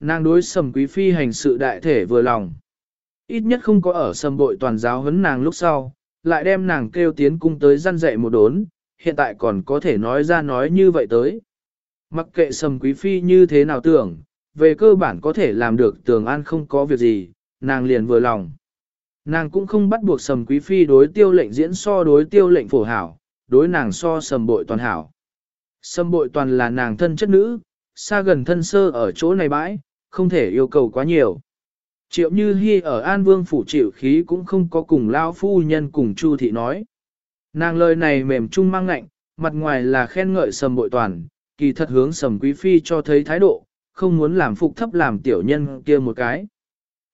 Nàng đối sầm quý phi hành sự đại thể vừa lòng. Ít nhất không có ở sầm bội toàn giáo huấn nàng lúc sau, lại đem nàng kêu tiến cung tới gian dạy một đốn, hiện tại còn có thể nói ra nói như vậy tới. Mặc kệ sầm quý phi như thế nào tưởng, về cơ bản có thể làm được tường an không có việc gì, nàng liền vừa lòng. Nàng cũng không bắt buộc sầm quý phi đối tiêu lệnh diễn so đối tiêu lệnh phổ hảo, đối nàng so sầm bội toàn hảo. Sầm bội toàn là nàng thân chất nữ, xa gần thân sơ ở chỗ này bãi, không thể yêu cầu quá nhiều. Triệu Như Hi ở An Vương phủ chịu khí cũng không có cùng lão phu nhân cùng Chu thị nói. Nàng lời này mềm trung mang ngạnh, mặt ngoài là khen ngợi sầm bội toàn, kỳ thật hướng sầm quý phi cho thấy thái độ, không muốn làm phục thấp làm tiểu nhân kia một cái.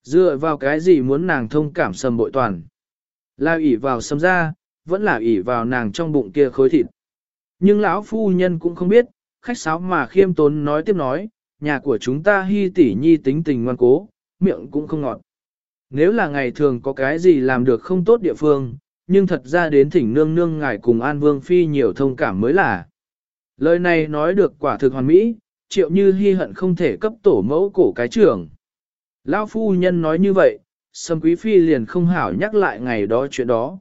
Dựa vào cái gì muốn nàng thông cảm sầm bội toàn? Là ỷ vào sầm ra, vẫn là ỷ vào nàng trong bụng kia khối thịt. Nhưng lão phu nhân cũng không biết, khách sáo mà khiêm tốn nói tiếp nói, nhà của chúng ta hy tỷ nhi tính tình ngoan cố, miệng cũng không ngọt. Nếu là ngày thường có cái gì làm được không tốt địa phương, nhưng thật ra đến thỉnh nương nương ngài cùng An Vương Phi nhiều thông cảm mới là. Lời này nói được quả thực hoàn mỹ, triệu như hy hận không thể cấp tổ mẫu cổ cái trưởng. Lão phu nhân nói như vậy, Sâm Quý Phi liền không hảo nhắc lại ngày đó chuyện đó.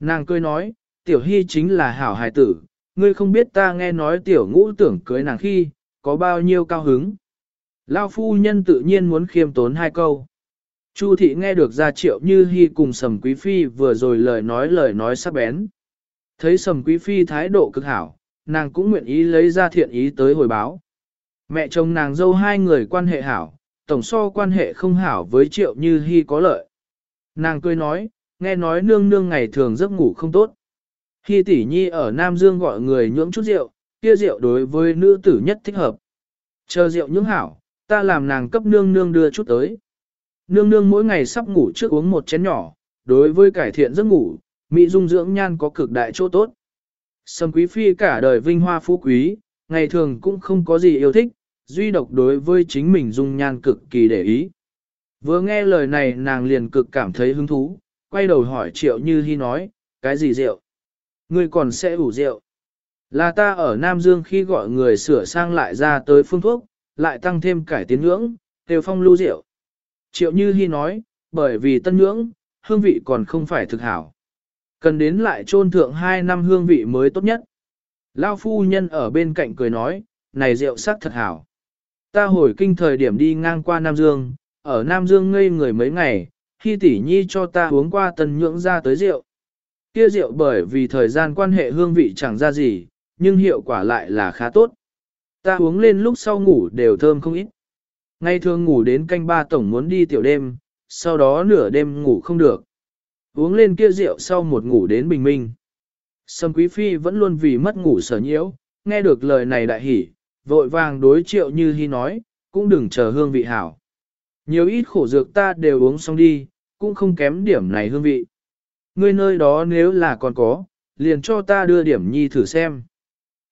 Nàng cười nói, tiểu hy chính là hảo hài tử, ngươi không biết ta nghe nói tiểu ngũ tưởng cưới nàng khi, có bao nhiêu cao hứng. Lao phu nhân tự nhiên muốn khiêm tốn hai câu. Chu thị nghe được ra triệu như hy cùng sầm quý phi vừa rồi lời nói lời nói sắc bén. Thấy sầm quý phi thái độ cực hảo, nàng cũng nguyện ý lấy ra thiện ý tới hồi báo. Mẹ chồng nàng dâu hai người quan hệ hảo, tổng so quan hệ không hảo với triệu như hy có lợi. Nàng cười nói, nghe nói nương nương ngày thường giấc ngủ không tốt. Hy tỷ nhi ở Nam Dương gọi người nhưỡng chút rượu, kia rượu đối với nữ tử nhất thích hợp. Chờ rượu những hảo, ta làm nàng cấp nương nương đưa chút tới. Nương nương mỗi ngày sắp ngủ trước uống một chén nhỏ, đối với cải thiện giấc ngủ, mỹ dung dưỡng nhan có cực đại chỗ tốt. Sâm quý phi cả đời vinh hoa phú quý, ngày thường cũng không có gì yêu thích, duy độc đối với chính mình dung nhan cực kỳ để ý. Vừa nghe lời này nàng liền cực cảm thấy hứng thú, quay đầu hỏi triệu như hy nói, cái gì rượu? Ngươi còn sẽ ủ rượu? Là ta ở Nam Dương khi gọi người sửa sang lại ra tới phương thuốc, lại tăng thêm cải tiến ngưỡng, đều phong lưu rượu. Triệu Như Hi nói, bởi vì tân ngưỡng, hương vị còn không phải thực hảo. Cần đến lại trôn thượng 2 năm hương vị mới tốt nhất. Lao phu nhân ở bên cạnh cười nói, này rượu sắc thật hảo. Ta hồi kinh thời điểm đi ngang qua Nam Dương, ở Nam Dương ngây người mấy ngày, khi tỷ nhi cho ta uống qua tân nhưỡng ra tới rượu. Kia rượu bởi vì thời gian quan hệ hương vị chẳng ra gì, nhưng hiệu quả lại là khá tốt. Ta uống lên lúc sau ngủ đều thơm không ít. Ngay thường ngủ đến canh ba tổng muốn đi tiểu đêm, sau đó nửa đêm ngủ không được. Uống lên kia rượu sau một ngủ đến bình minh. Sâm Quý Phi vẫn luôn vì mất ngủ sở nhiễu, nghe được lời này đại hỉ, vội vàng đối triệu như hy nói, cũng đừng chờ hương vị hảo. Nhiều ít khổ dược ta đều uống xong đi, cũng không kém điểm này hương vị. Ngươi nơi đó nếu là còn có, liền cho ta đưa điểm nhi thử xem.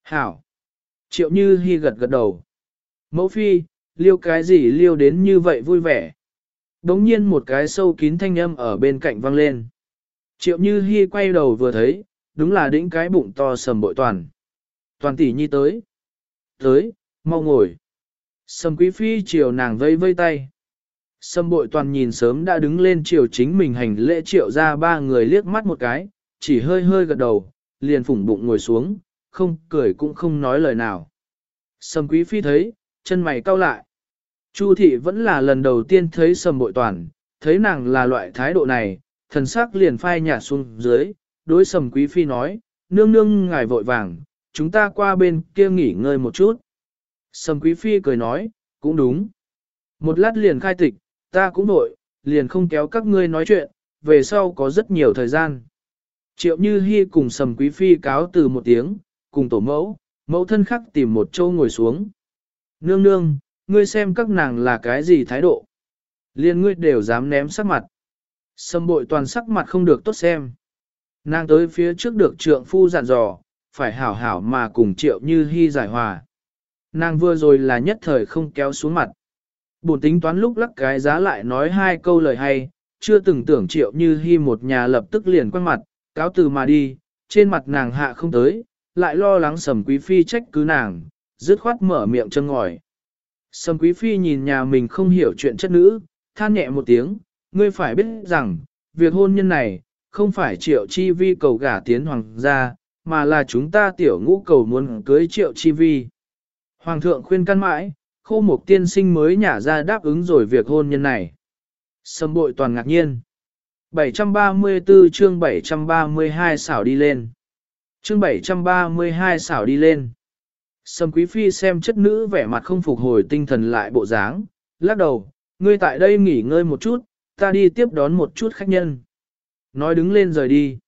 Hảo. Triệu Như Hi gật gật đầu. Mẫu phi, liêu cái gì liêu đến như vậy vui vẻ. Đống nhiên một cái sâu kín thanh âm ở bên cạnh vang lên. Triệu Như Hi quay đầu vừa thấy, đúng là đĩnh cái bụng to sầm bội toàn. Toàn tỷ nhi tới. Tới, mau ngồi. Sầm quý phi chiều nàng vây vây tay. Sầm bội toàn nhìn sớm đã đứng lên chiều chính mình hành lễ triệu ra ba người liếc mắt một cái, chỉ hơi hơi gật đầu, liền phủng bụng ngồi xuống, không cười cũng không nói lời nào. Sầm quý phi thấy, chân mày cau lại. Chu thị vẫn là lần đầu tiên thấy sầm bội toàn, thấy nàng là loại thái độ này, thần sắc liền phai nhạt xuống dưới, đối sầm quý phi nói, nương nương ngài vội vàng, chúng ta qua bên kia nghỉ ngơi một chút. Sầm quý phi cười nói, cũng đúng. Một lát liền khai tịch, ta cũng vội, liền không kéo các ngươi nói chuyện, về sau có rất nhiều thời gian. Triệu Như Hi cùng Sầm Quý Phi cáo từ một tiếng, cùng tổ mẫu, mẫu thân khắc tìm một châu ngồi xuống. Nương nương, ngươi xem các nàng là cái gì thái độ. Liên ngươi đều dám ném sắc mặt. Sâm bội toàn sắc mặt không được tốt xem. Nàng tới phía trước được trượng phu dặn dò, phải hảo hảo mà cùng triệu như hy giải hòa. Nàng vừa rồi là nhất thời không kéo xuống mặt. Bổn tính toán lúc lắc cái giá lại nói hai câu lời hay, chưa từng tưởng triệu như hy một nhà lập tức liền quay mặt, cáo từ mà đi, trên mặt nàng hạ không tới, lại lo lắng sầm quý phi trách cứ nàng, dứt khoát mở miệng chân ngòi. Sầm quý phi nhìn nhà mình không hiểu chuyện chất nữ, than nhẹ một tiếng, ngươi phải biết rằng, việc hôn nhân này, không phải triệu chi vi cầu gả tiến hoàng gia, mà là chúng ta tiểu ngũ cầu muốn cưới triệu chi vi. Hoàng thượng khuyên căn mãi, khô mục tiên sinh mới nhả ra đáp ứng rồi việc hôn nhân này. sầm bội toàn ngạc nhiên. 734 chương 732 xảo đi lên. Chương 732 xảo đi lên. Sâm quý phi xem chất nữ vẻ mặt không phục hồi tinh thần lại bộ dáng, lắc đầu, ngươi tại đây nghỉ ngơi một chút, ta đi tiếp đón một chút khách nhân. Nói đứng lên rời đi.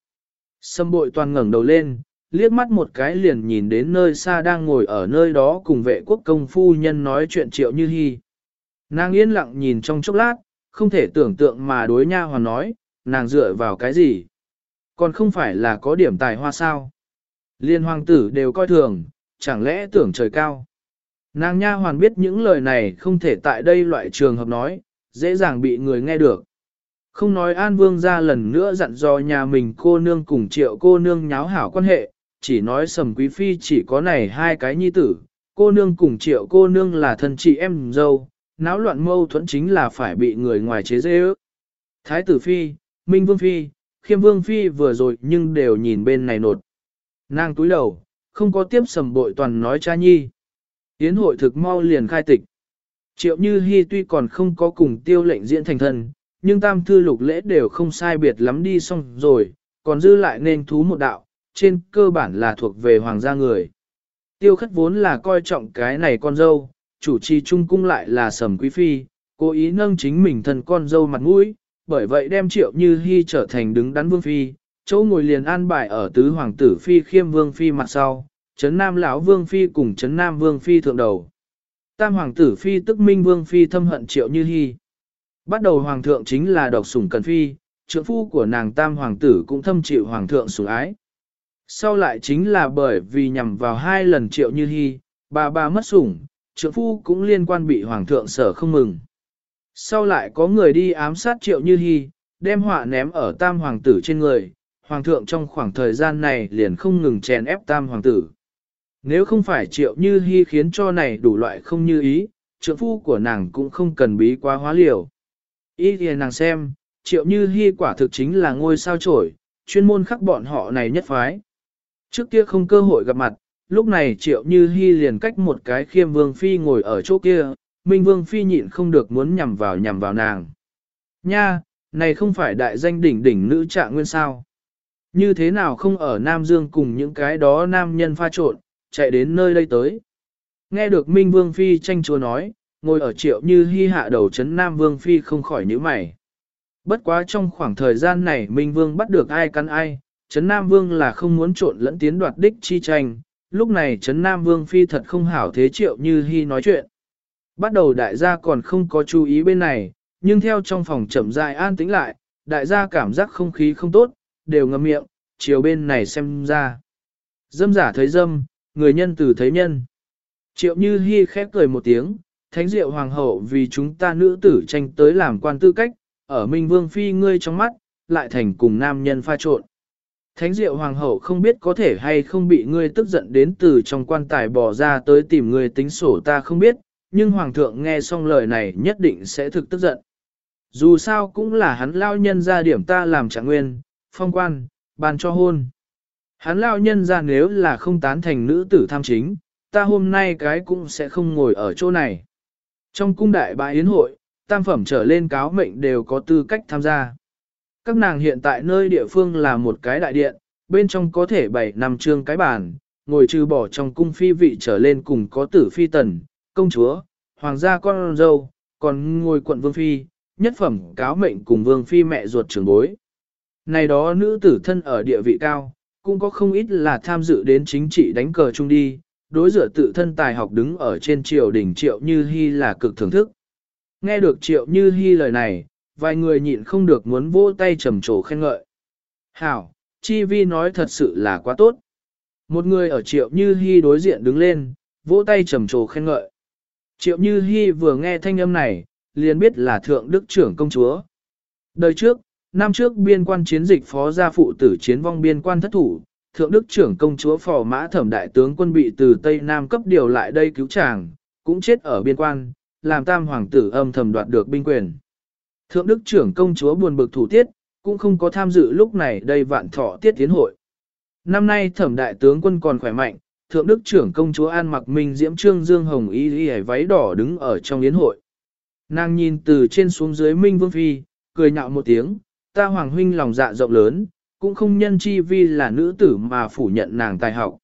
Sâm bội toàn ngẩng đầu lên, liếc mắt một cái liền nhìn đến nơi xa đang ngồi ở nơi đó cùng vệ quốc công phu nhân nói chuyện triệu như hy. Nàng yên lặng nhìn trong chốc lát, không thể tưởng tượng mà đối nha hoàn nói, nàng dựa vào cái gì. Còn không phải là có điểm tài hoa sao. Liên hoàng tử đều coi thường, chẳng lẽ tưởng trời cao. Nàng nha hoàn biết những lời này không thể tại đây loại trường hợp nói, dễ dàng bị người nghe được. Không nói An Vương ra lần nữa dặn dò nhà mình cô nương cùng triệu cô nương nháo hảo quan hệ, chỉ nói sầm quý phi chỉ có này hai cái nhi tử, cô nương cùng triệu cô nương là thân chị em dâu, náo loạn mâu thuẫn chính là phải bị người ngoài chế dễ ước. Thái tử phi, Minh Vương phi, khiêm Vương phi vừa rồi nhưng đều nhìn bên này nột. Nàng túi đầu, không có tiếp sầm bội toàn nói cha nhi. Yến hội thực mau liền khai tịch. Triệu Như Hi tuy còn không có cùng tiêu lệnh diễn thành thân, nhưng tam thư lục lễ đều không sai biệt lắm đi xong rồi, còn dư lại nên thú một đạo, trên cơ bản là thuộc về hoàng gia người. Tiêu khất vốn là coi trọng cái này con dâu, chủ trì trung cung lại là sầm quý phi, cố ý nâng chính mình thân con dâu mặt mũi, bởi vậy đem triệu như hy trở thành đứng đắn vương phi, chỗ ngồi liền an bài ở tứ hoàng tử phi khiêm vương phi mặt sau, chấn nam lão vương phi cùng chấn nam vương phi thượng đầu. Tam hoàng tử phi tức minh vương phi thâm hận triệu như hy. Bắt đầu hoàng thượng chính là độc sủng cần phi, trượng phu của nàng tam hoàng tử cũng thâm chịu hoàng thượng sủng ái. Sau lại chính là bởi vì nhằm vào hai lần triệu như hy, bà bà mất sủng, trượng phu cũng liên quan bị hoàng thượng sở không mừng. Sau lại có người đi ám sát triệu như hy, đem họa ném ở tam hoàng tử trên người, hoàng thượng trong khoảng thời gian này liền không ngừng chèn ép tam hoàng tử. Nếu không phải triệu như hy khiến cho này đủ loại không như ý, trượng phu của nàng cũng không cần bí quá hóa liều. Ý thì nàng xem, triệu như hy quả thực chính là ngôi sao trổi, chuyên môn khắc bọn họ này nhất phái. Trước kia không cơ hội gặp mặt, lúc này triệu như hy liền cách một cái khiêm vương phi ngồi ở chỗ kia, minh vương phi nhịn không được muốn nhằm vào nhằm vào nàng. Nha, này không phải đại danh đỉnh đỉnh nữ trạng nguyên sao. Như thế nào không ở Nam Dương cùng những cái đó nam nhân pha trộn, chạy đến nơi đây tới. Nghe được Minh Vương Phi tranh chúa nói, ngồi ở triệu như hy hạ đầu chấn Nam Vương Phi không khỏi nhíu mày. Bất quá trong khoảng thời gian này Minh Vương bắt được ai cắn ai, chấn Nam Vương là không muốn trộn lẫn tiến đoạt đích chi tranh, lúc này chấn Nam Vương Phi thật không hảo thế triệu như hy nói chuyện. Bắt đầu đại gia còn không có chú ý bên này, nhưng theo trong phòng chậm rãi an tĩnh lại, đại gia cảm giác không khí không tốt, đều ngậm miệng, chiều bên này xem ra. Dâm giả thấy dâm, người nhân từ thấy nhân. Triệu Như Hi khép cười một tiếng, thánh diệu hoàng hậu vì chúng ta nữ tử tranh tới làm quan tư cách, ở Minh Vương Phi ngươi trong mắt, lại thành cùng nam nhân pha trộn. Thánh diệu hoàng hậu không biết có thể hay không bị ngươi tức giận đến từ trong quan tài bỏ ra tới tìm ngươi tính sổ ta không biết, nhưng hoàng thượng nghe xong lời này nhất định sẽ thực tức giận. Dù sao cũng là hắn lao nhân ra điểm ta làm trạng nguyên, phong quan, bàn cho hôn. Hắn lao nhân ra nếu là không tán thành nữ tử tham chính, ta hôm nay cái cũng sẽ không ngồi ở chỗ này. Trong cung đại bãi yến hội, tam phẩm trở lên cáo mệnh đều có tư cách tham gia. Các nàng hiện tại nơi địa phương là một cái đại điện, bên trong có thể bảy nằm trương cái bàn, ngồi trừ bỏ trong cung phi vị trở lên cùng có tử phi tần, công chúa, hoàng gia con dâu, còn ngồi quận vương phi, nhất phẩm cáo mệnh cùng vương phi mẹ ruột trưởng bối. Này đó nữ tử thân ở địa vị cao, cũng có không ít là tham dự đến chính trị đánh cờ chung đi, đối dựa tự thân tài học đứng ở trên triều đỉnh triệu như hy là cực thưởng thức. Nghe được triệu như hy lời này, vài người nhịn không được muốn vỗ tay trầm trồ khen ngợi. Hảo, chi vi nói thật sự là quá tốt. Một người ở triệu như hy đối diện đứng lên, vỗ tay trầm trồ khen ngợi. Triệu như hy vừa nghe thanh âm này, liền biết là thượng đức trưởng công chúa. Đời trước, năm trước biên quan chiến dịch phó gia phụ tử chiến vong biên quan thất thủ, thượng đức trưởng công chúa phò mã thẩm đại tướng quân bị từ Tây Nam cấp điều lại đây cứu chàng, cũng chết ở biên quan, làm tam hoàng tử âm thầm đoạt được binh quyền. Thượng đức trưởng công chúa buồn bực thủ tiết, cũng không có tham dự lúc này đây vạn thọ tiết tiến hội. Năm nay thẩm đại tướng quân còn khỏe mạnh, thượng đức trưởng công chúa An mặc minh diễm trương dương hồng y y váy đỏ đứng ở trong yến hội. Nàng nhìn từ trên xuống dưới minh vương phi, cười nhạo một tiếng, ta hoàng huynh lòng dạ rộng lớn, cũng không nhân chi vi là nữ tử mà phủ nhận nàng tài học.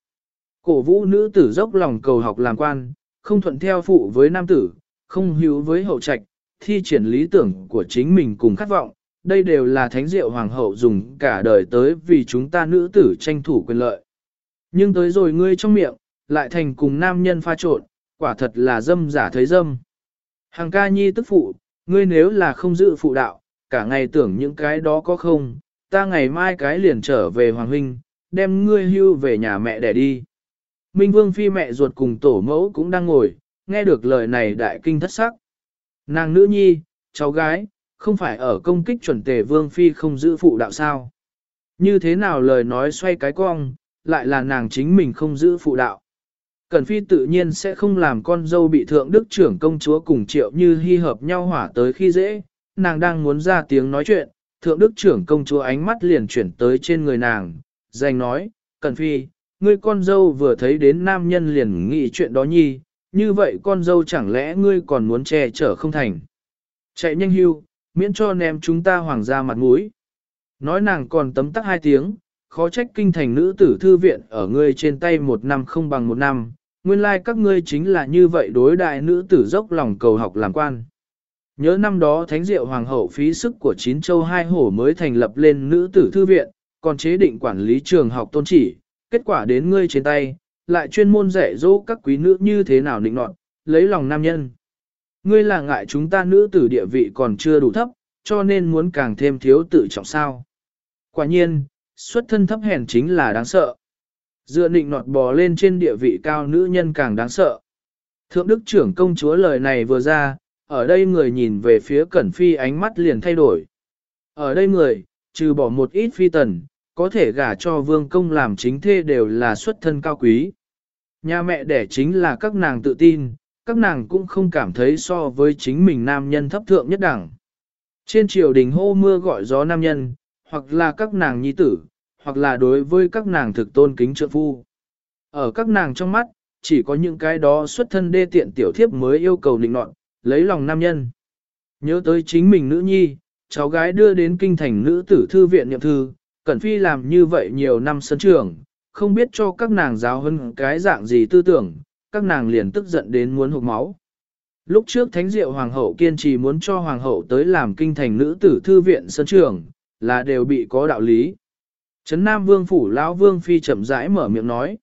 Cổ vũ nữ tử dốc lòng cầu học làm quan, không thuận theo phụ với nam tử, không hữu với hậu trạch, thi triển lý tưởng của chính mình cùng khát vọng, đây đều là thánh diệu hoàng hậu dùng cả đời tới vì chúng ta nữ tử tranh thủ quyền lợi. Nhưng tới rồi ngươi trong miệng, lại thành cùng nam nhân pha trộn, quả thật là dâm giả thấy dâm. Hàng ca nhi tức phụ, ngươi nếu là không giữ phụ đạo, cả ngày tưởng những cái đó có không, ta ngày mai cái liền trở về Hoàng Huynh, đem ngươi hưu về nhà mẹ để đi. Minh Vương phi mẹ ruột cùng tổ mẫu cũng đang ngồi, nghe được lời này đại kinh thất sắc. Nàng nữ nhi, cháu gái, không phải ở công kích chuẩn tề Vương phi không giữ phụ đạo sao. Như thế nào lời nói xoay cái cong, lại là nàng chính mình không giữ phụ đạo. Cẩn phi tự nhiên sẽ không làm con dâu bị thượng đức trưởng công chúa cùng triệu như hy hợp nhau hỏa tới khi dễ, nàng đang muốn ra tiếng nói chuyện, thượng đức trưởng công chúa ánh mắt liền chuyển tới trên người nàng, danh nói, Cần phi, ngươi con dâu vừa thấy đến nam nhân liền nghĩ chuyện đó nhi, như vậy con dâu chẳng lẽ ngươi còn muốn che chở không thành. Chạy nhanh hưu, miễn cho ném chúng ta hoàng gia mặt mũi. Nói nàng còn tấm tắc hai tiếng, khó trách kinh thành nữ tử thư viện ở ngươi trên tay một năm không bằng một năm, nguyên lai like các ngươi chính là như vậy đối đại nữ tử dốc lòng cầu học làm quan. Nhớ năm đó Thánh Diệu Hoàng hậu phí sức của chín châu hai hổ mới thành lập lên nữ tử thư viện, còn chế định quản lý trường học tôn chỉ, kết quả đến ngươi trên tay, lại chuyên môn dạy dỗ các quý nữ như thế nào định nọt, lấy lòng nam nhân. Ngươi là ngại chúng ta nữ tử địa vị còn chưa đủ thấp, cho nên muốn càng thêm thiếu tự trọng sao. Quả nhiên, xuất thân thấp hèn chính là đáng sợ. Dựa định nọt bò lên trên địa vị cao nữ nhân càng đáng sợ. Thượng đức trưởng công chúa lời này vừa ra, ở đây người nhìn về phía Cẩn Phi ánh mắt liền thay đổi. Ở đây người, trừ bỏ một ít phi tần, có thể gả cho vương công làm chính thê đều là xuất thân cao quý. Nhà mẹ đẻ chính là các nàng tự tin, các nàng cũng không cảm thấy so với chính mình nam nhân thấp thượng nhất đẳng. Trên triều đình hô mưa gọi gió nam nhân, hoặc là các nàng nhi tử, hoặc là đối với các nàng thực tôn kính trợ phu. Ở các nàng trong mắt, chỉ có những cái đó xuất thân đê tiện tiểu thiếp mới yêu cầu định nọt, lấy lòng nam nhân. Nhớ tới chính mình nữ nhi, cháu gái đưa đến kinh thành nữ tử thư viện nhậm thư, Cẩn Phi làm như vậy nhiều năm sân trường, không biết cho các nàng giáo hơn cái dạng gì tư tưởng, các nàng liền tức giận đến muốn hụt máu. Lúc trước Thánh Diệu Hoàng hậu kiên trì muốn cho Hoàng hậu tới làm kinh thành nữ tử thư viện sân trường, là đều bị có đạo lý. Trấn Nam Vương Phủ lão Vương Phi chậm rãi mở miệng nói.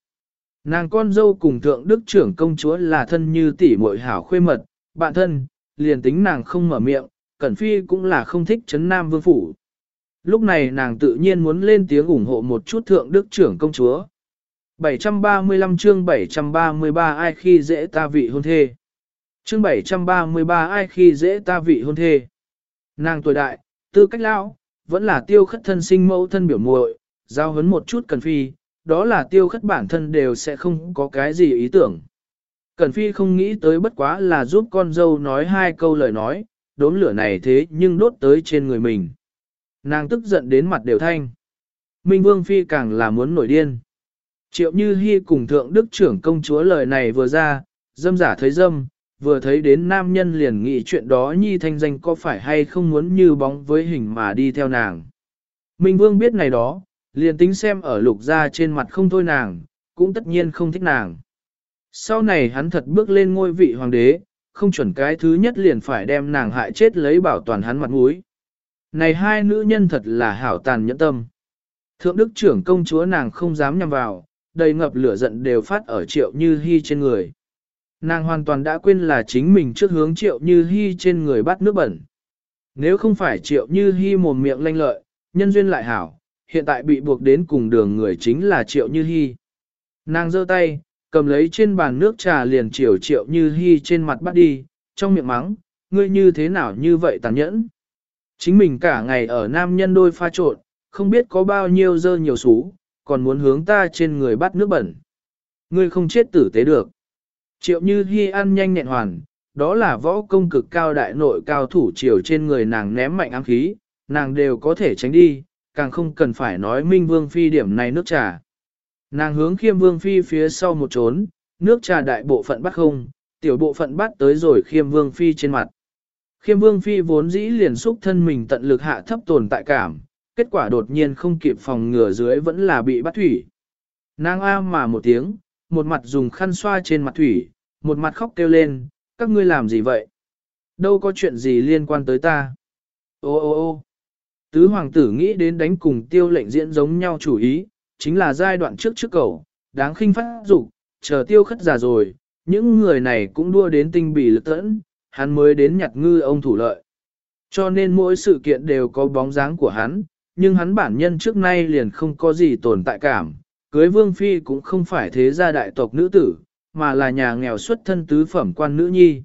Nàng con dâu cùng thượng đức trưởng công chúa là thân như tỷ muội hảo khuê mật, bạn thân, liền tính nàng không mở miệng, Cẩn Phi cũng là không thích Trấn Nam Vương Phủ. Lúc này nàng tự nhiên muốn lên tiếng ủng hộ một chút thượng đức trưởng công chúa. 735 chương 733 ai khi dễ ta vị hôn thê. Chương 733 ai khi dễ ta vị hôn thê. Nàng tuổi đại, tư cách lão, vẫn là tiêu khất thân sinh mẫu thân biểu muội, giao hấn một chút cần phi, đó là tiêu khất bản thân đều sẽ không có cái gì ý tưởng. Cẩn phi không nghĩ tới bất quá là giúp con dâu nói hai câu lời nói, đốn lửa này thế nhưng đốt tới trên người mình. Nàng tức giận đến mặt đều thanh. Minh Vương Phi càng là muốn nổi điên. Triệu Như Hi cùng thượng đức trưởng công chúa lời này vừa ra, dâm giả thấy dâm, vừa thấy đến nam nhân liền nghĩ chuyện đó nhi thanh danh có phải hay không muốn như bóng với hình mà đi theo nàng. Minh Vương biết này đó, liền tính xem ở lục ra trên mặt không thôi nàng, cũng tất nhiên không thích nàng. Sau này hắn thật bước lên ngôi vị hoàng đế, không chuẩn cái thứ nhất liền phải đem nàng hại chết lấy bảo toàn hắn mặt mũi. Này hai nữ nhân thật là hảo tàn nhẫn tâm. Thượng đức trưởng công chúa nàng không dám nhằm vào, đầy ngập lửa giận đều phát ở triệu như hy trên người. Nàng hoàn toàn đã quên là chính mình trước hướng triệu như hy trên người bắt nước bẩn. Nếu không phải triệu như hy mồm miệng lanh lợi, nhân duyên lại hảo, hiện tại bị buộc đến cùng đường người chính là triệu như hy. Nàng giơ tay, cầm lấy trên bàn nước trà liền chiều triệu như hy trên mặt bắt đi, trong miệng mắng, ngươi như thế nào như vậy tàn nhẫn. Chính mình cả ngày ở nam nhân đôi pha trộn, không biết có bao nhiêu dơ nhiều xú, còn muốn hướng ta trên người bắt nước bẩn. Ngươi không chết tử tế được. Triệu như hy ăn nhanh nhẹn hoàn, đó là võ công cực cao đại nội cao thủ chiều trên người nàng ném mạnh ám khí, nàng đều có thể tránh đi, càng không cần phải nói Minh Vương Phi điểm này nước trà. Nàng hướng khiêm Vương Phi phía sau một trốn, nước trà đại bộ phận bắt không, tiểu bộ phận bắt tới rồi khiêm Vương Phi trên mặt. Khiêm Vương Phi vốn dĩ liền xúc thân mình tận lực hạ thấp tồn tại cảm, kết quả đột nhiên không kịp phòng ngừa dưới vẫn là bị bắt thủy. Nàng a mà một tiếng, một mặt dùng khăn xoa trên mặt thủy, một mặt khóc kêu lên, các ngươi làm gì vậy? Đâu có chuyện gì liên quan tới ta? Ô ô ô tứ hoàng tử nghĩ đến đánh cùng tiêu lệnh diễn giống nhau chủ ý, chính là giai đoạn trước trước cầu, đáng khinh phát dục chờ tiêu khất già rồi, những người này cũng đua đến tinh bì lực tẫn, hắn mới đến nhặt ngư ông thủ lợi. Cho nên mỗi sự kiện đều có bóng dáng của hắn, nhưng hắn bản nhân trước nay liền không có gì tồn tại cảm, cưới vương phi cũng không phải thế gia đại tộc nữ tử, mà là nhà nghèo xuất thân tứ phẩm quan nữ nhi.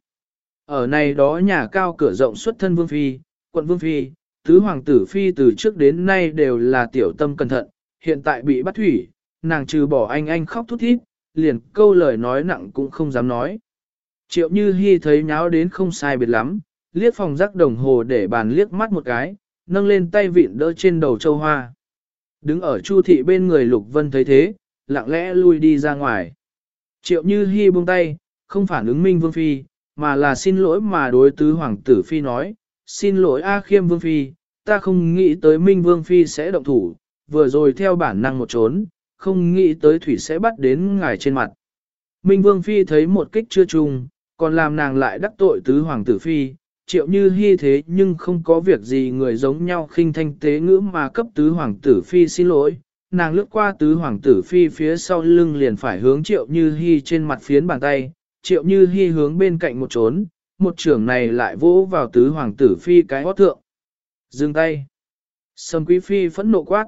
Ở này đó nhà cao cửa rộng xuất thân vương phi, quận vương phi, tứ hoàng tử phi từ trước đến nay đều là tiểu tâm cẩn thận, hiện tại bị bắt thủy, nàng trừ bỏ anh anh khóc thút thít, liền câu lời nói nặng cũng không dám nói. Triệu như hy thấy nháo đến không sai biệt lắm, liếc phòng rắc đồng hồ để bàn liếc mắt một cái, nâng lên tay vịn đỡ trên đầu châu hoa. Đứng ở chu thị bên người Lục Vân thấy thế, lặng lẽ lui đi ra ngoài. Triệu Như Hi buông tay, không phản ứng Minh Vương Phi, mà là xin lỗi mà đối tứ Hoàng tử Phi nói, xin lỗi A Khiêm Vương Phi, ta không nghĩ tới Minh Vương Phi sẽ động thủ, vừa rồi theo bản năng một trốn, không nghĩ tới Thủy sẽ bắt đến ngài trên mặt. Minh Vương Phi thấy một kích chưa trùng, còn làm nàng lại đắc tội tứ Hoàng tử Phi, triệu như hy thế nhưng không có việc gì người giống nhau khinh thanh tế ngữ mà cấp tứ hoàng tử phi xin lỗi. Nàng lướt qua tứ hoàng tử phi phía sau lưng liền phải hướng triệu như hy trên mặt phiến bàn tay, triệu như hy hướng bên cạnh một trốn, một trưởng này lại vỗ vào tứ hoàng tử phi cái hót thượng. Dừng tay. Sâm quý phi phẫn nộ quát.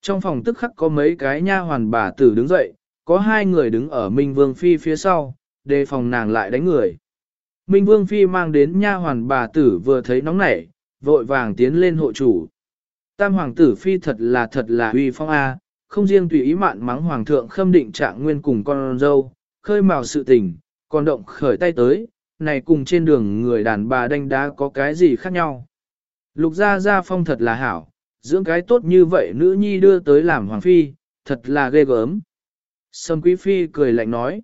Trong phòng tức khắc có mấy cái nha hoàn bà tử đứng dậy, có hai người đứng ở Minh Vương Phi phía sau, đề phòng nàng lại đánh người. Minh Vương Phi mang đến nha hoàn bà tử vừa thấy nóng nảy, vội vàng tiến lên hộ chủ. Tam hoàng tử Phi thật là thật là uy phong A, không riêng tùy ý mạn mắng hoàng thượng khâm định trạng nguyên cùng con dâu, khơi mào sự tình, còn động khởi tay tới, này cùng trên đường người đàn bà đánh đá có cái gì khác nhau. Lục gia gia phong thật là hảo, dưỡng cái tốt như vậy nữ nhi đưa tới làm hoàng phi, thật là ghê gớm. Sâm quý phi cười lạnh nói.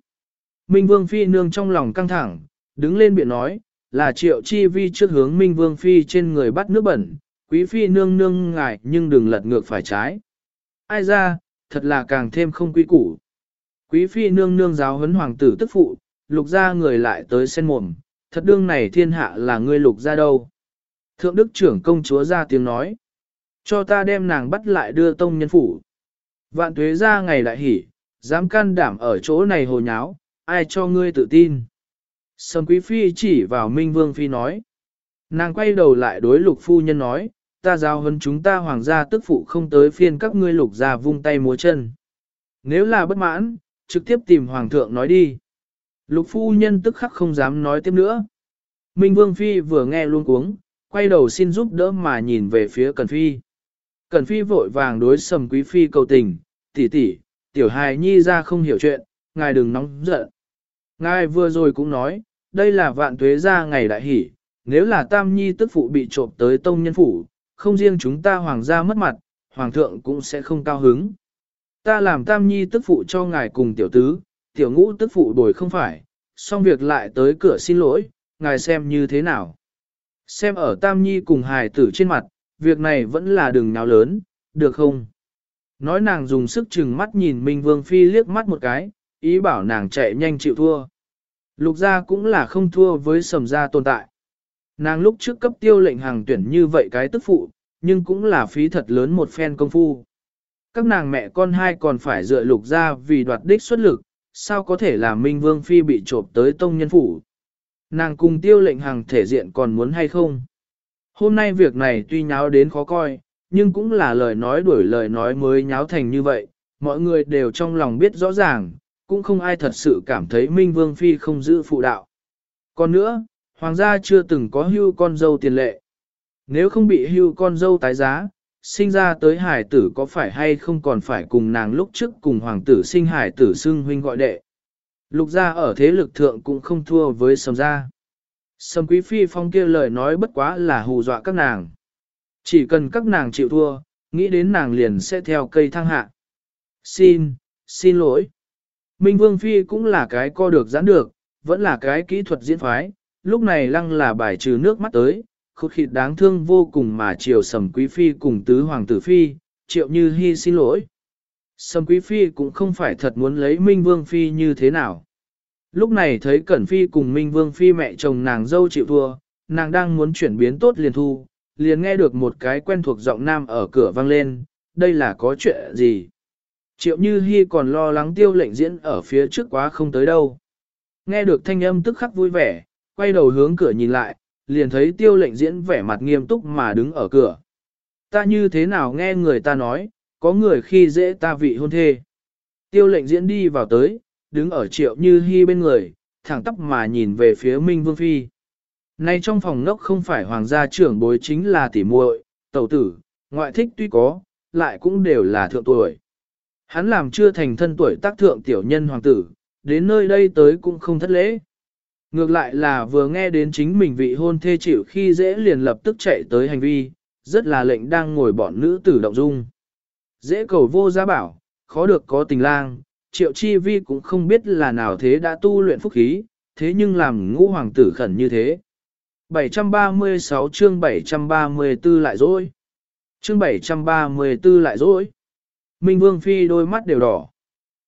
Minh vương phi nương trong lòng căng thẳng, đứng lên biện nói, là triệu chi vi trước hướng Minh Vương Phi trên người bắt nước bẩn, quý phi nương nương ngại nhưng đừng lật ngược phải trái. Ai ra, thật là càng thêm không quý củ. Quý phi nương nương giáo huấn hoàng tử tức phụ, lục ra người lại tới sen mồm, thật đương này thiên hạ là ngươi lục ra đâu. Thượng đức trưởng công chúa ra tiếng nói, cho ta đem nàng bắt lại đưa tông nhân phủ. Vạn tuế ra ngày đại hỉ, dám can đảm ở chỗ này hồ nháo, ai cho ngươi tự tin. Sầm quý phi chỉ vào Minh Vương Phi nói. Nàng quay đầu lại đối lục phu nhân nói, ta giao hơn chúng ta hoàng gia tức phụ không tới phiên các ngươi lục gia vung tay múa chân. Nếu là bất mãn, trực tiếp tìm hoàng thượng nói đi. Lục phu nhân tức khắc không dám nói tiếp nữa. Minh Vương Phi vừa nghe luôn cuống, quay đầu xin giúp đỡ mà nhìn về phía Cần Phi. Cần Phi vội vàng đối sầm quý Phi cầu tình, tỷ tỷ, tiểu hài nhi ra không hiểu chuyện, ngài đừng nóng giận. Ngài vừa rồi cũng nói, đây là vạn tuế ra ngày đại hỷ, nếu là tam nhi tức phụ bị trộm tới tông nhân phủ, không riêng chúng ta hoàng gia mất mặt, hoàng thượng cũng sẽ không cao hứng. Ta làm tam nhi tức phụ cho ngài cùng tiểu tứ, tiểu ngũ tức phụ đổi không phải, xong việc lại tới cửa xin lỗi, ngài xem như thế nào. Xem ở tam nhi cùng hài tử trên mặt, việc này vẫn là đừng nào lớn, được không? Nói nàng dùng sức chừng mắt nhìn Minh Vương Phi liếc mắt một cái, ý bảo nàng chạy nhanh chịu thua. Lục gia cũng là không thua với sầm gia tồn tại. Nàng lúc trước cấp tiêu lệnh hàng tuyển như vậy cái tức phụ, nhưng cũng là phí thật lớn một phen công phu. Các nàng mẹ con hai còn phải dựa lục gia vì đoạt đích xuất lực, sao có thể làm Minh Vương Phi bị trộm tới tông nhân phủ. Nàng cùng tiêu lệnh hàng thể diện còn muốn hay không. Hôm nay việc này tuy nháo đến khó coi, nhưng cũng là lời nói đuổi lời nói mới nháo thành như vậy, mọi người đều trong lòng biết rõ ràng, cũng không ai thật sự cảm thấy Minh Vương Phi không giữ phụ đạo. Còn nữa, hoàng gia chưa từng có hưu con dâu tiền lệ. Nếu không bị hưu con dâu tái giá, sinh ra tới hải tử có phải hay không còn phải cùng nàng lúc trước cùng hoàng tử sinh hải tử xưng huynh gọi đệ. Lục gia ở thế lực thượng cũng không thua với sầm gia. Sầm quý phi phong kia lời nói bất quá là hù dọa các nàng. Chỉ cần các nàng chịu thua, nghĩ đến nàng liền sẽ theo cây thăng hạ. Xin, xin lỗi. Minh Vương Phi cũng là cái co được giãn được, vẫn là cái kỹ thuật diễn phái, lúc này lăng là bài trừ nước mắt tới, khúc khịt đáng thương vô cùng mà chiều sầm quý phi cùng tứ hoàng tử phi, triệu như hy xin lỗi. Sầm quý phi cũng không phải thật muốn lấy Minh Vương Phi như thế nào. Lúc này thấy Cẩn Phi cùng Minh Vương Phi mẹ chồng nàng dâu chịu thua, nàng đang muốn chuyển biến tốt liền thu, liền nghe được một cái quen thuộc giọng nam ở cửa vang lên, đây là có chuyện gì? Triệu Như Hi còn lo lắng tiêu lệnh diễn ở phía trước quá không tới đâu. Nghe được thanh âm tức khắc vui vẻ, quay đầu hướng cửa nhìn lại, liền thấy tiêu lệnh diễn vẻ mặt nghiêm túc mà đứng ở cửa. Ta như thế nào nghe người ta nói, có người khi dễ ta vị hôn thê. Tiêu lệnh diễn đi vào tới, đứng ở triệu như hy bên người, thẳng tóc mà nhìn về phía Minh Vương Phi. Nay trong phòng ngốc không phải hoàng gia trưởng bối chính là tỉ muội, tẩu tử, ngoại thích tuy có, lại cũng đều là thượng tuổi. Hắn làm chưa thành thân tuổi tác thượng tiểu nhân hoàng tử, đến nơi đây tới cũng không thất lễ. Ngược lại là vừa nghe đến chính mình vị hôn thê chịu khi dễ liền lập tức chạy tới hành vi, rất là lệnh đang ngồi bọn nữ tử động dung. Dễ cầu vô giá bảo, khó được có tình lang, triệu chi vi cũng không biết là nào thế đã tu luyện phúc khí, thế nhưng làm ngũ hoàng tử khẩn như thế. 736 chương 734 lại rồi. Chương 734 lại rồi. Minh Vương Phi đôi mắt đều đỏ.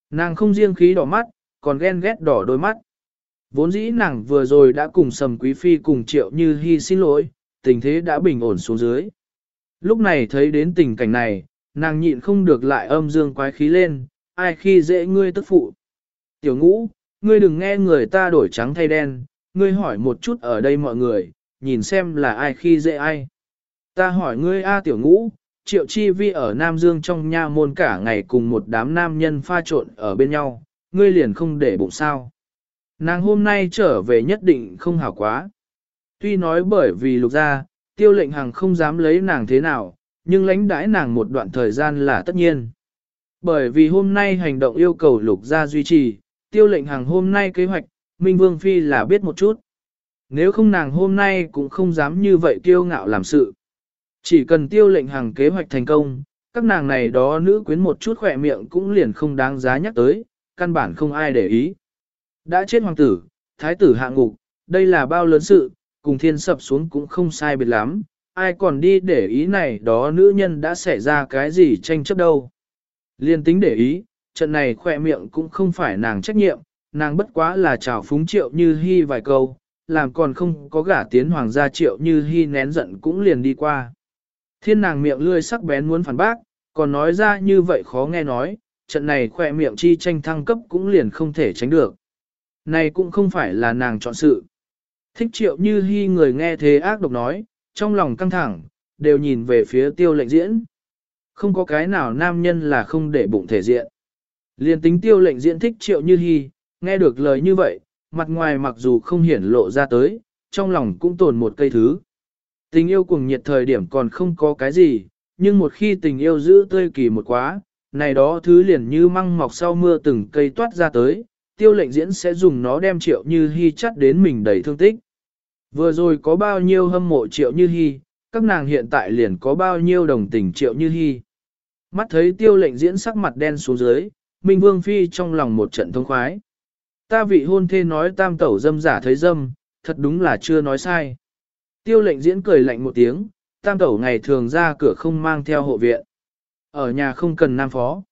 Nàng không riêng khí đỏ mắt, còn ghen ghét đỏ đôi mắt. Vốn dĩ nàng vừa rồi đã cùng Sầm Quý Phi cùng Triệu Như Hi xin lỗi, tình thế đã bình ổn xuống dưới. Lúc này thấy đến tình cảnh này, nàng nhịn không được lại âm dương quái khí lên, ai khi dễ ngươi tức phụ. Tiểu ngũ, ngươi đừng nghe người ta đổi trắng thay đen, ngươi hỏi một chút ở đây mọi người, nhìn xem là ai khi dễ ai. Ta hỏi ngươi A tiểu ngũ, triệu chi vi ở Nam Dương trong nha môn cả ngày cùng một đám nam nhân pha trộn ở bên nhau, ngươi liền không để bụng sao. Nàng hôm nay trở về nhất định không hảo quá. Tuy nói bởi vì lục gia, tiêu lệnh hàng không dám lấy nàng thế nào, nhưng lãnh đãi nàng một đoạn thời gian là tất nhiên. Bởi vì hôm nay hành động yêu cầu lục gia duy trì, tiêu lệnh hàng hôm nay kế hoạch, Minh Vương Phi là biết một chút. Nếu không nàng hôm nay cũng không dám như vậy kiêu ngạo làm sự. Chỉ cần tiêu lệnh hàng kế hoạch thành công, các nàng này đó nữ quyến một chút khỏe miệng cũng liền không đáng giá nhắc tới, căn bản không ai để ý. Đã chết hoàng tử, thái tử hạ ngục, đây là bao lớn sự, cùng thiên sập xuống cũng không sai biệt lắm, ai còn đi để ý này đó nữ nhân đã xảy ra cái gì tranh chấp đâu. Liên tính để ý, trận này khỏe miệng cũng không phải nàng trách nhiệm, nàng bất quá là chào phúng triệu như hy vài câu, làm còn không có gả tiến hoàng gia triệu như hy nén giận cũng liền đi qua. Thiên nàng miệng lươi sắc bén muốn phản bác, còn nói ra như vậy khó nghe nói, trận này khỏe miệng chi tranh thăng cấp cũng liền không thể tránh được. Này cũng không phải là nàng chọn sự. Thích triệu như hy người nghe thế ác độc nói, trong lòng căng thẳng, đều nhìn về phía tiêu lệnh diễn. Không có cái nào nam nhân là không để bụng thể diện. Liên tính tiêu lệnh diễn thích triệu như hy, nghe được lời như vậy, mặt ngoài mặc dù không hiển lộ ra tới, trong lòng cũng tồn một cây thứ. Tình yêu cùng nhiệt thời điểm còn không có cái gì, nhưng một khi tình yêu giữ tươi kỳ một quá, này đó thứ liền như măng mọc sau mưa từng cây toát ra tới, tiêu lệnh diễn sẽ dùng nó đem triệu như hy chắt đến mình đầy thương tích. Vừa rồi có bao nhiêu hâm mộ triệu như hy, các nàng hiện tại liền có bao nhiêu đồng tình triệu như hy. Mắt thấy tiêu lệnh diễn sắc mặt đen xuống dưới, Minh Vương Phi trong lòng một trận thông khoái. Ta vị hôn thê nói tam tẩu dâm giả thấy dâm, thật đúng là chưa nói sai. Tiêu lệnh diễn cười lạnh một tiếng, tam tẩu ngày thường ra cửa không mang theo hộ viện. Ở nhà không cần nam phó.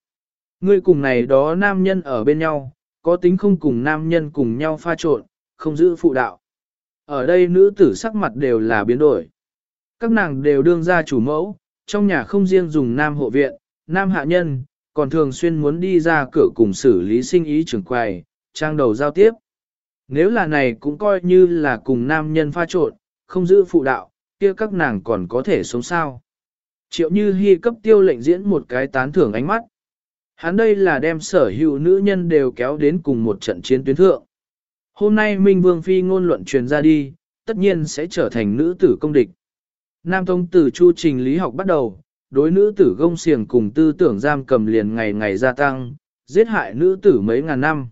Ngươi cùng này đó nam nhân ở bên nhau, có tính không cùng nam nhân cùng nhau pha trộn, không giữ phụ đạo. Ở đây nữ tử sắc mặt đều là biến đổi. Các nàng đều đương ra chủ mẫu, trong nhà không riêng dùng nam hộ viện, nam hạ nhân, còn thường xuyên muốn đi ra cửa cùng xử lý sinh ý trưởng quầy, trang đầu giao tiếp. Nếu là này cũng coi như là cùng nam nhân pha trộn, không giữ phụ đạo, kia các nàng còn có thể sống sao. Triệu như hy cấp tiêu lệnh diễn một cái tán thưởng ánh mắt. Hắn đây là đem sở hữu nữ nhân đều kéo đến cùng một trận chiến tuyến thượng. Hôm nay Minh Vương Phi ngôn luận truyền ra đi, tất nhiên sẽ trở thành nữ tử công địch. Nam Tông tử chu trình lý học bắt đầu, đối nữ tử gông xiềng cùng tư tưởng giam cầm liền ngày ngày gia tăng, giết hại nữ tử mấy ngàn năm.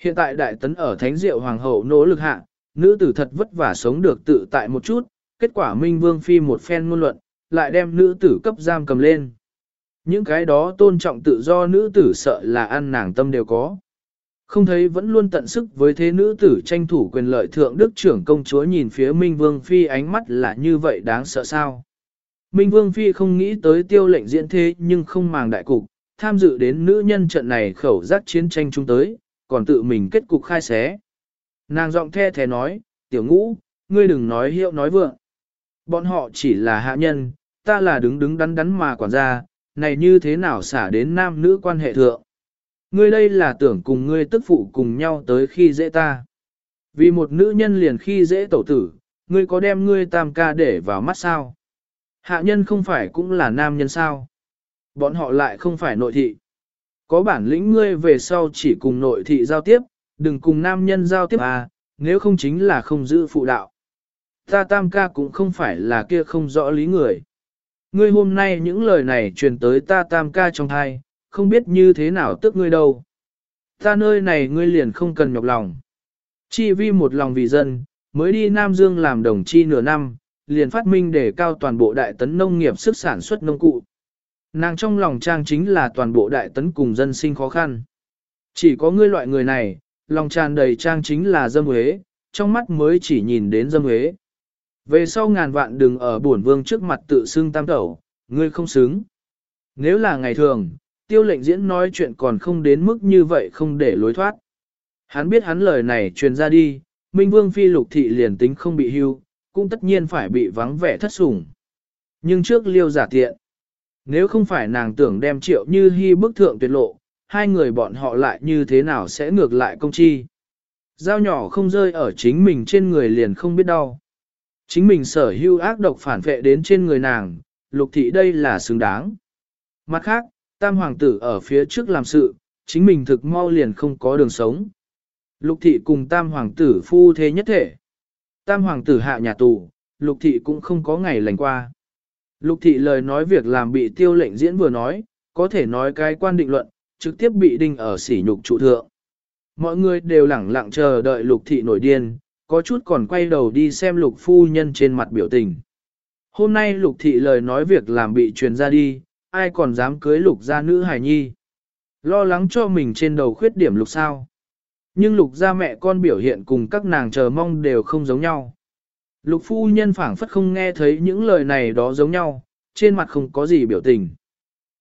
Hiện tại đại tấn ở Thánh Diệu Hoàng hậu nỗ lực hạ, nữ tử thật vất vả sống được tự tại một chút, kết quả Minh Vương Phi một phen ngôn luận, lại đem nữ tử cấp giam cầm lên. Những cái đó tôn trọng tự do nữ tử sợ là ăn nàng tâm đều có. Không thấy vẫn luôn tận sức với thế nữ tử tranh thủ quyền lợi thượng đức trưởng công chúa nhìn phía Minh Vương Phi ánh mắt là như vậy đáng sợ sao. Minh Vương Phi không nghĩ tới tiêu lệnh diễn thế nhưng không màng đại cục, tham dự đến nữ nhân trận này khẩu giác chiến tranh chung tới, còn tự mình kết cục khai xé. Nàng giọng the thế nói, tiểu ngũ, ngươi đừng nói hiệu nói vượng. Bọn họ chỉ là hạ nhân, ta là đứng đứng đắn đắn mà quản gia, này như thế nào xả đến nam nữ quan hệ thượng. Ngươi đây là tưởng cùng ngươi tức phụ cùng nhau tới khi dễ ta. Vì một nữ nhân liền khi dễ tẩu tử, ngươi có đem ngươi tam ca để vào mắt sao? Hạ nhân không phải cũng là nam nhân sao? Bọn họ lại không phải nội thị. Có bản lĩnh ngươi về sau chỉ cùng nội thị giao tiếp, đừng cùng nam nhân giao tiếp à, nếu không chính là không giữ phụ đạo. Ta tam ca cũng không phải là kia không rõ lý người. Ngươi hôm nay những lời này truyền tới ta tam ca trong thai, không biết như thế nào tức ngươi đâu. Ta nơi này ngươi liền không cần nhọc lòng. Chi vi một lòng vì dân, mới đi Nam Dương làm đồng chi nửa năm, liền phát minh để cao toàn bộ đại tấn nông nghiệp sức sản xuất nông cụ. Nàng trong lòng trang chính là toàn bộ đại tấn cùng dân sinh khó khăn. Chỉ có ngươi loại người này, lòng tràn đầy trang chính là dâm huế, trong mắt mới chỉ nhìn đến dâm huế. Về sau ngàn vạn đừng ở bổn vương trước mặt tự xưng tam tẩu, ngươi không xứng. Nếu là ngày thường, tiêu lệnh diễn nói chuyện còn không đến mức như vậy không để lối thoát. Hắn biết hắn lời này truyền ra đi, Minh Vương Phi lục thị liền tính không bị hưu, cũng tất nhiên phải bị vắng vẻ thất sủng. Nhưng trước liêu giả tiện, nếu không phải nàng tưởng đem triệu như hy bức thượng tuyệt lộ, hai người bọn họ lại như thế nào sẽ ngược lại công chi. Dao nhỏ không rơi ở chính mình trên người liền không biết đau. Chính mình sở hưu ác độc phản vệ đến trên người nàng, lục thị đây là xứng đáng. Mặt khác, tam hoàng tử ở phía trước làm sự, chính mình thực mau liền không có đường sống. Lục thị cùng tam hoàng tử phu thế nhất thể. Tam hoàng tử hạ nhà tù, lục thị cũng không có ngày lành qua. Lục thị lời nói việc làm bị tiêu lệnh diễn vừa nói, có thể nói cái quan định luận, trực tiếp bị đinh ở sỉ nhục trụ thượng. Mọi người đều lẳng lặng chờ đợi lục thị nổi điên, có chút còn quay đầu đi xem lục phu nhân trên mặt biểu tình. Hôm nay lục thị lời nói việc làm bị truyền ra đi, ai còn dám cưới lục gia nữ hài nhi. Lo lắng cho mình trên đầu khuyết điểm lục sao. Nhưng lục gia mẹ con biểu hiện cùng các nàng chờ mong đều không giống nhau. Lục phu nhân phảng phất không nghe thấy những lời này đó giống nhau, trên mặt không có gì biểu tình.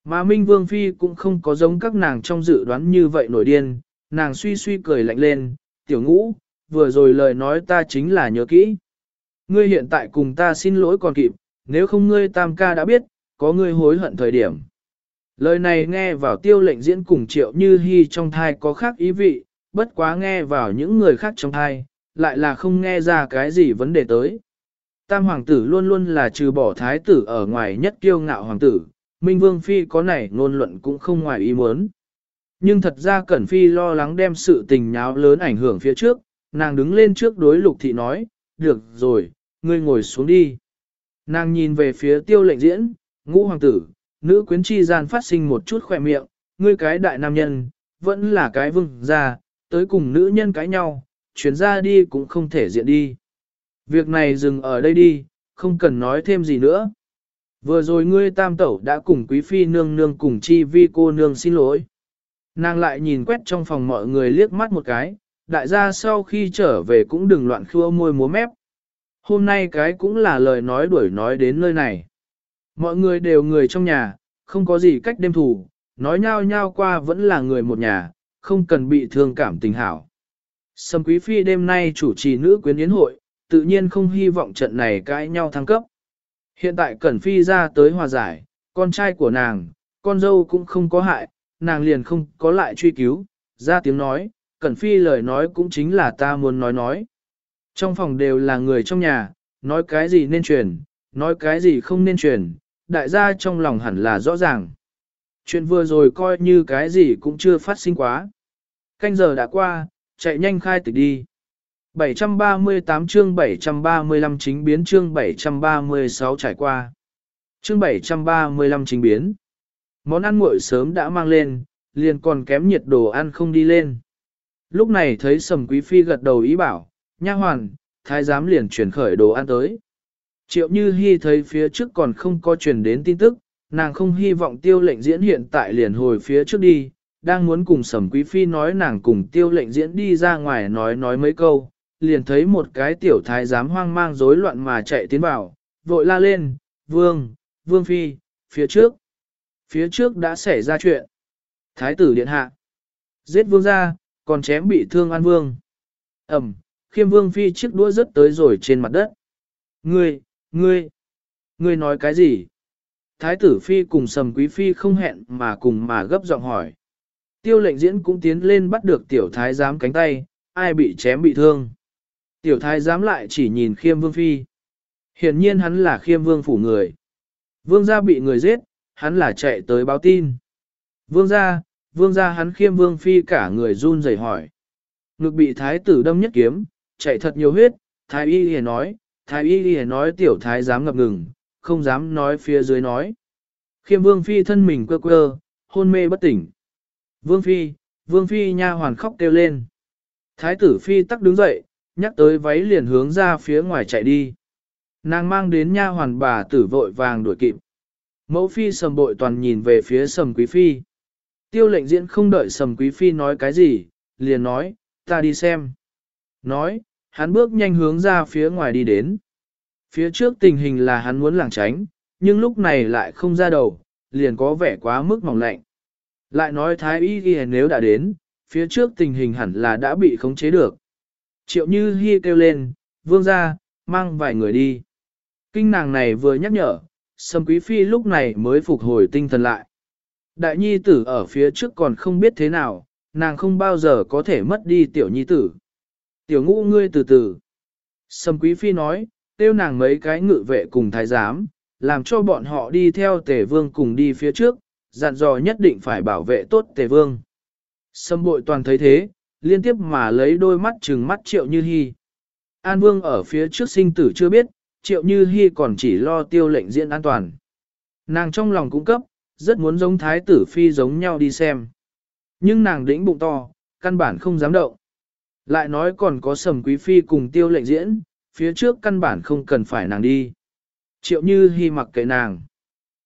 Mà Minh Vương Phi cũng không có giống các nàng trong dự đoán như vậy nổi điên, nàng suy suy cười lạnh lên, tiểu ngũ, vừa rồi lời nói ta chính là nhớ kỹ. Ngươi hiện tại cùng ta xin lỗi còn kịp, nếu không ngươi tam ca đã biết, có ngươi hối hận thời điểm. Lời này nghe vào tiêu lệnh diễn cùng triệu như hy trong thai có khác ý vị, bất quá nghe vào những người khác trong thai, lại là không nghe ra cái gì vấn đề tới. Tam hoàng tử luôn luôn là trừ bỏ thái tử ở ngoài nhất kiêu ngạo hoàng tử, Minh Vương Phi có này ngôn luận cũng không ngoài ý muốn. Nhưng thật ra Cẩn Phi lo lắng đem sự tình nháo lớn ảnh hưởng phía trước, nàng đứng lên trước đối lục thị nói, được rồi, ngươi ngồi xuống đi. Nàng nhìn về phía tiêu lệnh diễn, ngũ hoàng tử, nữ quyến chi gian phát sinh một chút khỏe miệng, ngươi cái đại nam nhân, vẫn là cái vương gia, tới cùng nữ nhân cãi nhau, chuyến ra đi cũng không thể diện đi. Việc này dừng ở đây đi, không cần nói thêm gì nữa. Vừa rồi ngươi tam tẩu đã cùng quý phi nương nương cùng chi vi cô nương xin lỗi. Nàng lại nhìn quét trong phòng mọi người liếc mắt một cái, đại gia sau khi trở về cũng đừng loạn khua môi múa mép. Hôm nay cái cũng là lời nói đuổi nói đến nơi này. Mọi người đều người trong nhà, không có gì cách đêm thủ, nói nhau nhau qua vẫn là người một nhà, không cần bị thương cảm tình hảo. Sâm Quý Phi đêm nay chủ trì nữ quyến yến hội, tự nhiên không hy vọng trận này cãi nhau thăng cấp. Hiện tại Cẩn Phi ra tới hòa giải, con trai của nàng, con dâu cũng không có hại, nàng liền không có lại truy cứu, ra tiếng nói, Cẩn Phi lời nói cũng chính là ta muốn nói nói. Trong phòng đều là người trong nhà, nói cái gì nên truyền, nói cái gì không nên truyền, đại gia trong lòng hẳn là rõ ràng. Chuyện vừa rồi coi như cái gì cũng chưa phát sinh quá. Canh giờ đã qua, chạy nhanh khai tịch đi. 738 chương 735 chính biến chương 736 trải qua. Chương 735 chính biến. Món ăn nguội sớm đã mang lên, liền còn kém nhiệt đồ ăn không đi lên. Lúc này thấy sầm quý phi gật đầu ý bảo, nha hoàn, thái giám liền chuyển khởi đồ ăn tới. Triệu Như Hi thấy phía trước còn không có truyền đến tin tức, nàng không hy vọng tiêu lệnh diễn hiện tại liền hồi phía trước đi, đang muốn cùng sầm quý phi nói nàng cùng tiêu lệnh diễn đi ra ngoài nói nói mấy câu, liền thấy một cái tiểu thái giám hoang mang rối loạn mà chạy tiến vào, vội la lên, vương, vương phi, phía trước, phía trước đã xảy ra chuyện. Thái tử điện hạ, giết vương ra, còn chém bị thương an vương. Ẩm, khiêm vương phi chiếc đũa rớt tới rồi trên mặt đất. Ngươi, ngươi, ngươi nói cái gì? Thái tử phi cùng sầm quý phi không hẹn mà cùng mà gấp giọng hỏi. Tiêu lệnh diễn cũng tiến lên bắt được tiểu thái giám cánh tay, ai bị chém bị thương. Tiểu thái giám lại chỉ nhìn khiêm vương phi. Hiển nhiên hắn là khiêm vương phủ người. Vương gia bị người giết, hắn là chạy tới báo tin. Vương gia, vương gia hắn khiêm vương phi cả người run rẩy hỏi. Ngực bị thái tử đâm nhất kiếm, chạy thật nhiều huyết, thái y hề nói, thái y ghi nói tiểu thái dám ngập ngừng, không dám nói phía dưới nói. Khiêm vương phi thân mình quơ quơ, hôn mê bất tỉnh. Vương phi, vương phi nha hoàn khóc kêu lên. Thái tử phi tắc đứng dậy, nhắc tới váy liền hướng ra phía ngoài chạy đi. Nàng mang đến nha hoàn bà tử vội vàng đuổi kịp. Mẫu phi sầm bội toàn nhìn về phía sầm quý phi. Tiêu lệnh diễn không đợi sầm quý phi nói cái gì, liền nói, ta đi xem. Nói, hắn bước nhanh hướng ra phía ngoài đi đến. Phía trước tình hình là hắn muốn lảng tránh, nhưng lúc này lại không ra đầu, liền có vẻ quá mức mỏng lạnh. Lại nói thái y ghi nếu đã đến, phía trước tình hình hẳn là đã bị khống chế được. Triệu như hy kêu lên, vương ra, mang vài người đi. Kinh nàng này vừa nhắc nhở, Sâm Quý Phi lúc này mới phục hồi tinh thần lại. Đại nhi tử ở phía trước còn không biết thế nào, nàng không bao giờ có thể mất đi tiểu nhi tử. Tiểu ngũ ngươi từ từ. Sâm Quý Phi nói, tiêu nàng mấy cái ngự vệ cùng thái giám, làm cho bọn họ đi theo tề vương cùng đi phía trước, dặn dò nhất định phải bảo vệ tốt tề vương. Sâm bội toàn thấy thế, liên tiếp mà lấy đôi mắt trừng mắt triệu như hy. An vương ở phía trước sinh tử chưa biết, triệu như hy còn chỉ lo tiêu lệnh diễn an toàn. Nàng trong lòng cũng cấp, rất muốn giống thái tử phi giống nhau đi xem. Nhưng nàng đĩnh bụng to, căn bản không dám động. Lại nói còn có sầm quý phi cùng tiêu lệnh diễn, phía trước căn bản không cần phải nàng đi. Triệu như hy mặc kệ nàng.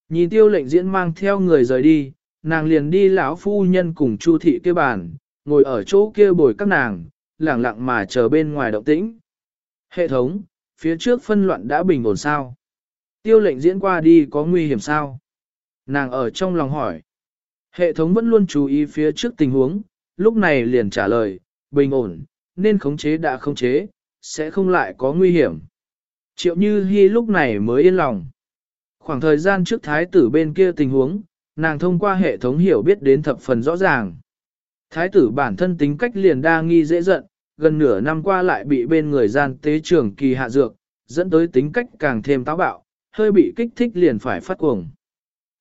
Nhìn tiêu lệnh diễn mang theo người rời đi, nàng liền đi lão phu nhân cùng chu thị kia bàn, ngồi ở chỗ kia bồi các nàng, lặng lặng mà chờ bên ngoài động tĩnh. Hệ thống, phía trước phân loạn đã bình ổn sao? Tiêu lệnh diễn qua đi có nguy hiểm sao? Nàng ở trong lòng hỏi. Hệ thống vẫn luôn chú ý phía trước tình huống, lúc này liền trả lời, bình ổn, nên khống chế đã khống chế, sẽ không lại có nguy hiểm. Triệu Như Hi lúc này mới yên lòng. Khoảng thời gian trước thái tử bên kia tình huống, nàng thông qua hệ thống hiểu biết đến thập phần rõ ràng. Thái tử bản thân tính cách liền đa nghi dễ giận, gần nửa năm qua lại bị bên người gian tế trưởng kỳ hạ dược, dẫn tới tính cách càng thêm táo bạo, hơi bị kích thích liền phải phát cuồng.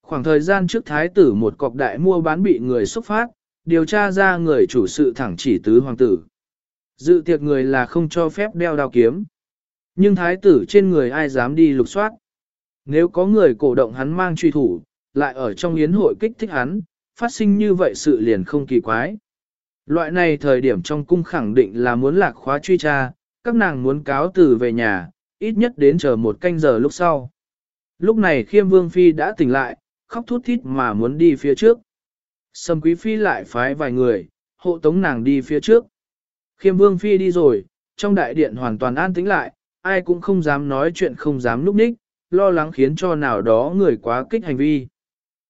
Khoảng thời gian trước thái tử một cọc đại mua bán bị người xúc phát, điều tra ra người chủ sự thẳng chỉ tứ hoàng tử. Dự tiệc người là không cho phép đeo đao kiếm. Nhưng thái tử trên người ai dám đi lục soát. Nếu có người cổ động hắn mang truy thủ, lại ở trong yến hội kích thích hắn, phát sinh như vậy sự liền không kỳ quái. Loại này thời điểm trong cung khẳng định là muốn lạc khóa truy tra, các nàng muốn cáo từ về nhà, ít nhất đến chờ một canh giờ lúc sau. Lúc này khiêm vương phi đã tỉnh lại, khóc thút thít mà muốn đi phía trước. Sâm quý phi lại phái vài người, hộ tống nàng đi phía trước. Khiêm vương phi đi rồi, trong đại điện hoàn toàn an tĩnh lại, ai cũng không dám nói chuyện không dám núp ních, lo lắng khiến cho nào đó người quá kích hành vi.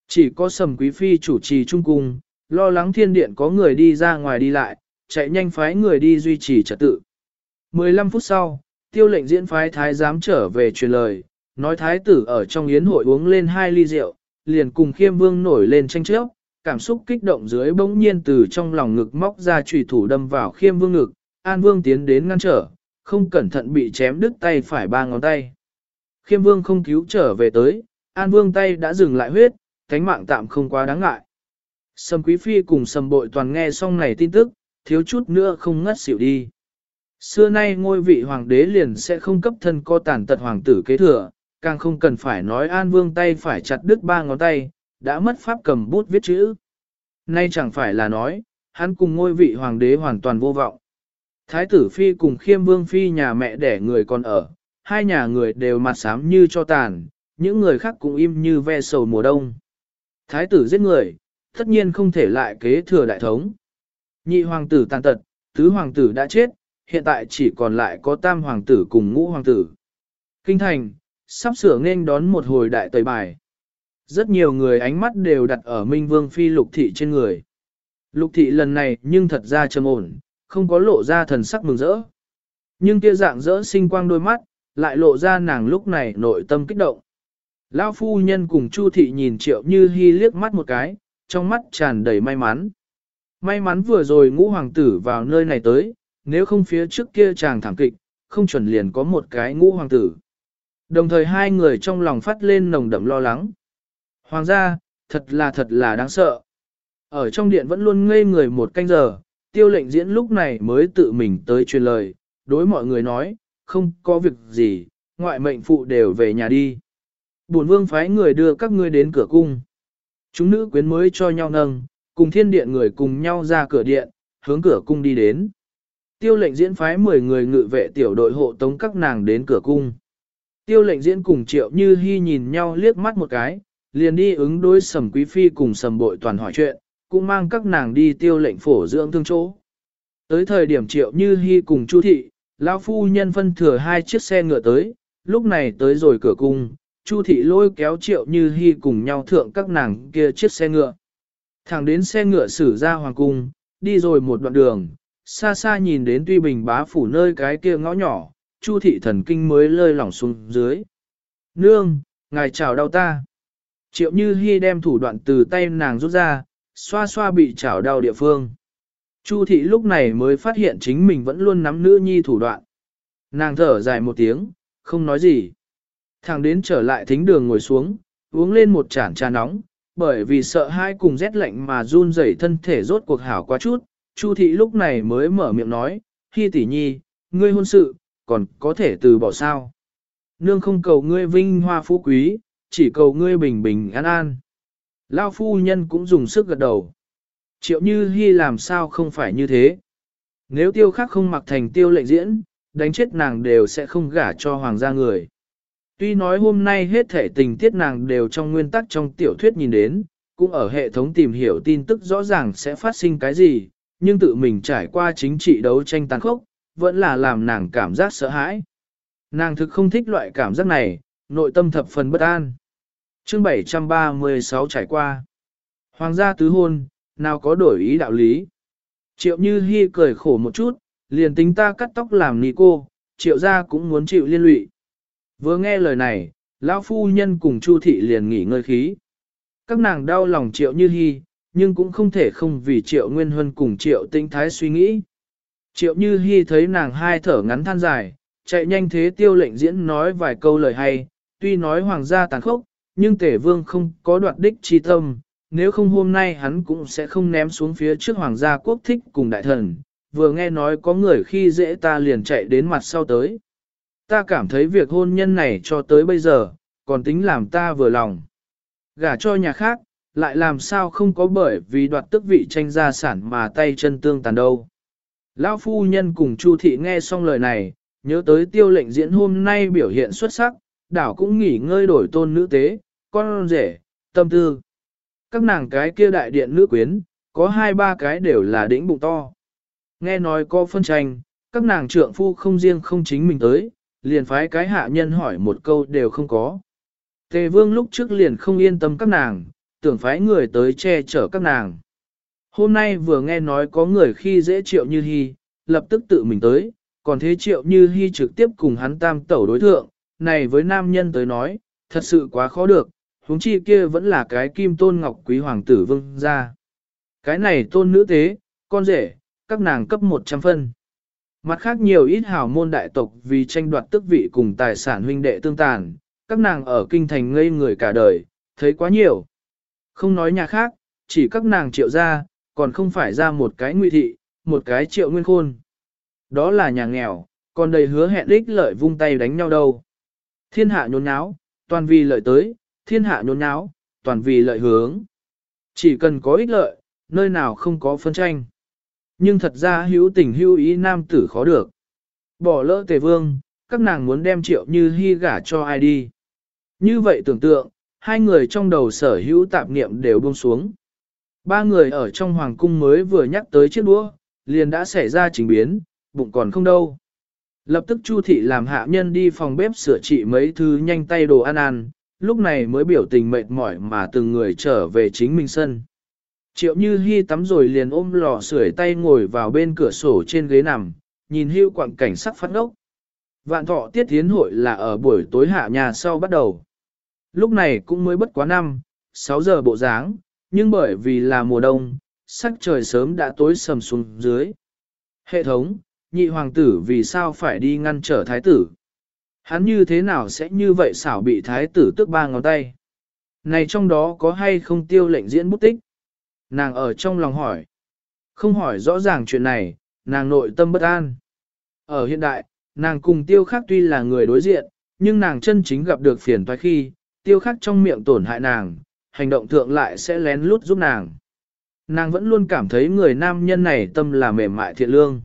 Chỉ có sầm quý phi chủ trì trung cung, lo lắng thiên điện có người đi ra ngoài đi lại, chạy nhanh phái người đi duy trì trật tự. 15 phút sau, tiêu lệnh diễn phái thái giám trở về truyền lời, nói thái tử ở trong yến hội uống lên hai ly rượu, liền cùng khiêm vương nổi lên tranh chấp, cảm xúc kích động dưới bỗng nhiên từ trong lòng ngực móc ra chùy thủ đâm vào khiêm vương ngực, an vương tiến đến ngăn trở, không cẩn thận bị chém đứt tay phải ba ngón tay. Khiêm vương không cứu trở về tới, an vương tay đã dừng lại huyết, cánh mạng tạm không quá đáng ngại. Sầm quý phi cùng sầm bội toàn nghe xong này tin tức, thiếu chút nữa không ngất xỉu đi. Xưa nay ngôi vị hoàng đế liền sẽ không cấp thân co tàn tật hoàng tử kế thừa, càng không cần phải nói an vương tay phải chặt đứt ba ngón tay, đã mất pháp cầm bút viết chữ. Nay chẳng phải là nói, hắn cùng ngôi vị hoàng đế hoàn toàn vô vọng. Thái tử phi cùng khiêm vương phi nhà mẹ đẻ người còn ở, hai nhà người đều mặt xám như cho tàn, những người khác cũng im như ve sầu mùa đông. Thái tử giết người, tất nhiên không thể lại kế thừa đại thống. Nhị hoàng tử tàn tật, tứ hoàng tử đã chết, hiện tại chỉ còn lại có tam hoàng tử cùng ngũ hoàng tử. Kinh thành, sắp sửa nên đón một hồi đại tẩy bài. Rất nhiều người ánh mắt đều đặt ở Minh Vương Phi Lục Thị trên người. Lục Thị lần này nhưng thật ra trầm ổn, không có lộ ra thần sắc mừng rỡ. Nhưng kia dạng rỡ sinh quang đôi mắt, lại lộ ra nàng lúc này nội tâm kích động. Lão phu nhân cùng Chu thị nhìn Triệu Như Hi liếc mắt một cái, trong mắt tràn đầy may mắn. May mắn vừa rồi ngũ hoàng tử vào nơi này tới, nếu không phía trước kia chàng thảm kịch, không chuẩn liền có một cái ngũ hoàng tử. Đồng thời hai người trong lòng phát lên nồng đậm lo lắng. Hoàng gia, thật là thật là đáng sợ. Ở trong điện vẫn luôn ngây người một canh giờ, tiêu lệnh diễn lúc này mới tự mình tới truyền lời, đối mọi người nói, không có việc gì, ngoại mệnh phụ đều về nhà đi. Bổn vương phái người đưa các ngươi đến cửa cung. Chúng nữ quyến mới cho nhau nâng, cùng thiên điện người cùng nhau ra cửa điện, hướng cửa cung đi đến. Tiêu lệnh diễn phái 10 người ngự vệ tiểu đội hộ tống các nàng đến cửa cung. Tiêu lệnh diễn cùng triệu như hy nhìn nhau liếc mắt một cái, liền đi ứng đối sầm quý phi cùng sầm bội toàn hỏi chuyện, cũng mang các nàng đi tiêu lệnh phổ dưỡng thương chỗ. Tới thời điểm triệu như hy cùng chu thị, lão phu nhân phân thừa hai chiếc xe ngựa tới, lúc này tới rồi cửa cung, chu thị lôi kéo triệu như hy cùng nhau thượng các nàng kia chiếc xe ngựa. Thẳng đến xe ngựa xử ra hoàng cung, đi rồi một đoạn đường, xa xa nhìn đến tuy bình bá phủ nơi cái kia ngõ nhỏ, chu thị thần kinh mới lơi lỏng xuống dưới. Nương, ngài chào đau ta. Triệu Như Hi đem thủ đoạn từ tay nàng rút ra, xoa xoa bị chảo đau địa phương. Chu thị lúc này mới phát hiện chính mình vẫn luôn nắm nữ nhi thủ đoạn. Nàng thở dài một tiếng, không nói gì. Thằng đến trở lại thính đường ngồi xuống, uống lên một chản trà nóng, bởi vì sợ hai cùng rét lạnh mà run rẩy thân thể rốt cuộc hảo quá chút. Chu thị lúc này mới mở miệng nói, Hi tỷ nhi, ngươi hôn sự, còn có thể từ bỏ sao. Nương không cầu ngươi vinh hoa phú quý, chỉ cầu ngươi bình bình an an. Lao phu nhân cũng dùng sức gật đầu. Triệu như hy làm sao không phải như thế. Nếu tiêu khắc không mặc thành tiêu lệnh diễn, đánh chết nàng đều sẽ không gả cho hoàng gia người. Tuy nói hôm nay hết thể tình tiết nàng đều trong nguyên tắc trong tiểu thuyết nhìn đến, cũng ở hệ thống tìm hiểu tin tức rõ ràng sẽ phát sinh cái gì, nhưng tự mình trải qua chính trị đấu tranh tàn khốc, vẫn là làm nàng cảm giác sợ hãi. Nàng thực không thích loại cảm giác này, nội tâm thập phần bất an. Chương 736 trải qua. Hoàng gia tứ hôn, nào có đổi ý đạo lý. Triệu Như Hi cười khổ một chút, liền tính ta cắt tóc làm nị cô, triệu gia cũng muốn chịu liên lụy. Vừa nghe lời này, lão phu nhân cùng Chu thị liền nghỉ ngơi khí. Các nàng đau lòng triệu Như Hi, nhưng cũng không thể không vì triệu Nguyên Huân cùng triệu tinh thái suy nghĩ. Triệu Như Hi thấy nàng hai thở ngắn than dài, chạy nhanh thế tiêu lệnh diễn nói vài câu lời hay, tuy nói hoàng gia tàn khốc, nhưng tể vương không có đoạt đích chi tâm, nếu không hôm nay hắn cũng sẽ không ném xuống phía trước hoàng gia quốc thích cùng đại thần, vừa nghe nói có người khi dễ ta liền chạy đến mặt sau tới. Ta cảm thấy việc hôn nhân này cho tới bây giờ, còn tính làm ta vừa lòng. Gả cho nhà khác, lại làm sao không có bởi vì đoạt tức vị tranh gia sản mà tay chân tương tàn đâu. Lão phu nhân cùng Chu thị nghe xong lời này, nhớ tới tiêu lệnh diễn hôm nay biểu hiện xuất sắc, đảo cũng nghỉ ngơi đổi tôn nữ tế, con rể, tâm tư. Các nàng cái kia đại điện nữ quyến, có hai ba cái đều là đỉnh bụng to. Nghe nói có phân tranh, các nàng trượng phu không riêng không chính mình tới, liền phái cái hạ nhân hỏi một câu đều không có. Tề vương lúc trước liền không yên tâm các nàng, tưởng phái người tới che chở các nàng. Hôm nay vừa nghe nói có người khi dễ triệu như hy, lập tức tự mình tới, còn thế triệu như hy trực tiếp cùng hắn tam tẩu đối thượng, này với nam nhân tới nói, thật sự quá khó được, huống chi kia vẫn là cái kim tôn ngọc quý hoàng tử vương gia. Cái này tôn nữ tế, con rể, các nàng cấp 100 phân. Mặt khác nhiều ít hào môn đại tộc vì tranh đoạt tước vị cùng tài sản huynh đệ tương tàn, các nàng ở kinh thành ngây người cả đời, thấy quá nhiều. Không nói nhà khác, chỉ các nàng triệu ra, còn không phải ra một cái nguy thị, một cái triệu nguyên khôn. Đó là nhà nghèo, còn đầy hứa hẹn ích lợi vung tay đánh nhau đâu. Thiên hạ nhốn nháo, toàn vì lợi tới, thiên hạ nhốn nháo, toàn vì lợi hướng. Chỉ cần có ích lợi, nơi nào không có phân tranh. Nhưng thật ra hữu tình hữu ý nam tử khó được. Bỏ lỡ tề vương, các nàng muốn đem triệu như hy gả cho ai đi. Như vậy tưởng tượng, hai người trong đầu sở hữu tạp niệm đều buông xuống. Ba người ở trong hoàng cung mới vừa nhắc tới chiếc đũa, liền đã xảy ra trình biến, bụng còn không đâu. Lập tức Chu thị làm hạ nhân đi phòng bếp sửa trị mấy thứ nhanh tay đồ ăn ăn, lúc này mới biểu tình mệt mỏi mà từng người trở về chính mình sân. Triệu Như Hi tắm rồi liền ôm lò sưởi tay ngồi vào bên cửa sổ trên ghế nằm, nhìn hưu quảng cảnh sắc phát ngốc. Vạn thọ tiết tiến hội là ở buổi tối hạ nhà sau bắt đầu. Lúc này cũng mới bất quá năm, 6 giờ bộ dáng, nhưng bởi vì là mùa đông, sắc trời sớm đã tối sầm xuống dưới. Hệ thống, nhị hoàng tử vì sao phải đi ngăn trở thái tử? Hắn như thế nào sẽ như vậy xảo bị thái tử tức ba ngón tay? Này trong đó có hay không tiêu lệnh diễn bút tích? Nàng ở trong lòng hỏi. Không hỏi rõ ràng chuyện này, nàng nội tâm bất an. Ở hiện đại, nàng cùng tiêu khắc tuy là người đối diện, nhưng nàng chân chính gặp được phiền toái khi, tiêu khắc trong miệng tổn hại nàng, hành động thượng lại sẽ lén lút giúp nàng. Nàng vẫn luôn cảm thấy người nam nhân này tâm là mềm mại thiện lương.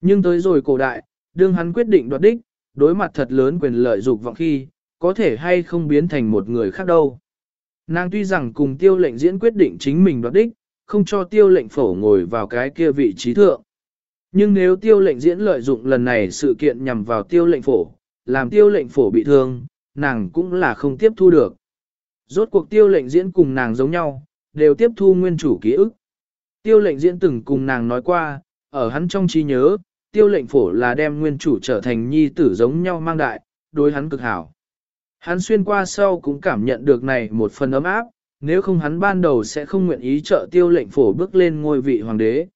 Nhưng tới rồi cổ đại, đương hắn quyết định đoạt đích, đối mặt thật lớn quyền lợi dục vọng khi, có thể hay không biến thành một người khác đâu. Nàng tuy rằng cùng tiêu lệnh diễn quyết định chính mình đoạt đích, không cho tiêu lệnh phổ ngồi vào cái kia vị trí thượng. Nhưng nếu tiêu lệnh diễn lợi dụng lần này sự kiện nhằm vào tiêu lệnh phổ, làm tiêu lệnh phổ bị thương, nàng cũng là không tiếp thu được. Rốt cuộc tiêu lệnh diễn cùng nàng giống nhau, đều tiếp thu nguyên chủ ký ức. Tiêu lệnh diễn từng cùng nàng nói qua, ở hắn trong trí nhớ, tiêu lệnh phổ là đem nguyên chủ trở thành nhi tử giống nhau mang đại, đối hắn cực hảo. Hắn xuyên qua sau cũng cảm nhận được này một phần ấm áp, nếu không hắn ban đầu sẽ không nguyện ý trợ tiêu lệnh phổ bước lên ngôi vị hoàng đế.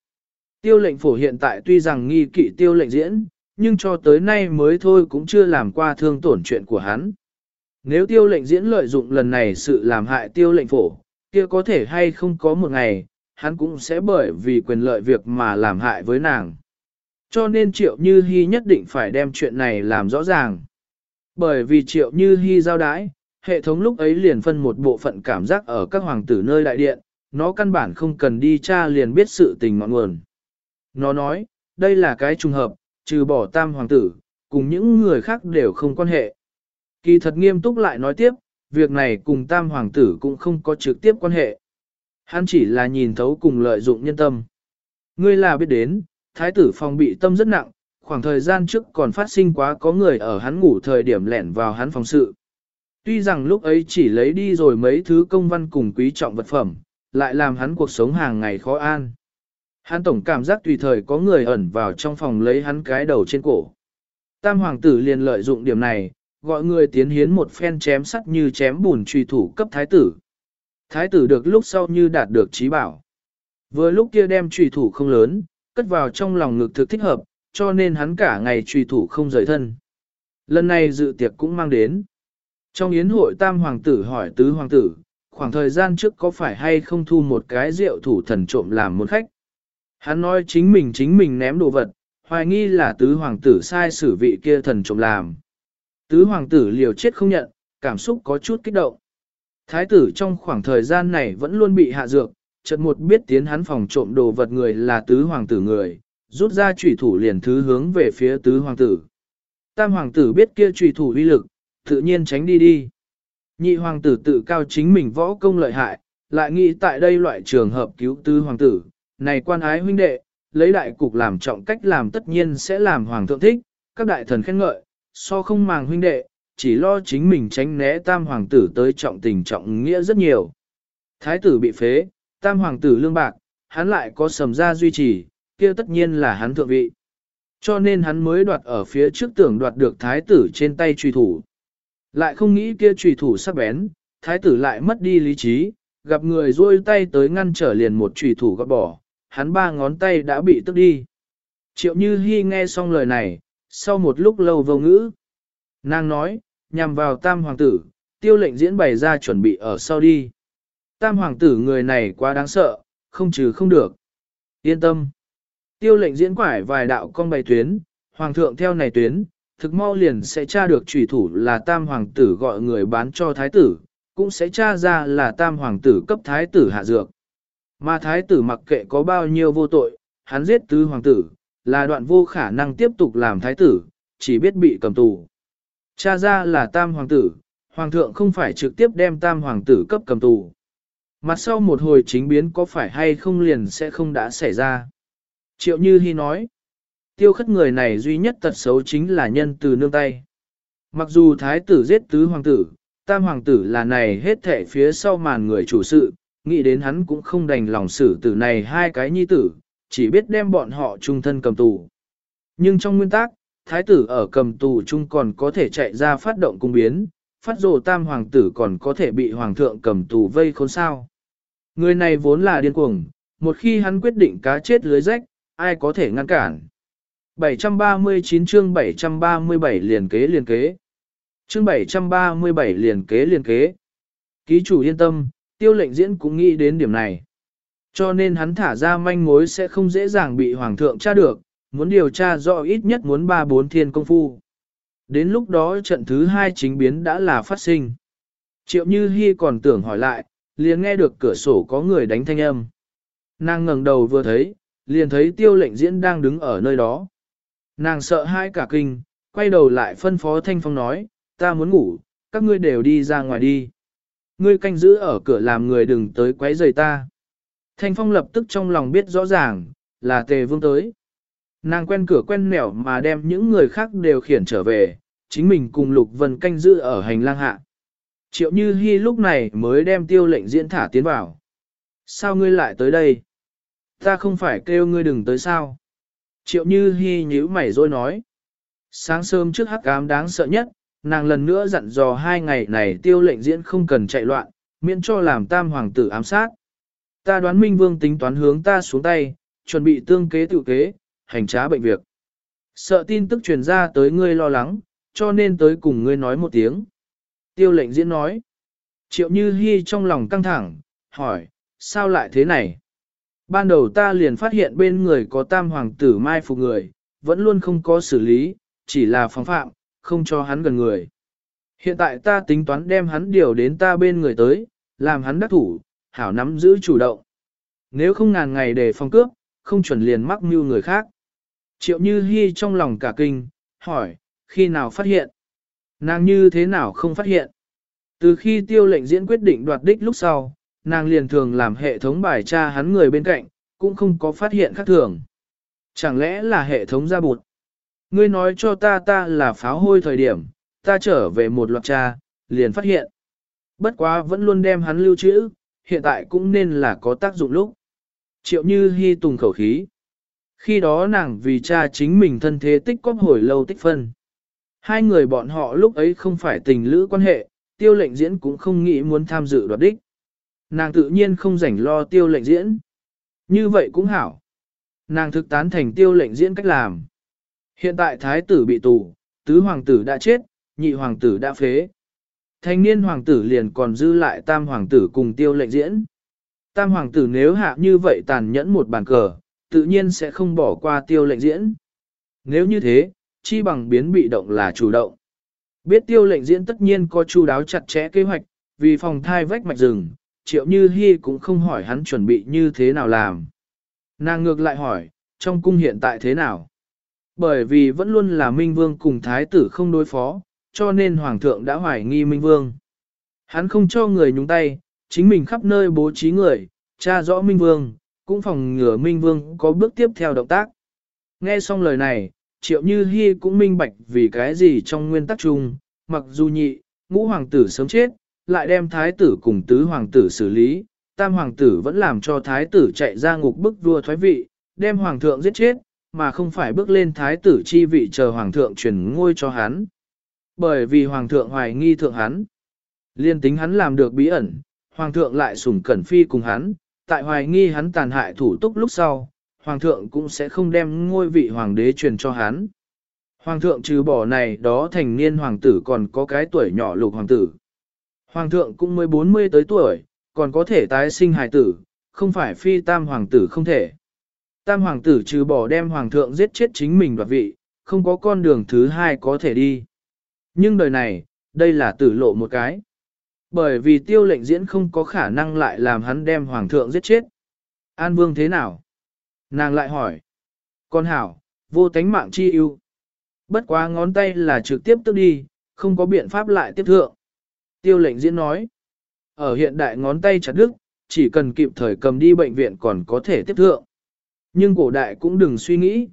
Tiêu lệnh phổ hiện tại tuy rằng nghi kỵ tiêu lệnh diễn, nhưng cho tới nay mới thôi cũng chưa làm qua thương tổn chuyện của hắn. Nếu tiêu lệnh diễn lợi dụng lần này sự làm hại tiêu lệnh phổ, kia có thể hay không có một ngày, hắn cũng sẽ bởi vì quyền lợi việc mà làm hại với nàng. Cho nên Triệu Như Hi nhất định phải đem chuyện này làm rõ ràng. Bởi vì Triệu Như Hi giao đái, hệ thống lúc ấy liền phân một bộ phận cảm giác ở các hoàng tử nơi đại điện, nó căn bản không cần đi tra liền biết sự tình ngọn nguồn. Nó nói, đây là cái trùng hợp, trừ bỏ tam hoàng tử, cùng những người khác đều không quan hệ. Kỳ thật nghiêm túc lại nói tiếp, việc này cùng tam hoàng tử cũng không có trực tiếp quan hệ. Hắn chỉ là nhìn thấu cùng lợi dụng nhân tâm. Ngươi là biết đến, thái tử phòng bị tâm rất nặng, khoảng thời gian trước còn phát sinh quá có người ở hắn ngủ thời điểm lẻn vào hắn phòng sự. Tuy rằng lúc ấy chỉ lấy đi rồi mấy thứ công văn cùng quý trọng vật phẩm, lại làm hắn cuộc sống hàng ngày khó an. Hắn tổng cảm giác tùy thời có người ẩn vào trong phòng lấy hắn cái đầu trên cổ. Tam hoàng tử liền lợi dụng điểm này, gọi người tiến hiến một phen chém sắt như chém bùn truy thủ cấp thái tử. Thái tử được lúc sau như đạt được trí bảo. Vừa lúc kia đem truy thủ không lớn, cất vào trong lòng ngực thực thích hợp, cho nên hắn cả ngày truy thủ không rời thân. Lần này dự tiệc cũng mang đến. Trong yến hội tam hoàng tử hỏi tứ hoàng tử, khoảng thời gian trước có phải hay không thu một cái rượu thủ thần trộm làm một khách. Hắn nói chính mình chính mình ném đồ vật, hoài nghi là tứ hoàng tử sai xử vị kia thần trộm làm. Tứ hoàng tử liều chết không nhận, cảm xúc có chút kích động. Thái tử trong khoảng thời gian này vẫn luôn bị hạ dược, chợt một biết tiến hắn phòng trộm đồ vật người là tứ hoàng tử người, rút ra trùy thủ liền thứ hướng về phía tứ hoàng tử. Tam hoàng tử biết kia trùy thủ uy lực, tự nhiên tránh đi đi. Nhị hoàng tử tự cao chính mình võ công lợi hại, lại nghĩ tại đây loại trường hợp cứu tứ hoàng tử, này quan ái huynh đệ, lấy đại cục làm trọng cách làm tất nhiên sẽ làm hoàng thượng thích, các đại thần khen ngợi, so không màng huynh đệ, chỉ lo chính mình tránh né tam hoàng tử tới trọng tình trọng nghĩa rất nhiều. Thái tử bị phế, tam hoàng tử lương bạc, hắn lại có sầm ra duy trì, kia tất nhiên là hắn thượng vị. Cho nên hắn mới đoạt ở phía trước tưởng đoạt được thái tử trên tay truy thủ. Lại không nghĩ kia truy thủ sắc bén, thái tử lại mất đi lý trí, gặp người rôi tay tới ngăn trở liền một truy thủ gọt bỏ, hắn ba ngón tay đã bị tức đi. Triệu Như Hi nghe xong lời này, sau một lúc lâu vô ngữ. Nàng nói, nhằm vào tam hoàng tử, tiêu lệnh diễn bày ra chuẩn bị ở sau đi. Tam hoàng tử người này quá đáng sợ, không trừ không được. Yên tâm. Tiêu lệnh diễn quải vài đạo con bày tuyến, hoàng thượng theo này tuyến, thực mau liền sẽ tra được trùy thủ là tam hoàng tử gọi người bán cho thái tử, cũng sẽ tra ra là tam hoàng tử cấp thái tử hạ dược. Mà thái tử mặc kệ có bao nhiêu vô tội, hắn giết tứ hoàng tử, là đoạn vô khả năng tiếp tục làm thái tử, chỉ biết bị cầm tù. Cha ra là tam hoàng tử, hoàng thượng không phải trực tiếp đem tam hoàng tử cấp cầm tù. Mặt sau một hồi chính biến có phải hay không liền sẽ không đã xảy ra. Triệu Như Hi nói, tiêu khất người này duy nhất tật xấu chính là nhân từ nương tay. Mặc dù thái tử giết tứ hoàng tử, tam hoàng tử là này hết thể phía sau màn người chủ sự, nghĩ đến hắn cũng không đành lòng xử tử này hai cái nhi tử, chỉ biết đem bọn họ trung thân cầm tù. Nhưng trong nguyên tắc, thái tử ở cầm tù chung còn có thể chạy ra phát động cung biến, phát rồ tam hoàng tử còn có thể bị hoàng thượng cầm tù vây khốn sao. Người này vốn là điên cuồng, một khi hắn quyết định cá chết lưới rách, ai có thể ngăn cản. 739 chương 737 liền kế liền kế. Chương 737 liền kế liền kế. Ký chủ yên tâm, tiêu lệnh diễn cũng nghĩ đến điểm này. Cho nên hắn thả ra manh mối sẽ không dễ dàng bị hoàng thượng tra được, muốn điều tra rõ ít nhất muốn ba bốn thiên công phu. Đến lúc đó trận thứ hai chính biến đã là phát sinh. Triệu Như Hi còn tưởng hỏi lại, liền nghe được cửa sổ có người đánh thanh âm. Nàng ngẩng đầu vừa thấy, liền thấy tiêu lệnh diễn đang đứng ở nơi đó. Nàng sợ hai cả kinh, quay đầu lại phân phó Thanh Phong nói, ta muốn ngủ, các ngươi đều đi ra ngoài đi. Ngươi canh giữ ở cửa làm người đừng tới quấy rầy ta. Thanh Phong lập tức trong lòng biết rõ ràng, là tề vương tới. Nàng quen cửa quen nẻo mà đem những người khác đều khiển trở về, chính mình cùng Lục Vân canh giữ ở hành lang hạ. Triệu Như Hi lúc này mới đem tiêu lệnh diễn thả tiến vào. Sao ngươi lại tới đây? Ta không phải kêu ngươi đừng tới sao? Triệu Như Hi nhíu mày rồi nói. Sáng sớm trước hắc ám đáng sợ nhất, nàng lần nữa dặn dò hai ngày này tiêu lệnh diễn không cần chạy loạn, miễn cho làm tam hoàng tử ám sát. Ta đoán Minh Vương tính toán hướng ta xuống tay, chuẩn bị tương kế tự kế, hành trá bệnh việc. Sợ tin tức truyền ra tới ngươi lo lắng, cho nên tới cùng ngươi nói một tiếng. Tiêu lệnh diễn nói. Triệu Như Hi trong lòng căng thẳng, hỏi, sao lại thế này? Ban đầu ta liền phát hiện bên người có tam hoàng tử mai phục người, vẫn luôn không có xử lý, chỉ là phóng phạm, không cho hắn gần người. Hiện tại ta tính toán đem hắn điều đến ta bên người tới, làm hắn đắc thủ, hảo nắm giữ chủ động. Nếu không ngàn ngày để phòng cướp, không chuẩn liền mắc mưu người khác. Triệu Như Hi trong lòng cả kinh, hỏi, khi nào phát hiện? Nàng như thế nào không phát hiện? Từ khi tiêu lệnh diễn quyết định đoạt đích lúc sau, nàng liền thường làm hệ thống bài tra hắn người bên cạnh, cũng không có phát hiện khác thường. Chẳng lẽ là hệ thống ra bụt? Ngươi nói cho ta ta là pháo hôi thời điểm, ta trở về một loạt tra, liền phát hiện. Bất quá vẫn luôn đem hắn lưu trữ, hiện tại cũng nên là có tác dụng lúc. Triệu như Hi tùng khẩu khí. Khi đó nàng vì cha chính mình thân thế tích cóp hồi lâu tích phân. Hai người bọn họ lúc ấy không phải tình lữ quan hệ, tiêu lệnh diễn cũng không nghĩ muốn tham dự đoạt đích. Nàng tự nhiên không rảnh lo tiêu lệnh diễn. Như vậy cũng hảo. Nàng thực tán thành tiêu lệnh diễn cách làm. Hiện tại thái tử bị tù, tứ hoàng tử đã chết, nhị hoàng tử đã phế. Thanh niên hoàng tử liền còn dư lại tam hoàng tử cùng tiêu lệnh diễn. Tam hoàng tử nếu hạ như vậy tàn nhẫn một bàn cờ, tự nhiên sẽ không bỏ qua tiêu lệnh diễn. Nếu như thế, chi bằng biến bị động là chủ động. Biết tiêu lệnh diễn tất nhiên có chu đáo chặt chẽ kế hoạch, vì phòng thai vách mạch rừng, triệu như hy cũng không hỏi hắn chuẩn bị như thế nào làm. Nàng ngược lại hỏi, trong cung hiện tại thế nào? Bởi vì vẫn luôn là Minh Vương cùng Thái tử không đối phó, cho nên Hoàng thượng đã hoài nghi Minh Vương. Hắn không cho người nhúng tay, chính mình khắp nơi bố trí người, tra rõ Minh Vương, cũng phòng ngừa Minh Vương có bước tiếp theo động tác. Nghe xong lời này, Triệu Như Hi cũng minh bạch vì cái gì trong nguyên tắc chung, mặc dù nhị, ngũ hoàng tử sớm chết, lại đem thái tử cùng tứ hoàng tử xử lý, tam hoàng tử vẫn làm cho thái tử chạy ra ngục bức vua thoái vị, đem hoàng thượng giết chết, mà không phải bước lên thái tử chi vị chờ hoàng thượng truyền ngôi cho hắn. Bởi vì hoàng thượng hoài nghi thượng hắn. Liên tính hắn làm được bí ẩn, hoàng thượng lại sủng cẩn phi cùng hắn, tại hoài nghi hắn tàn hại thủ túc lúc sau, hoàng thượng cũng sẽ không đem ngôi vị hoàng đế truyền cho hắn. Hoàng thượng trừ bỏ này đó thành niên hoàng tử còn có cái tuổi nhỏ lục hoàng tử. Hoàng thượng cũng mới 40 tới tuổi, còn có thể tái sinh hài tử, không phải phi tam hoàng tử không thể. Tam hoàng tử trừ bỏ đem hoàng thượng giết chết chính mình đoạt vị, không có con đường thứ hai có thể đi. Nhưng đời này, đây là tử lộ một cái. Bởi vì tiêu lệnh diễn không có khả năng lại làm hắn đem hoàng thượng giết chết. An vương thế nào? Nàng lại hỏi. Con hảo, vô tánh mạng chi ưu. Bất quá ngón tay là trực tiếp tức đi, không có biện pháp lại tiếp thượng. Tiêu lệnh diễn nói. Ở hiện đại ngón tay chặt đứt, chỉ cần kịp thời cầm đi bệnh viện còn có thể tiếp thượng. Nhưng cổ đại cũng đừng suy nghĩ.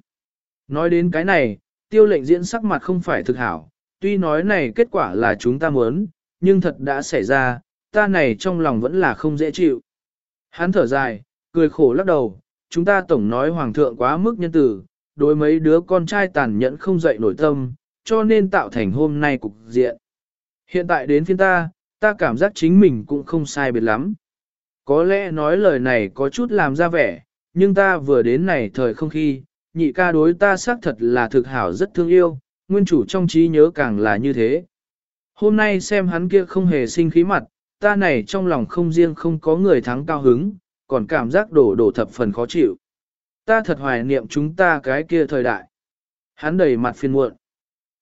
Nói đến cái này, tiêu lệnh diễn sắc mặt không phải thực hảo, tuy nói này kết quả là chúng ta muốn, nhưng thật đã xảy ra, ta này trong lòng vẫn là không dễ chịu. Hắn thở dài, cười khổ lắc đầu, chúng ta tổng nói hoàng thượng quá mức nhân tử, đối mấy đứa con trai tàn nhẫn không dậy nổi tâm, cho nên tạo thành hôm nay cục diện. Hiện tại đến phiên ta, ta cảm giác chính mình cũng không sai biệt lắm. Có lẽ nói lời này có chút làm ra vẻ, nhưng ta vừa đến này thời không khi, nhị ca đối ta xác thật là thực hảo rất thương yêu, nguyên chủ trong trí nhớ càng là như thế. Hôm nay xem hắn kia không hề sinh khí mặt, ta này trong lòng không riêng không có người thắng cao hứng, còn cảm giác đổ đổ thập phần khó chịu. Ta thật hoài niệm chúng ta cái kia thời đại. Hắn đầy mặt phiền muộn.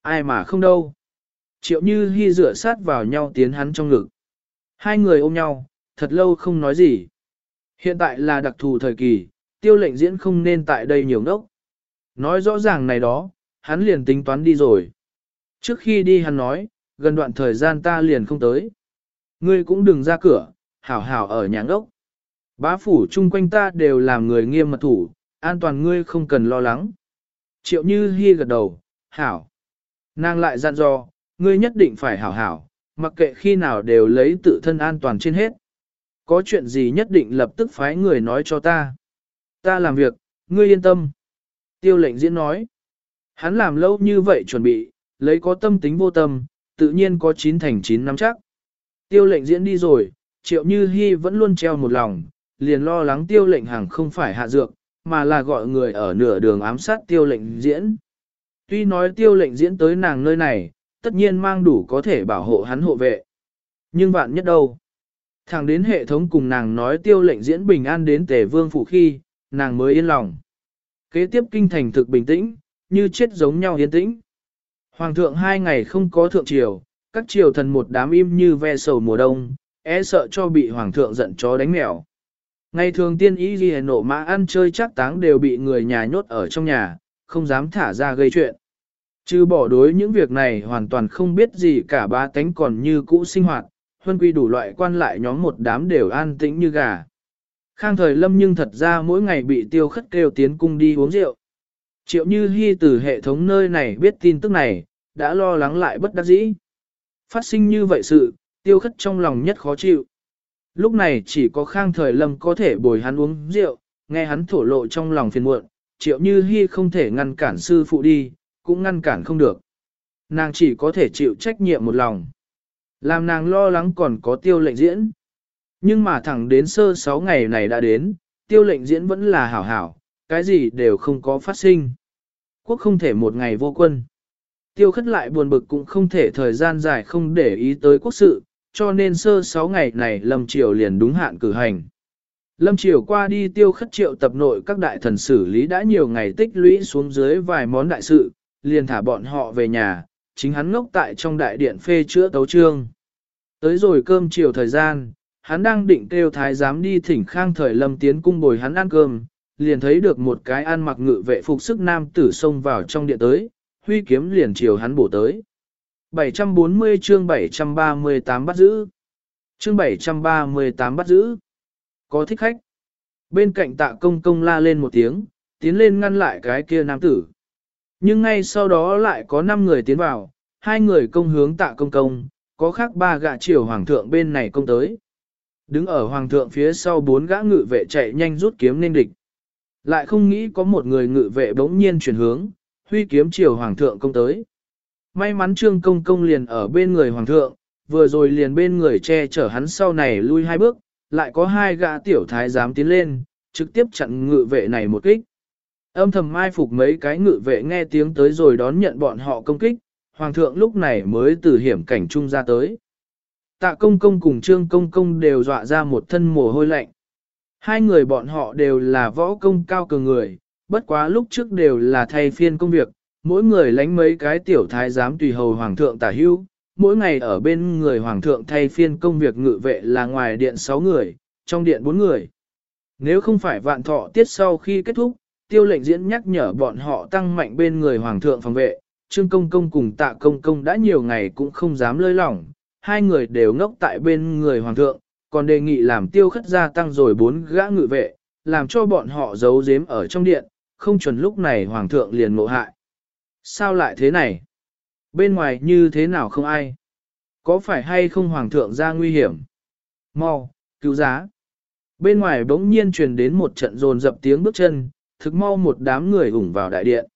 Ai mà không đâu. Triệu như hy dựa sát vào nhau tiến hắn trong ngực. Hai người ôm nhau, thật lâu không nói gì. Hiện tại là đặc thù thời kỳ, tiêu lệnh diễn không nên tại đây nhiều ngốc. Nói rõ ràng này đó, hắn liền tính toán đi rồi. Trước khi đi hắn nói, gần đoạn thời gian ta liền không tới. Ngươi cũng đừng ra cửa, hảo hảo ở nhà ngốc. Bá phủ chung quanh ta đều làm người nghiêm mật thủ, an toàn ngươi không cần lo lắng. Triệu như Hi gật đầu, hảo. Nàng lại dặn dò, ngươi nhất định phải hảo hảo, mặc kệ khi nào đều lấy tự thân an toàn trên hết. Có chuyện gì nhất định lập tức phái người nói cho ta. Ta làm việc, ngươi yên tâm. Tiêu lệnh diễn nói. Hắn làm lâu như vậy chuẩn bị, lấy có tâm tính vô tâm, tự nhiên có chín thành chín nắm chắc. Tiêu lệnh diễn đi rồi, triệu như hy vẫn luôn treo một lòng, liền lo lắng tiêu lệnh hàng không phải hạ dược, mà là gọi người ở nửa đường ám sát tiêu lệnh diễn. Tuy nói tiêu lệnh diễn tới nàng nơi này, tất nhiên mang đủ có thể bảo hộ hắn hộ vệ. Nhưng vạn nhất đâu? Thẳng đến hệ thống cùng nàng nói tiêu lệnh diễn bình an đến tề vương phủ khi, nàng mới yên lòng. Kế tiếp kinh thành thực bình tĩnh, như chết giống nhau yên tĩnh. Hoàng thượng hai ngày không có thượng triều, các triều thần một đám im như ve sầu mùa đông, e sợ cho bị hoàng thượng giận chó đánh mèo. Ngày thường tiên ý ghi nộ mã ăn chơi chắc táng đều bị người nhà nhốt ở trong nhà, không dám thả ra gây chuyện. Chứ bỏ đối những việc này hoàn toàn không biết gì cả ba tánh còn như cũ sinh hoạt, huân quy đủ loại quan lại nhóm một đám đều an tĩnh như gà. Khang thời lâm nhưng thật ra mỗi ngày bị tiêu khất kêu tiến cung đi uống rượu. Triệu như Hi từ hệ thống nơi này biết tin tức này, đã lo lắng lại bất đắc dĩ. Phát sinh như vậy sự, tiêu khất trong lòng nhất khó chịu. Lúc này chỉ có khang thời lâm có thể bồi hắn uống rượu, nghe hắn thổ lộ trong lòng phiền muộn, triệu như hy không thể ngăn cản sư phụ đi, cũng ngăn cản không được. Nàng chỉ có thể chịu trách nhiệm một lòng. Làm nàng lo lắng còn có tiêu lệnh diễn. Nhưng mà thẳng đến sơ sáu ngày này đã đến, tiêu lệnh diễn vẫn là hảo hảo, cái gì đều không có phát sinh. Quốc không thể một ngày vô quân. Tiêu khất lại buồn bực cũng không thể thời gian dài không để ý tới quốc sự, cho nên sơ sáu ngày này Lâm Triều liền đúng hạn cử hành. Lâm Triều qua đi tiêu khất triệu tập nội các đại thần xử lý đã nhiều ngày tích lũy xuống dưới vài món đại sự, liền thả bọn họ về nhà, chính hắn ngốc tại trong đại điện phê chữa tấu trương. Tới rồi cơm chiều thời gian, hắn đang định kêu thái giám đi thỉnh khang thời lâm tiến cung bồi hắn ăn cơm, liền thấy được một cái ăn mặc ngự vệ phục sức nam tử xông vào trong điện tới, huy kiếm liền chiều hắn bổ tới. 740 chương 738 bắt giữ. Chương 738 bắt giữ. Có thích khách. Bên cạnh tạ công công la lên một tiếng, tiến lên ngăn lại cái kia nam tử. Nhưng ngay sau đó lại có 5 người tiến vào, hai người công hướng tạ công công, có khác ba gã triều hoàng thượng bên này công tới. Đứng ở hoàng thượng phía sau bốn gã ngự vệ chạy nhanh rút kiếm nên địch. Lại không nghĩ có một người ngự vệ bỗng nhiên chuyển hướng, huy kiếm chiều hoàng thượng công tới. May mắn trương công công liền ở bên người hoàng thượng, vừa rồi liền bên người che chở hắn sau này lui hai bước, lại có hai gã tiểu thái dám tiến lên, trực tiếp chặn ngự vệ này một kích. Âm thầm mai phục mấy cái ngự vệ nghe tiếng tới rồi đón nhận bọn họ công kích, hoàng thượng lúc này mới từ hiểm cảnh trung ra tới. Tạ công công cùng trương công công đều dọa ra một thân mồ hôi lạnh. Hai người bọn họ đều là võ công cao cường người, bất quá lúc trước đều là thay phiên công việc, mỗi người lánh mấy cái tiểu thái giám tùy hầu hoàng thượng tả hưu, mỗi ngày ở bên người hoàng thượng thay phiên công việc ngự vệ là ngoài điện 6 người, trong điện 4 người. Nếu không phải vạn thọ tiết sau khi kết thúc, tiêu lệnh diễn nhắc nhở bọn họ tăng mạnh bên người hoàng thượng phòng vệ, trương công công cùng tạ công công đã nhiều ngày cũng không dám lơi lỏng, hai người đều ngốc tại bên người hoàng thượng, còn đề nghị làm tiêu khất gia tăng rồi bốn gã ngự vệ, làm cho bọn họ giấu giếm ở trong điện, không chuẩn lúc này hoàng thượng liền ngộ hại. Sao lại thế này? Bên ngoài như thế nào không ai? Có phải hay không hoàng thượng ra nguy hiểm? Mau, cứu giá. Bên ngoài bỗng nhiên truyền đến một trận rồn dập tiếng bước chân, thực mau một đám người ủng vào đại điện.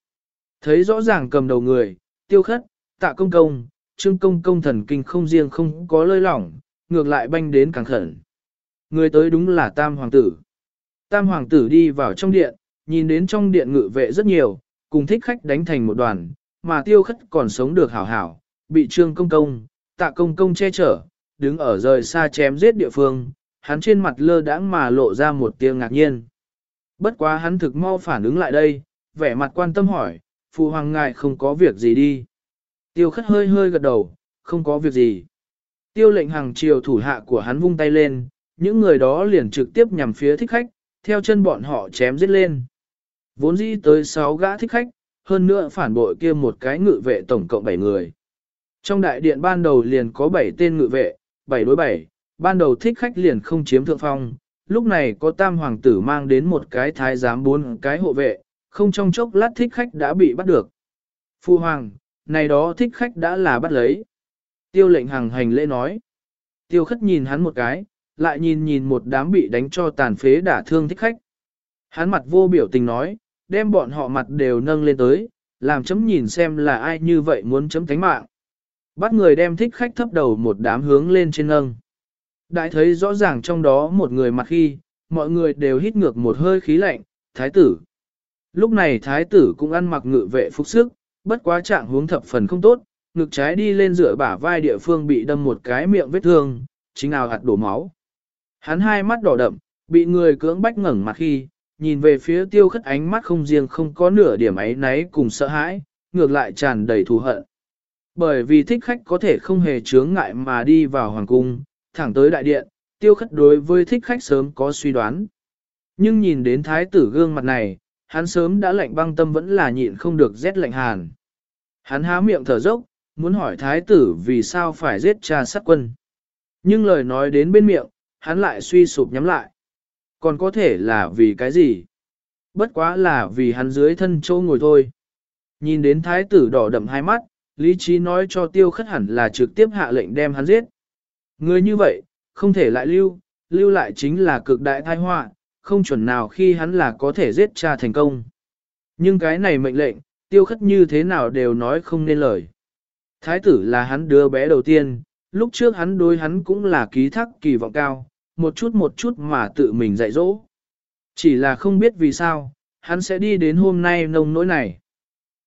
Thấy rõ ràng cầm đầu người, tiêu khất, tạ công công, trương công công thần kinh không riêng không có lơi lỏng, ngược lại banh đến càng khẩn. Người tới đúng là tam hoàng tử. Tam hoàng tử đi vào trong điện, nhìn đến trong điện ngự vệ rất nhiều, cùng thích khách đánh thành một đoàn, mà tiêu khất còn sống được hảo hảo, bị trương công công, tạ công công che chở, đứng ở rời xa chém giết địa phương, hắn trên mặt lơ đãng mà lộ ra một tiếng ngạc nhiên. Bất quá hắn thực mau phản ứng lại đây, vẻ mặt quan tâm hỏi, phụ hoàng ngài không có việc gì đi. Tiêu khất hơi hơi gật đầu, không có việc gì. Tiêu lệnh hàng chiều thủ hạ của hắn vung tay lên, những người đó liền trực tiếp nhằm phía thích khách, theo chân bọn họ chém giết lên. Vốn dĩ tới 6 gã thích khách, hơn nữa phản bội kia một cái ngự vệ tổng cộng 7 người. Trong đại điện ban đầu liền có 7 tên ngự vệ, 7 đối 7, ban đầu thích khách liền không chiếm thượng phong, lúc này có tam hoàng tử mang đến một cái thái giám bốn cái hộ vệ, không trong chốc lát thích khách đã bị bắt được. Phu hoàng, này đó thích khách đã là bắt lấy. Tiêu lệnh hàng hành lễ nói. Tiêu khất nhìn hắn một cái, lại nhìn nhìn một đám bị đánh cho tàn phế đả thương thích khách. Hắn mặt vô biểu tình nói, đem bọn họ mặt đều nâng lên tới, làm chấm nhìn xem là ai như vậy muốn chấm thánh mạng. Bắt người đem thích khách thấp đầu một đám hướng lên trên nâng. Đại thấy rõ ràng trong đó một người mặt khi, mọi người đều hít ngược một hơi khí lạnh, thái tử. Lúc này thái tử cũng ăn mặc ngự vệ phục sức, bất quá trạng hướng thập phần không tốt, ngực trái đi lên dựa bả vai địa phương bị đâm một cái miệng vết thương, chính ào hạt đổ máu. Hắn hai mắt đỏ đậm, bị người cưỡng bách ngẩng mặt khi, nhìn về phía tiêu khất ánh mắt không riêng không có nửa điểm ấy náy cùng sợ hãi, ngược lại tràn đầy thù hận. Bởi vì thích khách có thể không hề chướng ngại mà đi vào hoàng cung, thẳng tới đại điện, tiêu khất đối với thích khách sớm có suy đoán. Nhưng nhìn đến thái tử gương mặt này, hắn sớm đã lạnh băng tâm vẫn là nhịn không được rét lạnh hàn. Hắn há miệng thở dốc, muốn hỏi thái tử vì sao phải giết cha sát quân. Nhưng lời nói đến bên miệng, hắn lại suy sụp nhắm lại. Còn có thể là vì cái gì? Bất quá là vì hắn dưới thân châu ngồi thôi. Nhìn đến thái tử đỏ đậm hai mắt, lý trí nói cho tiêu khất hẳn là trực tiếp hạ lệnh đem hắn giết. Người như vậy, không thể lại lưu, lưu lại chính là cực đại tai họa, không chuẩn nào khi hắn là có thể giết cha thành công. Nhưng cái này mệnh lệnh, tiêu khất như thế nào đều nói không nên lời. Thái tử là hắn đứa bé đầu tiên, lúc trước hắn đối hắn cũng là ký thác kỳ vọng cao, một chút một chút mà tự mình dạy dỗ. Chỉ là không biết vì sao, hắn sẽ đi đến hôm nay nông nỗi này.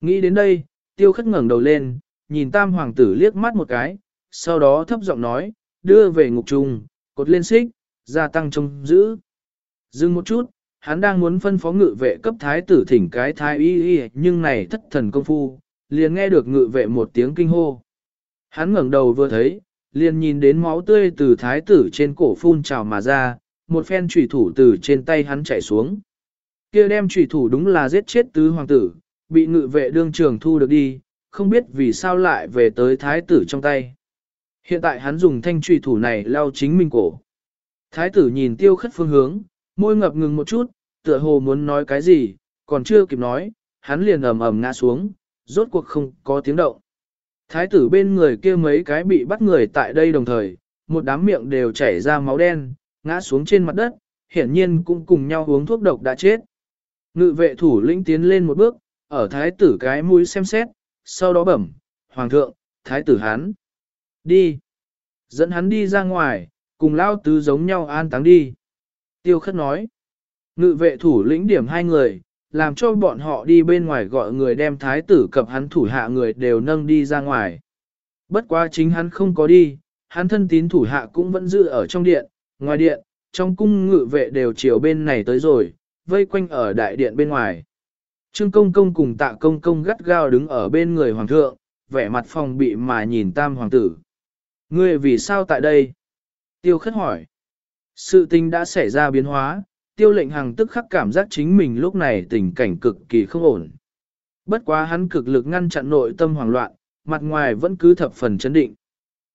Nghĩ đến đây, tiêu khất ngẩng đầu lên, nhìn tam hoàng tử liếc mắt một cái, sau đó thấp giọng nói, đưa về ngục trùng, cột lên xích, gia tăng trông giữ. Dừng một chút, hắn đang muốn phân phó ngự vệ cấp thái tử thỉnh cái thái y y nhưng này thất thần công phu, liền nghe được ngự vệ một tiếng kinh hô. Hắn ngẩng đầu vừa thấy, liền nhìn đến máu tươi từ thái tử trên cổ phun trào mà ra, một phen trùy thủ từ trên tay hắn chạy xuống. kia đem trùy thủ đúng là giết chết tứ hoàng tử, bị ngự vệ đương trường thu được đi, không biết vì sao lại về tới thái tử trong tay. Hiện tại hắn dùng thanh trùy thủ này lao chính mình cổ. Thái tử nhìn tiêu khất phương hướng, môi ngập ngừng một chút, tựa hồ muốn nói cái gì, còn chưa kịp nói, hắn liền ầm ầm ngã xuống, rốt cuộc không có tiếng động. Thái tử bên người kia mấy cái bị bắt người tại đây đồng thời, một đám miệng đều chảy ra máu đen, ngã xuống trên mặt đất, hiển nhiên cũng cùng nhau uống thuốc độc đã chết. Ngự vệ thủ lĩnh tiến lên một bước, ở thái tử cái mũi xem xét, sau đó bẩm, Hoàng thượng, thái tử hắn. Đi. Dẫn hắn đi ra ngoài, cùng lao tứ giống nhau an táng đi. Tiêu khất nói. Ngự vệ thủ lĩnh điểm hai người, làm cho bọn họ đi bên ngoài gọi người đem thái tử cập hắn thủ hạ người đều nâng đi ra ngoài. Bất quá chính hắn không có đi, hắn thân tín thủ hạ cũng vẫn giữ ở trong điện, ngoài điện, trong cung ngự vệ đều chiều bên này tới rồi, vây quanh ở đại điện bên ngoài. Trương công công cùng tạ công công gắt gao đứng ở bên người hoàng thượng, vẻ mặt phòng bị mà nhìn tam hoàng tử. Ngươi vì sao tại đây? Tiêu khất hỏi. Sự tình đã xảy ra biến hóa, tiêu lệnh hàng tức khắc cảm giác chính mình lúc này tình cảnh cực kỳ không ổn. Bất quá hắn cực lực ngăn chặn nội tâm hoảng loạn, mặt ngoài vẫn cứ thập phần chấn định.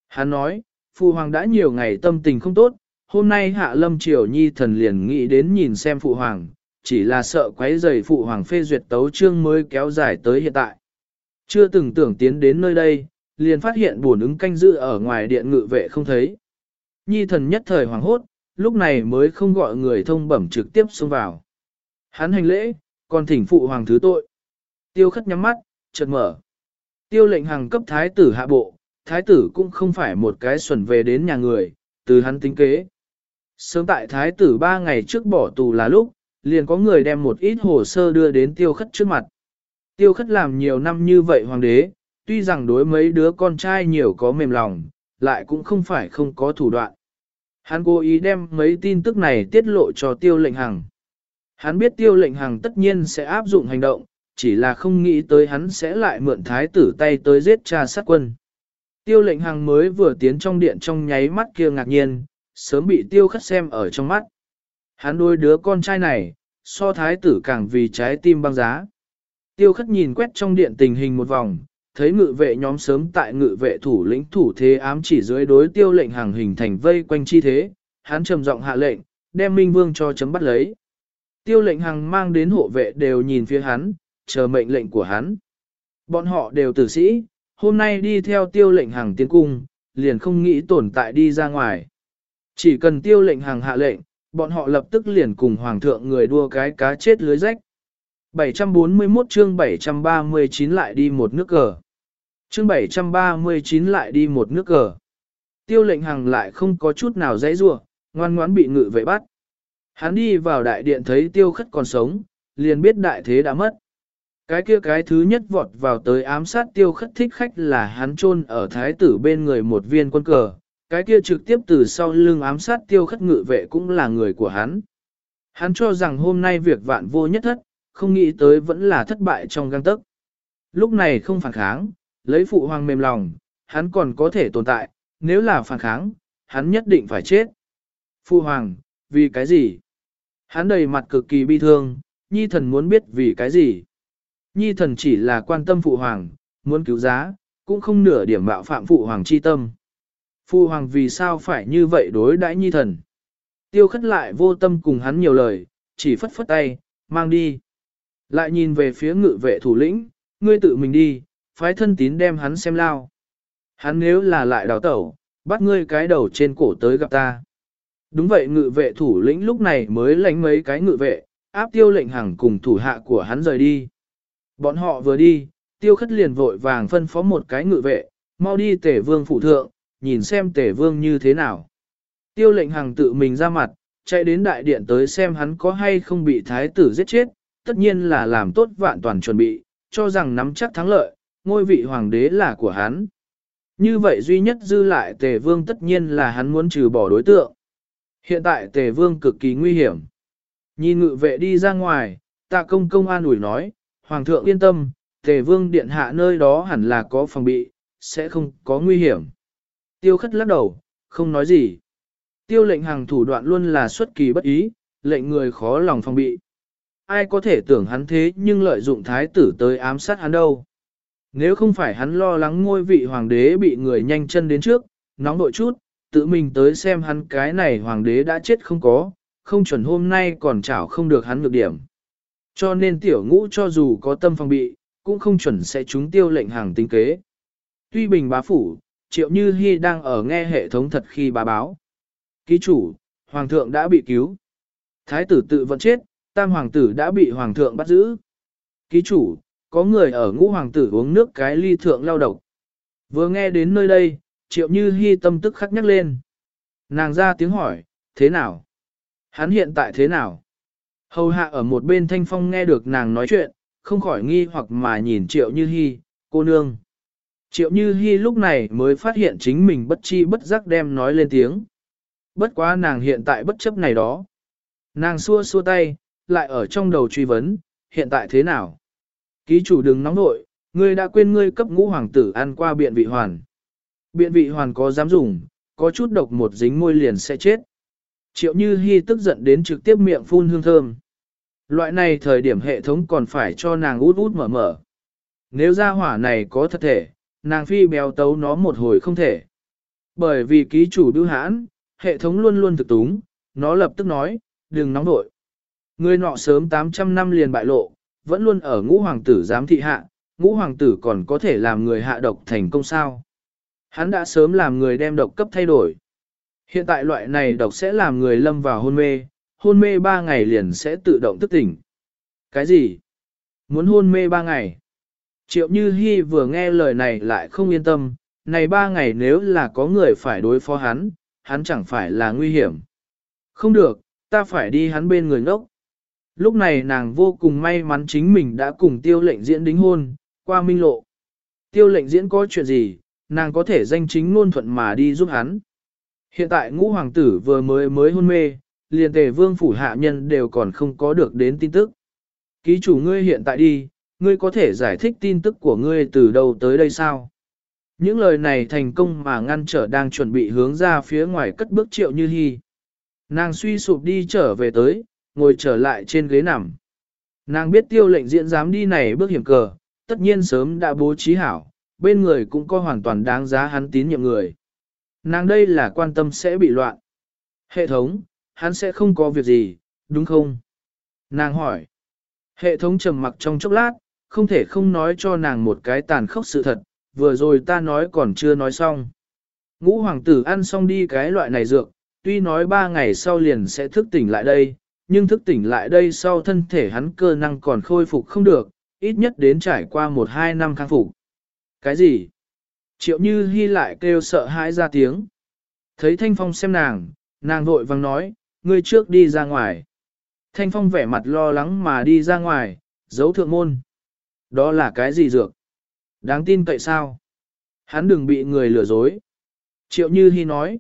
Hắn nói, Phụ Hoàng đã nhiều ngày tâm tình không tốt, hôm nay Hạ Lâm Triều Nhi thần liền nghĩ đến nhìn xem Phụ Hoàng, chỉ là sợ quấy rầy Phụ Hoàng phê duyệt tấu chương mới kéo dài tới hiện tại. Chưa từng tưởng tiến đến nơi đây, liền phát hiện buồn ứng canh giữ ở ngoài điện ngự vệ không thấy. Nhi thần nhất thời hoàng hốt, lúc này mới không gọi người thông bẩm trực tiếp xông vào. Hắn hành lễ, còn thỉnh phụ hoàng thứ tội. Tiêu khất nhắm mắt, chợt mở. Tiêu lệnh hàng cấp thái tử hạ bộ, thái tử cũng không phải một cái xuẩn về đến nhà người, từ hắn tính kế. Sớm tại thái tử ba ngày trước bỏ tù là lúc, liền có người đem một ít hồ sơ đưa đến tiêu khất trước mặt. Tiêu khất làm nhiều năm như vậy hoàng đế, tuy rằng đối mấy đứa con trai nhiều có mềm lòng, lại cũng không phải không có thủ đoạn. Hắn cố ý đem mấy tin tức này tiết lộ cho tiêu lệnh hằng. Hắn biết tiêu lệnh hằng tất nhiên sẽ áp dụng hành động, chỉ là không nghĩ tới hắn sẽ lại mượn thái tử tay tới giết cha sát quân. Tiêu lệnh hằng mới vừa tiến trong điện trong nháy mắt kia ngạc nhiên, sớm bị tiêu khất xem ở trong mắt. Hắn đôi đứa con trai này, so thái tử càng vì trái tim băng giá. Tiêu khất nhìn quét trong điện tình hình một vòng, thấy ngự vệ nhóm sớm tại ngự vệ thủ lĩnh thủ thế ám chỉ dưới đối tiêu lệnh hàng hình thành vây quanh chi thế, hắn trầm giọng hạ lệnh, đem Minh Vương cho chấm bắt lấy. Tiêu lệnh hàng mang đến hộ vệ đều nhìn phía hắn, chờ mệnh lệnh của hắn. Bọn họ đều tử sĩ, hôm nay đi theo tiêu lệnh hàng tiến cung, liền không nghĩ tồn tại đi ra ngoài. Chỉ cần tiêu lệnh hàng hạ lệnh, bọn họ lập tức liền cùng hoàng thượng người đua cái cá chết lưới rách. 741 chương 739 lại đi một nước cờ. Chương 739 lại đi một nước cờ. Tiêu lệnh hằng lại không có chút nào dãy rua, ngoan ngoãn bị ngự vệ bắt. Hắn đi vào đại điện thấy tiêu khất còn sống, liền biết đại thế đã mất. Cái kia cái thứ nhất vọt vào tới ám sát tiêu khất thích khách là hắn chôn ở thái tử bên người một viên quân cờ. Cái kia trực tiếp từ sau lưng ám sát tiêu khất ngự vệ cũng là người của hắn. Hắn cho rằng hôm nay việc vạn vô nhất thất, không nghĩ tới vẫn là thất bại trong găng tấc. Lúc này không phản kháng, lấy phụ hoàng mềm lòng, hắn còn có thể tồn tại, nếu là phản kháng, hắn nhất định phải chết. Phụ hoàng, vì cái gì? Hắn đầy mặt cực kỳ bi thương, nhi thần muốn biết vì cái gì. Nhi thần chỉ là quan tâm phụ hoàng, muốn cứu giá, cũng không nửa điểm bạo phạm phụ hoàng chi tâm. Phụ hoàng vì sao phải như vậy đối đãi nhi thần? Tiêu khất lại vô tâm cùng hắn nhiều lời, chỉ phất phất tay, mang đi. Lại nhìn về phía ngự vệ thủ lĩnh, ngươi tự mình đi, phái thân tín đem hắn xem lao. Hắn nếu là lại đào tẩu, bắt ngươi cái đầu trên cổ tới gặp ta. Đúng vậy ngự vệ thủ lĩnh lúc này mới lánh mấy cái ngự vệ, áp tiêu lệnh hàng cùng thủ hạ của hắn rời đi. Bọn họ vừa đi, tiêu khất liền vội vàng phân phó một cái ngự vệ, mau đi tể vương phụ thượng, nhìn xem tể vương như thế nào. Tiêu lệnh hàng tự mình ra mặt, chạy đến đại điện tới xem hắn có hay không bị thái tử giết chết, tất nhiên là làm tốt vạn toàn chuẩn bị, cho rằng nắm chắc thắng lợi, ngôi vị hoàng đế là của hắn. Như vậy duy nhất dư lại tề vương tất nhiên là hắn muốn trừ bỏ đối tượng. Hiện tại tề vương cực kỳ nguy hiểm. Nhìn ngự vệ đi ra ngoài, tạ công công an ủi nói, hoàng thượng yên tâm, tề vương điện hạ nơi đó hẳn là có phòng bị, sẽ không có nguy hiểm. Tiêu khất lắc đầu, không nói gì. Tiêu lệnh hàng thủ đoạn luôn là xuất kỳ bất ý, lệnh người khó lòng phòng bị ai có thể tưởng hắn thế nhưng lợi dụng thái tử tới ám sát hắn đâu. Nếu không phải hắn lo lắng ngôi vị hoàng đế bị người nhanh chân đến trước, nóng nội chút, tự mình tới xem hắn cái này hoàng đế đã chết không có, không chuẩn hôm nay còn chảo không được hắn ngược điểm. Cho nên tiểu ngũ cho dù có tâm phòng bị, cũng không chuẩn sẽ trúng tiêu lệnh hàng tinh kế. Tuy bình bá phủ, triệu như hy đang ở nghe hệ thống thật khi bá báo. Ký chủ, hoàng thượng đã bị cứu. Thái tử tự vẫn chết, tam hoàng tử đã bị hoàng thượng bắt giữ. Ký chủ, có người ở ngũ hoàng tử uống nước cái ly thượng lao độc. Vừa nghe đến nơi đây, triệu như hy tâm tức khắc nhắc lên. Nàng ra tiếng hỏi, thế nào? Hắn hiện tại thế nào? Hầu hạ ở một bên thanh phong nghe được nàng nói chuyện, không khỏi nghi hoặc mà nhìn triệu như hy, cô nương. Triệu như hy lúc này mới phát hiện chính mình bất chi bất giác đem nói lên tiếng. Bất quá nàng hiện tại bất chấp này đó. Nàng xua xua tay, lại ở trong đầu truy vấn, hiện tại thế nào? Ký chủ đừng nóng nội, ngươi đã quên ngươi cấp ngũ hoàng tử ăn qua biện vị hoàn. Biện vị hoàn có dám dùng, có chút độc một dính môi liền sẽ chết. Triệu Như Hi tức giận đến trực tiếp miệng phun hương thơm. Loại này thời điểm hệ thống còn phải cho nàng út út mở mở. Nếu ra hỏa này có thật thể, nàng phi béo tấu nó một hồi không thể. Bởi vì ký chủ bưu hãn, hệ thống luôn luôn thực túng, nó lập tức nói, đừng nóng nội. Người nọ sớm 800 năm liền bại lộ, vẫn luôn ở ngũ hoàng tử giám thị hạ, ngũ hoàng tử còn có thể làm người hạ độc thành công sao. Hắn đã sớm làm người đem độc cấp thay đổi. Hiện tại loại này độc sẽ làm người lâm vào hôn mê, hôn mê 3 ngày liền sẽ tự động thức tỉnh. Cái gì? Muốn hôn mê 3 ngày? Triệu Như Hi vừa nghe lời này lại không yên tâm, này 3 ngày nếu là có người phải đối phó hắn, hắn chẳng phải là nguy hiểm. Không được, ta phải đi hắn bên người ngốc. Lúc này nàng vô cùng may mắn chính mình đã cùng tiêu lệnh diễn đính hôn, qua minh lộ. Tiêu lệnh diễn có chuyện gì, nàng có thể danh chính ngôn thuận mà đi giúp hắn. Hiện tại ngũ hoàng tử vừa mới mới hôn mê, liền tề vương phủ hạ nhân đều còn không có được đến tin tức. Ký chủ ngươi hiện tại đi, ngươi có thể giải thích tin tức của ngươi từ đâu tới đây sao? Những lời này thành công mà ngăn trở đang chuẩn bị hướng ra phía ngoài cất bước triệu như hy. Nàng suy sụp đi trở về tới, ngồi trở lại trên ghế nằm. Nàng biết tiêu lệnh diễn dám đi này bước hiểm cờ, tất nhiên sớm đã bố trí hảo, bên người cũng có hoàn toàn đáng giá hắn tín nhiệm người. Nàng đây là quan tâm sẽ bị loạn. Hệ thống, hắn sẽ không có việc gì, đúng không? Nàng hỏi. Hệ thống trầm mặc trong chốc lát, không thể không nói cho nàng một cái tàn khốc sự thật, vừa rồi ta nói còn chưa nói xong. Ngũ hoàng tử ăn xong đi cái loại này dược, tuy nói ba ngày sau liền sẽ thức tỉnh lại đây, nhưng thức tỉnh lại đây sau thân thể hắn cơ năng còn khôi phục không được, ít nhất đến trải qua một hai năm khang phục. Cái gì? Triệu Như Hi lại kêu sợ hãi ra tiếng. Thấy Thanh Phong xem nàng, nàng vội vàng nói, ngươi trước đi ra ngoài. Thanh Phong vẻ mặt lo lắng mà đi ra ngoài, giấu thượng môn. Đó là cái gì dược? Đáng tin cậy sao? Hắn đừng bị người lừa dối. Triệu Như Hi nói,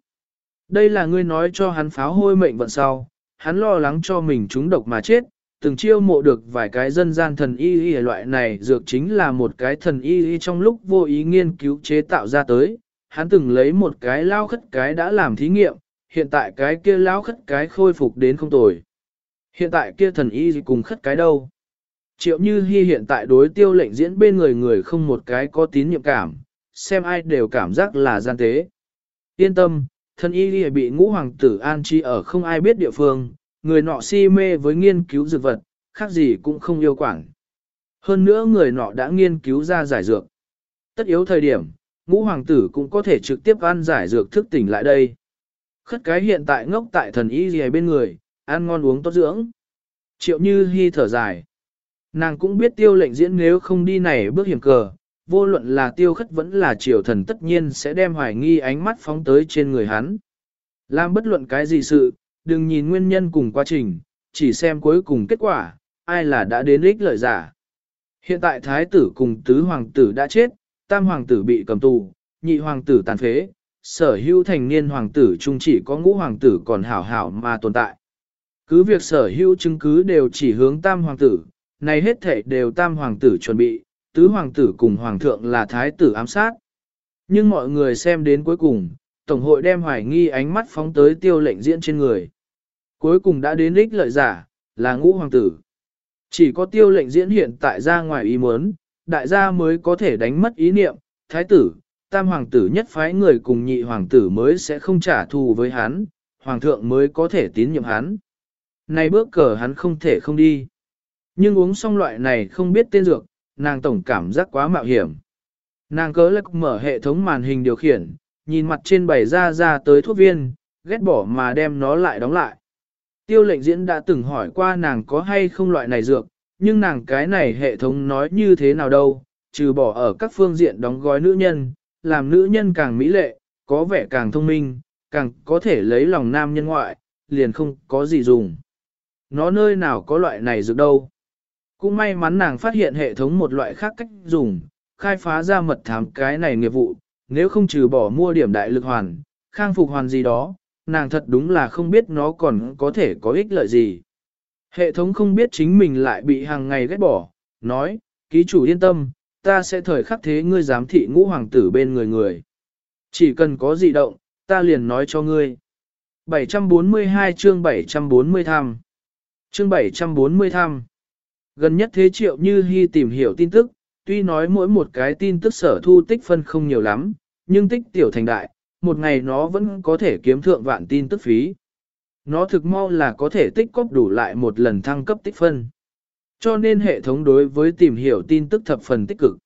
đây là ngươi nói cho hắn pháo hôi mệnh vận sau, hắn lo lắng cho mình trúng độc mà chết, từng chiêu mộ được vài cái dân gian thần y y loại này dược chính là một cái thần y y trong lúc vô ý nghiên cứu chế tạo ra tới, hắn từng lấy một cái lao khất cái đã làm thí nghiệm, hiện tại cái kia lao khất cái khôi phục đến không tồi. Hiện tại kia thần y cùng khất cái đâu? Triệu Như Hi hiện tại đối tiêu lệnh diễn bên người người không một cái có tín nhiệm cảm, xem ai đều cảm giác là gian tế. Yên tâm, thần y bị ngũ hoàng tử an chi ở không ai biết địa phương, người nọ si mê với nghiên cứu dược vật, khác gì cũng không yêu quản. Hơn nữa người nọ đã nghiên cứu ra giải dược. Tất yếu thời điểm, ngũ hoàng tử cũng có thể trực tiếp ăn giải dược thức tỉnh lại đây. Khất cái hiện tại ngốc tại thần y gì bên người, ăn ngon uống tốt dưỡng. Triệu như hy thở dài. Nàng cũng biết tiêu lệnh diễn nếu không đi này bước hiểm cờ, vô luận là tiêu khất vẫn là triều thần tất nhiên sẽ đem hoài nghi ánh mắt phóng tới trên người hắn. Làm bất luận cái gì sự, đừng nhìn nguyên nhân cùng quá trình, chỉ xem cuối cùng kết quả, ai là đã đến ích lợi giả. Hiện tại thái tử cùng tứ hoàng tử đã chết, tam hoàng tử bị cầm tù, nhị hoàng tử tàn phế, sở hữu thành niên hoàng tử chung chỉ có ngũ hoàng tử còn hảo hảo mà tồn tại. Cứ việc sở hữu chứng cứ đều chỉ hướng tam hoàng tử, này hết thể đều tam hoàng tử chuẩn bị, tứ hoàng tử cùng hoàng thượng là thái tử ám sát. Nhưng mọi người xem đến cuối cùng, Tổng hội đem hoài nghi ánh mắt phóng tới tiêu lệnh diễn trên người. Cuối cùng đã đến ích lợi giả, là ngũ hoàng tử. Chỉ có tiêu lệnh diễn hiện tại ra ngoài ý muốn, đại gia mới có thể đánh mất ý niệm, thái tử, tam hoàng tử nhất phái người cùng nhị hoàng tử mới sẽ không trả thù với hắn, hoàng thượng mới có thể tín nhiệm hắn. Này bước cờ hắn không thể không đi. Nhưng uống xong loại này không biết tên dược, nàng tổng cảm giác quá mạo hiểm. Nàng cớ lắc mở hệ thống màn hình điều khiển, nhìn mặt trên bày ra ra tới thuốc viên, ghét bỏ mà đem nó lại đóng lại. Tiêu lệnh diễn đã từng hỏi qua nàng có hay không loại này dược, nhưng nàng cái này hệ thống nói như thế nào đâu, trừ bỏ ở các phương diện đóng gói nữ nhân, làm nữ nhân càng mỹ lệ, có vẻ càng thông minh, càng có thể lấy lòng nam nhân ngoại, liền không có gì dùng. Nó nơi nào có loại này dược đâu. Cũng may mắn nàng phát hiện hệ thống một loại khác cách dùng, khai phá ra mật thám cái này nghiệp vụ, nếu không trừ bỏ mua điểm đại lực hoàn, khang phục hoàn gì đó, nàng thật đúng là không biết nó còn có thể có ích lợi gì. Hệ thống không biết chính mình lại bị hàng ngày ghét bỏ, nói, ký chủ yên tâm, ta sẽ thời khắc thế ngươi giám thị ngũ hoàng tử bên người người. Chỉ cần có gì động, ta liền nói cho ngươi. 742 chương 740 tham. Chương 740 tham. Gần nhất thế triệu như hy tìm hiểu tin tức, tuy nói mỗi một cái tin tức sở thu tích phân không nhiều lắm, nhưng tích tiểu thành đại, một ngày nó vẫn có thể kiếm thượng vạn tin tức phí. Nó thực mau là có thể tích cóp đủ lại một lần thăng cấp tích phân. Cho nên hệ thống đối với tìm hiểu tin tức thập phần tích cực.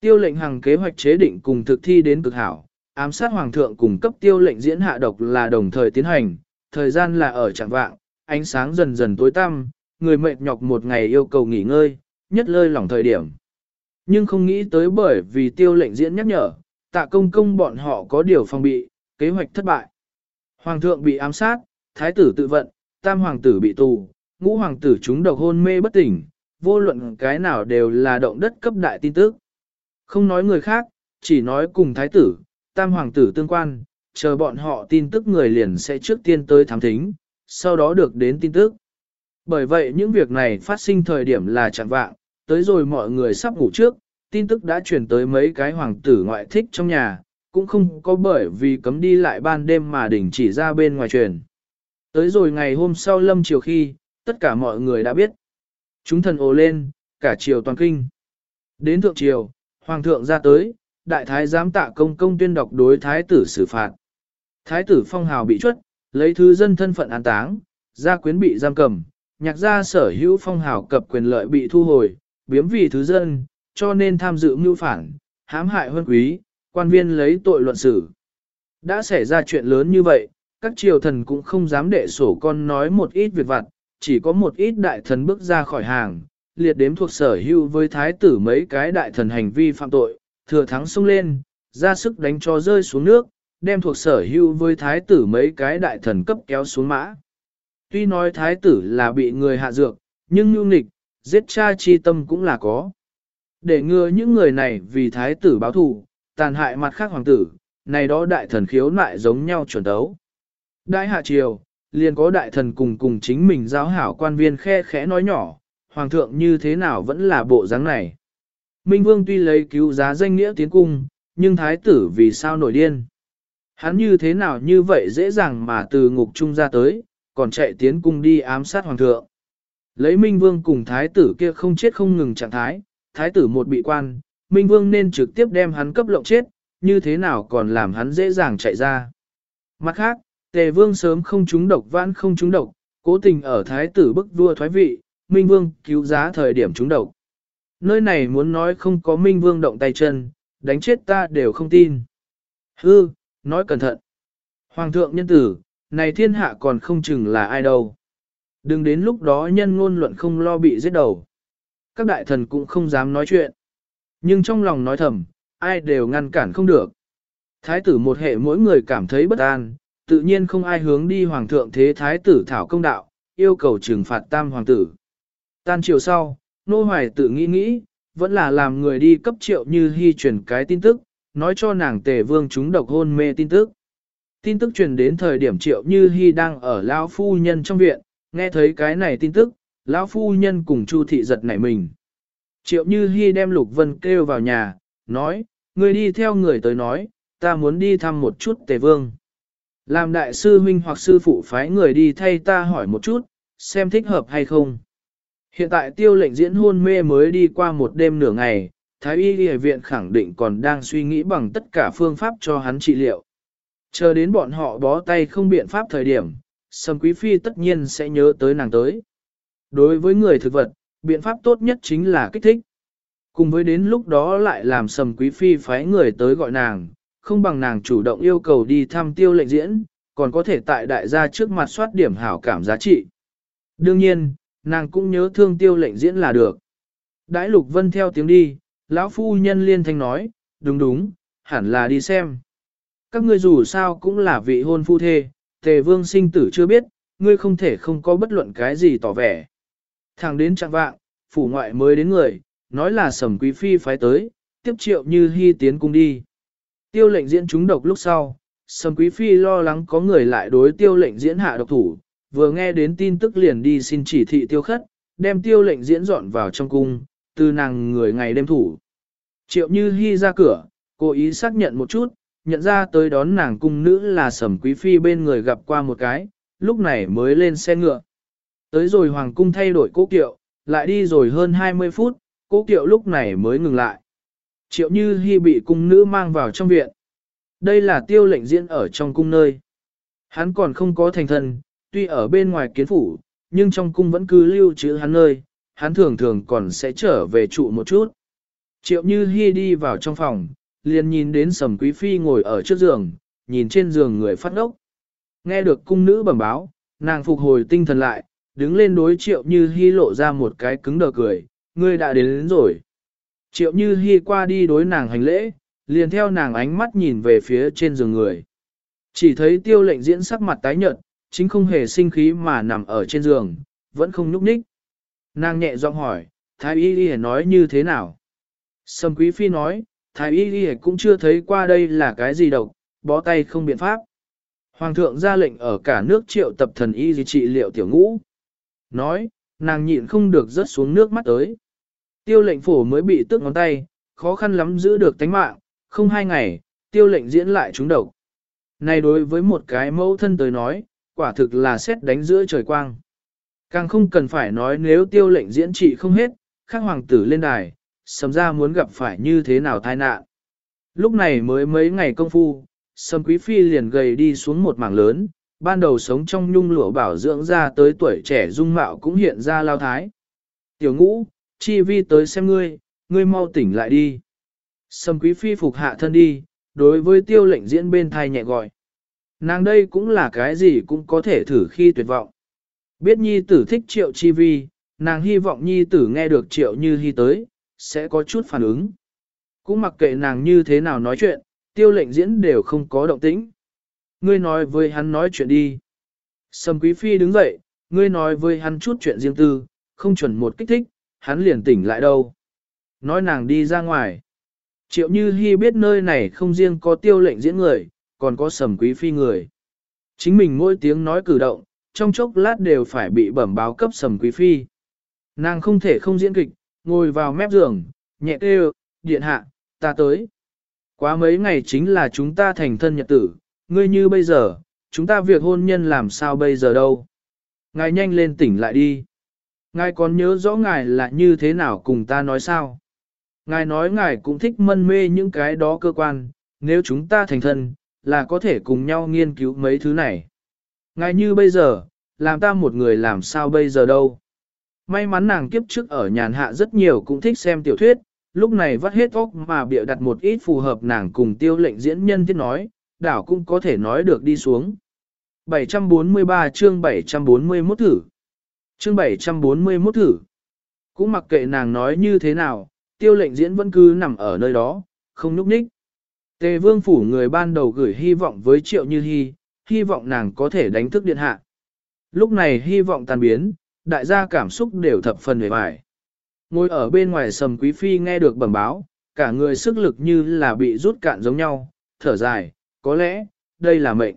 Tiêu lệnh hàng kế hoạch chế định cùng thực thi đến cực hảo, ám sát hoàng thượng cùng cấp tiêu lệnh diễn hạ độc là đồng thời tiến hành, thời gian là ở trạng vạng, ánh sáng dần dần tối tăm, người mệt nhọc một ngày yêu cầu nghỉ ngơi, nhất lơi lỏng thời điểm. Nhưng không nghĩ tới bởi vì tiêu lệnh diễn nhắc nhở, tạ công công bọn họ có điều phòng bị, kế hoạch thất bại. Hoàng thượng bị ám sát, thái tử tự vận, tam hoàng tử bị tù, ngũ hoàng tử chúng độc hôn mê bất tỉnh, vô luận cái nào đều là động đất cấp đại tin tức. Không nói người khác, chỉ nói cùng thái tử, tam hoàng tử tương quan, chờ bọn họ tin tức người liền sẽ trước tiên tới thám thính, sau đó được đến tin tức. Bởi vậy những việc này phát sinh thời điểm là chẳng vạng, tới rồi mọi người sắp ngủ trước, tin tức đã truyền tới mấy cái hoàng tử ngoại thích trong nhà, cũng không có bởi vì cấm đi lại ban đêm mà đỉnh chỉ ra bên ngoài truyền. Tới rồi ngày hôm sau lâm chiều khi, tất cả mọi người đã biết. Chúng thần ồ lên, cả triều toàn kinh. Đến thượng triều, hoàng thượng ra tới, đại thái giám tạ công công tuyên đọc đối thái tử xử phạt. Thái tử phong hào bị chuất, lấy thứ dân thân phận an táng, gia quyến bị giam cầm, nhạc gia sở hữu phong hào cập quyền lợi bị thu hồi, biếm vì thứ dân, cho nên tham dự mưu phản, hãm hại huân quý, quan viên lấy tội luận xử. Đã xảy ra chuyện lớn như vậy, các triều thần cũng không dám đệ sổ con nói một ít việc vặt, chỉ có một ít đại thần bước ra khỏi hàng, liệt đếm thuộc sở hữu với thái tử mấy cái đại thần hành vi phạm tội, thừa thắng xông lên, ra sức đánh cho rơi xuống nước, đem thuộc sở hữu với thái tử mấy cái đại thần cấp kéo xuống mã. Tuy nói thái tử là bị người hạ dược, nhưng nhu nịch, giết cha chi tâm cũng là có. Để ngừa những người này vì thái tử báo thù, tàn hại mặt khác hoàng tử, này đó đại thần khiếu nại giống nhau chuẩn đấu. Đại hạ triều, liền có đại thần cùng cùng chính mình giáo hảo quan viên khe khẽ nói nhỏ, hoàng thượng như thế nào vẫn là bộ dáng này. Minh vương tuy lấy cứu giá danh nghĩa tiến cung, nhưng thái tử vì sao nổi điên. Hắn như thế nào như vậy dễ dàng mà từ ngục trung ra tới, còn chạy tiến cung đi ám sát hoàng thượng. Lấy Minh Vương cùng thái tử kia không chết không ngừng trạng thái, thái tử một bị quan, Minh Vương nên trực tiếp đem hắn cấp lộng chết, như thế nào còn làm hắn dễ dàng chạy ra. Mặt khác, Tề Vương sớm không trúng độc vãn không trúng độc, cố tình ở thái tử bức vua thoái vị, Minh Vương cứu giá thời điểm trúng độc. Nơi này muốn nói không có Minh Vương động tay chân, đánh chết ta đều không tin. Hư, nói cẩn thận. Hoàng thượng nhân tử, này thiên hạ còn không chừng là ai đâu. Đừng đến lúc đó nhân ngôn luận không lo bị giết đầu. Các đại thần cũng không dám nói chuyện. Nhưng trong lòng nói thầm, ai đều ngăn cản không được. Thái tử một hệ mỗi người cảm thấy bất an, tự nhiên không ai hướng đi hoàng thượng thế thái tử thảo công đạo, yêu cầu trừng phạt tam hoàng tử. Tan chiều sau, nô hoài tự nghĩ nghĩ, vẫn là làm người đi cấp triệu như hy truyền cái tin tức, nói cho nàng tề vương chúng độc hôn mê tin tức. Tin tức truyền đến thời điểm triệu như hy đang ở lão phu nhân trong viện, nghe thấy cái này tin tức, lão phu nhân cùng chu thị giật nảy mình. Triệu như hy đem lục vân kêu vào nhà, nói, người đi theo người tới nói, ta muốn đi thăm một chút tề vương. Làm đại sư huynh hoặc sư phụ phái người đi thay ta hỏi một chút, xem thích hợp hay không. Hiện tại tiêu lệnh diễn hôn mê mới đi qua một đêm nửa ngày, Thái y y viện khẳng định còn đang suy nghĩ bằng tất cả phương pháp cho hắn trị liệu. Chờ đến bọn họ bó tay không biện pháp thời điểm, Sầm Quý Phi tất nhiên sẽ nhớ tới nàng tới. Đối với người thực vật, biện pháp tốt nhất chính là kích thích. Cùng với đến lúc đó lại làm Sầm Quý Phi phái người tới gọi nàng, không bằng nàng chủ động yêu cầu đi thăm tiêu lệnh diễn, còn có thể tại đại gia trước mặt soát điểm hảo cảm giá trị. Đương nhiên, nàng cũng nhớ thương tiêu lệnh diễn là được. Đãi Lục Vân theo tiếng đi, lão phu nhân liên thanh nói, đúng đúng, hẳn là đi xem. Các ngươi dù sao cũng là vị hôn phu thê, tề vương sinh tử chưa biết, ngươi không thể không có bất luận cái gì tỏ vẻ. Thẳng đến trạng vạng, phủ ngoại mới đến người, nói là sầm quý phi phái tới, tiếp triệu như hy tiến cung đi. Tiêu lệnh diễn chúng độc lúc sau, sầm quý phi lo lắng có người lại đối tiêu lệnh diễn hạ độc thủ, vừa nghe đến tin tức liền đi xin chỉ thị tiêu khất, đem tiêu lệnh diễn dọn vào trong cung, từ nàng người ngày đêm thủ. Triệu như hy ra cửa, cố ý xác nhận một chút, nhận ra tới đón nàng cung nữ là sầm quý phi bên người gặp qua một cái, lúc này mới lên xe ngựa. Tới rồi hoàng cung thay đổi cố kiệu, lại đi rồi hơn 20 phút, cố kiệu lúc này mới ngừng lại. Triệu Như Hi bị cung nữ mang vào trong viện. Đây là tiêu lệnh diễn ở trong cung nơi. Hắn còn không có thành thân, tuy ở bên ngoài kiến phủ, nhưng trong cung vẫn cứ lưu trữ hắn nơi, hắn thường thường còn sẽ trở về trụ một chút. Triệu Như Hi đi vào trong phòng, liền nhìn đến Sầm Quý Phi ngồi ở trước giường, nhìn trên giường người phát ốc. Nghe được cung nữ bẩm báo, nàng phục hồi tinh thần lại, đứng lên đối Triệu Như hy lộ ra một cái cứng đờ cười, ngươi đã đến, đến rồi. Triệu Như hy qua đi đối nàng hành lễ, liền theo nàng ánh mắt nhìn về phía trên giường người. Chỉ thấy tiêu lệnh diễn sắc mặt tái nhợt, chính không hề sinh khí mà nằm ở trên giường, vẫn không nhúc nhích. Nàng nhẹ giọng hỏi, Thái Y Y nói như thế nào? sầm Quý Phi nói, Thái Y Y cũng chưa thấy qua đây là cái gì độc, bó tay không biện pháp. Hoàng thượng ra lệnh ở cả nước triệu tập thần y gì trị liệu tiểu ngũ. Nói, nàng nhịn không được rớt xuống nước mắt tới. Tiêu lệnh phổ mới bị tước ngón tay, khó khăn lắm giữ được tánh mạng, không hai ngày, tiêu lệnh diễn lại trúng độc. Này đối với một cái mẫu thân tới nói, quả thực là xét đánh giữa trời quang. Càng không cần phải nói nếu tiêu lệnh diễn trị không hết, khác hoàng tử lên đài, sầm ra muốn gặp phải như thế nào tai nạn. Lúc này mới mấy ngày công phu, sầm quý phi liền gầy đi xuống một mảng lớn, ban đầu sống trong nhung lụa bảo dưỡng ra tới tuổi trẻ dung mạo cũng hiện ra lao thái. Tiểu ngũ, chi vi tới xem ngươi, ngươi mau tỉnh lại đi. Sầm quý phi phục hạ thân đi, đối với tiêu lệnh diễn bên thai nhẹ gọi. Nàng đây cũng là cái gì cũng có thể thử khi tuyệt vọng. Biết nhi tử thích triệu chi vi, nàng hy vọng nhi tử nghe được triệu như hy tới, sẽ có chút phản ứng. Cũng mặc kệ nàng như thế nào nói chuyện, tiêu lệnh diễn đều không có động tĩnh. Ngươi nói với hắn nói chuyện đi. Sầm quý phi đứng dậy, ngươi nói với hắn chút chuyện riêng tư, không chuẩn một kích thích, hắn liền tỉnh lại đâu. Nói nàng đi ra ngoài. Triệu Như Hi biết nơi này không riêng có tiêu lệnh diễn người, còn có sầm quý phi người. Chính mình mỗi tiếng nói cử động, trong chốc lát đều phải bị bẩm báo cấp sầm quý phi. Nàng không thể không diễn kịch, ngồi vào mép giường, nhẹ kêu, điện hạ, ta tới. Quá mấy ngày chính là chúng ta thành thân nhật tử, ngươi như bây giờ, chúng ta việc hôn nhân làm sao bây giờ đâu. Ngài nhanh lên tỉnh lại đi. Ngài còn nhớ rõ ngài là như thế nào cùng ta nói sao? Ngài nói ngài cũng thích mân mê những cái đó cơ quan, nếu chúng ta thành thân, là có thể cùng nhau nghiên cứu mấy thứ này. Ngài như bây giờ, làm ta một người làm sao bây giờ đâu. May mắn nàng kiếp trước ở nhàn hạ rất nhiều cũng thích xem tiểu thuyết, lúc này vắt hết óc mà bịa đặt một ít phù hợp nàng cùng tiêu lệnh diễn nhân thiết nói, đảo cũng có thể nói được đi xuống. 743 chương 741 thử. Chương 741 thử. Cũng mặc kệ nàng nói như thế nào, tiêu lệnh diễn vẫn cứ nằm ở nơi đó, không núp ních. Tề vương phủ người ban đầu gửi hy vọng với triệu như hy, hy vọng nàng có thể đánh thức điện hạ. Lúc này hy vọng tan biến, đại gia cảm xúc đều thập phần hề bài. Ngồi ở bên ngoài sầm quý phi nghe được bẩm báo, cả người sức lực như là bị rút cạn giống nhau, thở dài, có lẽ, đây là mệnh.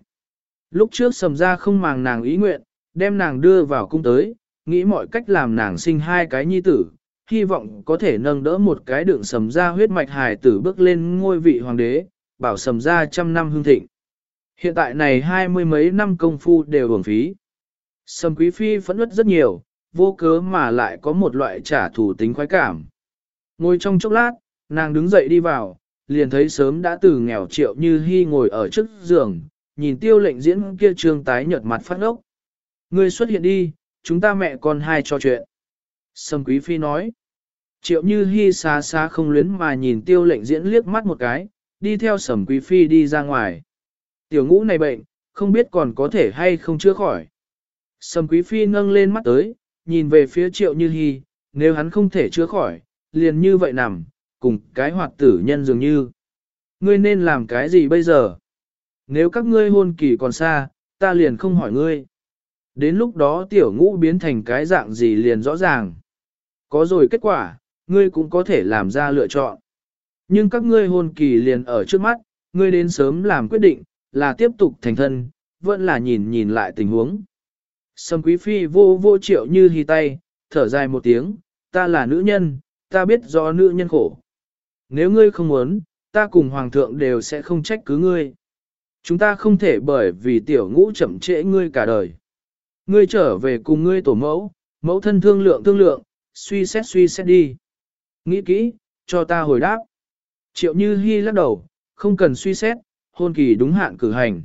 Lúc trước sầm ra không màng nàng ý nguyện, đem nàng đưa vào cung tới, nghĩ mọi cách làm nàng sinh hai cái nhi tử, hy vọng có thể nâng đỡ một cái đường sầm ra huyết mạch hài tử bước lên ngôi vị hoàng đế, bảo sầm ra trăm năm hương thịnh. Hiện tại này hai mươi mấy năm công phu đều hưởng phí. Sầm quý phi phẫn nứt rất nhiều, vô cớ mà lại có một loại trả thù tính khoái cảm. Ngồi trong chốc lát, nàng đứng dậy đi vào, liền thấy sớm đã từ nghèo triệu như hy ngồi ở trước giường, nhìn tiêu lệnh diễn kia trương tái nhợt mặt phát ốc. Ngươi xuất hiện đi, chúng ta mẹ con hai cho chuyện. Sầm quý phi nói. Triệu như hy xa xa không luyến mà nhìn tiêu lệnh diễn liếc mắt một cái, đi theo sầm quý phi đi ra ngoài. Tiểu ngũ này bệnh, không biết còn có thể hay không chữa khỏi. Sầm quý phi nâng lên mắt tới, nhìn về phía triệu như hy, nếu hắn không thể chữa khỏi, liền như vậy nằm, cùng cái hoạt tử nhân dường như. Ngươi nên làm cái gì bây giờ? Nếu các ngươi hôn kỳ còn xa, ta liền không hỏi ngươi. Đến lúc đó tiểu ngũ biến thành cái dạng gì liền rõ ràng. Có rồi kết quả, ngươi cũng có thể làm ra lựa chọn. Nhưng các ngươi hôn kỳ liền ở trước mắt, ngươi đến sớm làm quyết định, là tiếp tục thành thân, vẫn là nhìn nhìn lại tình huống. Sâm quý phi vô vô triệu như hì tay, thở dài một tiếng, ta là nữ nhân, ta biết do nữ nhân khổ. Nếu ngươi không muốn, ta cùng hoàng thượng đều sẽ không trách cứ ngươi. Chúng ta không thể bởi vì tiểu ngũ chậm trễ ngươi cả đời. Ngươi trở về cùng ngươi tổ mẫu, mẫu thân thương lượng thương lượng, suy xét suy xét đi. Nghĩ kỹ, cho ta hồi đáp. Triệu Như Hi lắc đầu, không cần suy xét, hôn kỳ đúng hạn cử hành.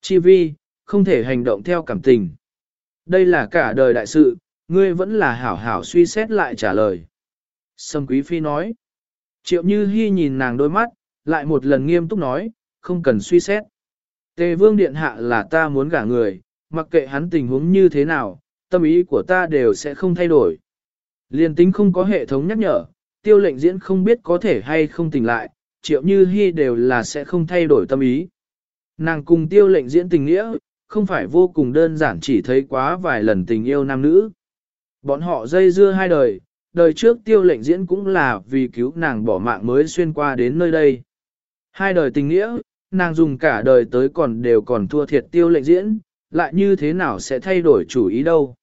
Chi vi, không thể hành động theo cảm tình. Đây là cả đời đại sự, ngươi vẫn là hảo hảo suy xét lại trả lời. Sâm Quý Phi nói. Triệu Như Hi nhìn nàng đôi mắt, lại một lần nghiêm túc nói, không cần suy xét. Tề Vương Điện Hạ là ta muốn gả người, mặc kệ hắn tình huống như thế nào, tâm ý của ta đều sẽ không thay đổi. Liên tính không có hệ thống nhắc nhở, tiêu lệnh diễn không biết có thể hay không tỉnh lại, triệu như hy đều là sẽ không thay đổi tâm ý. Nàng cùng tiêu lệnh diễn tình nghĩa, không phải vô cùng đơn giản chỉ thấy quá vài lần tình yêu nam nữ. Bọn họ dây dưa hai đời, đời trước tiêu lệnh diễn cũng là vì cứu nàng bỏ mạng mới xuyên qua đến nơi đây. Hai đời tình nghĩa, nàng dùng cả đời tới còn đều còn thua thiệt tiêu lệnh diễn, lại như thế nào sẽ thay đổi chủ ý đâu.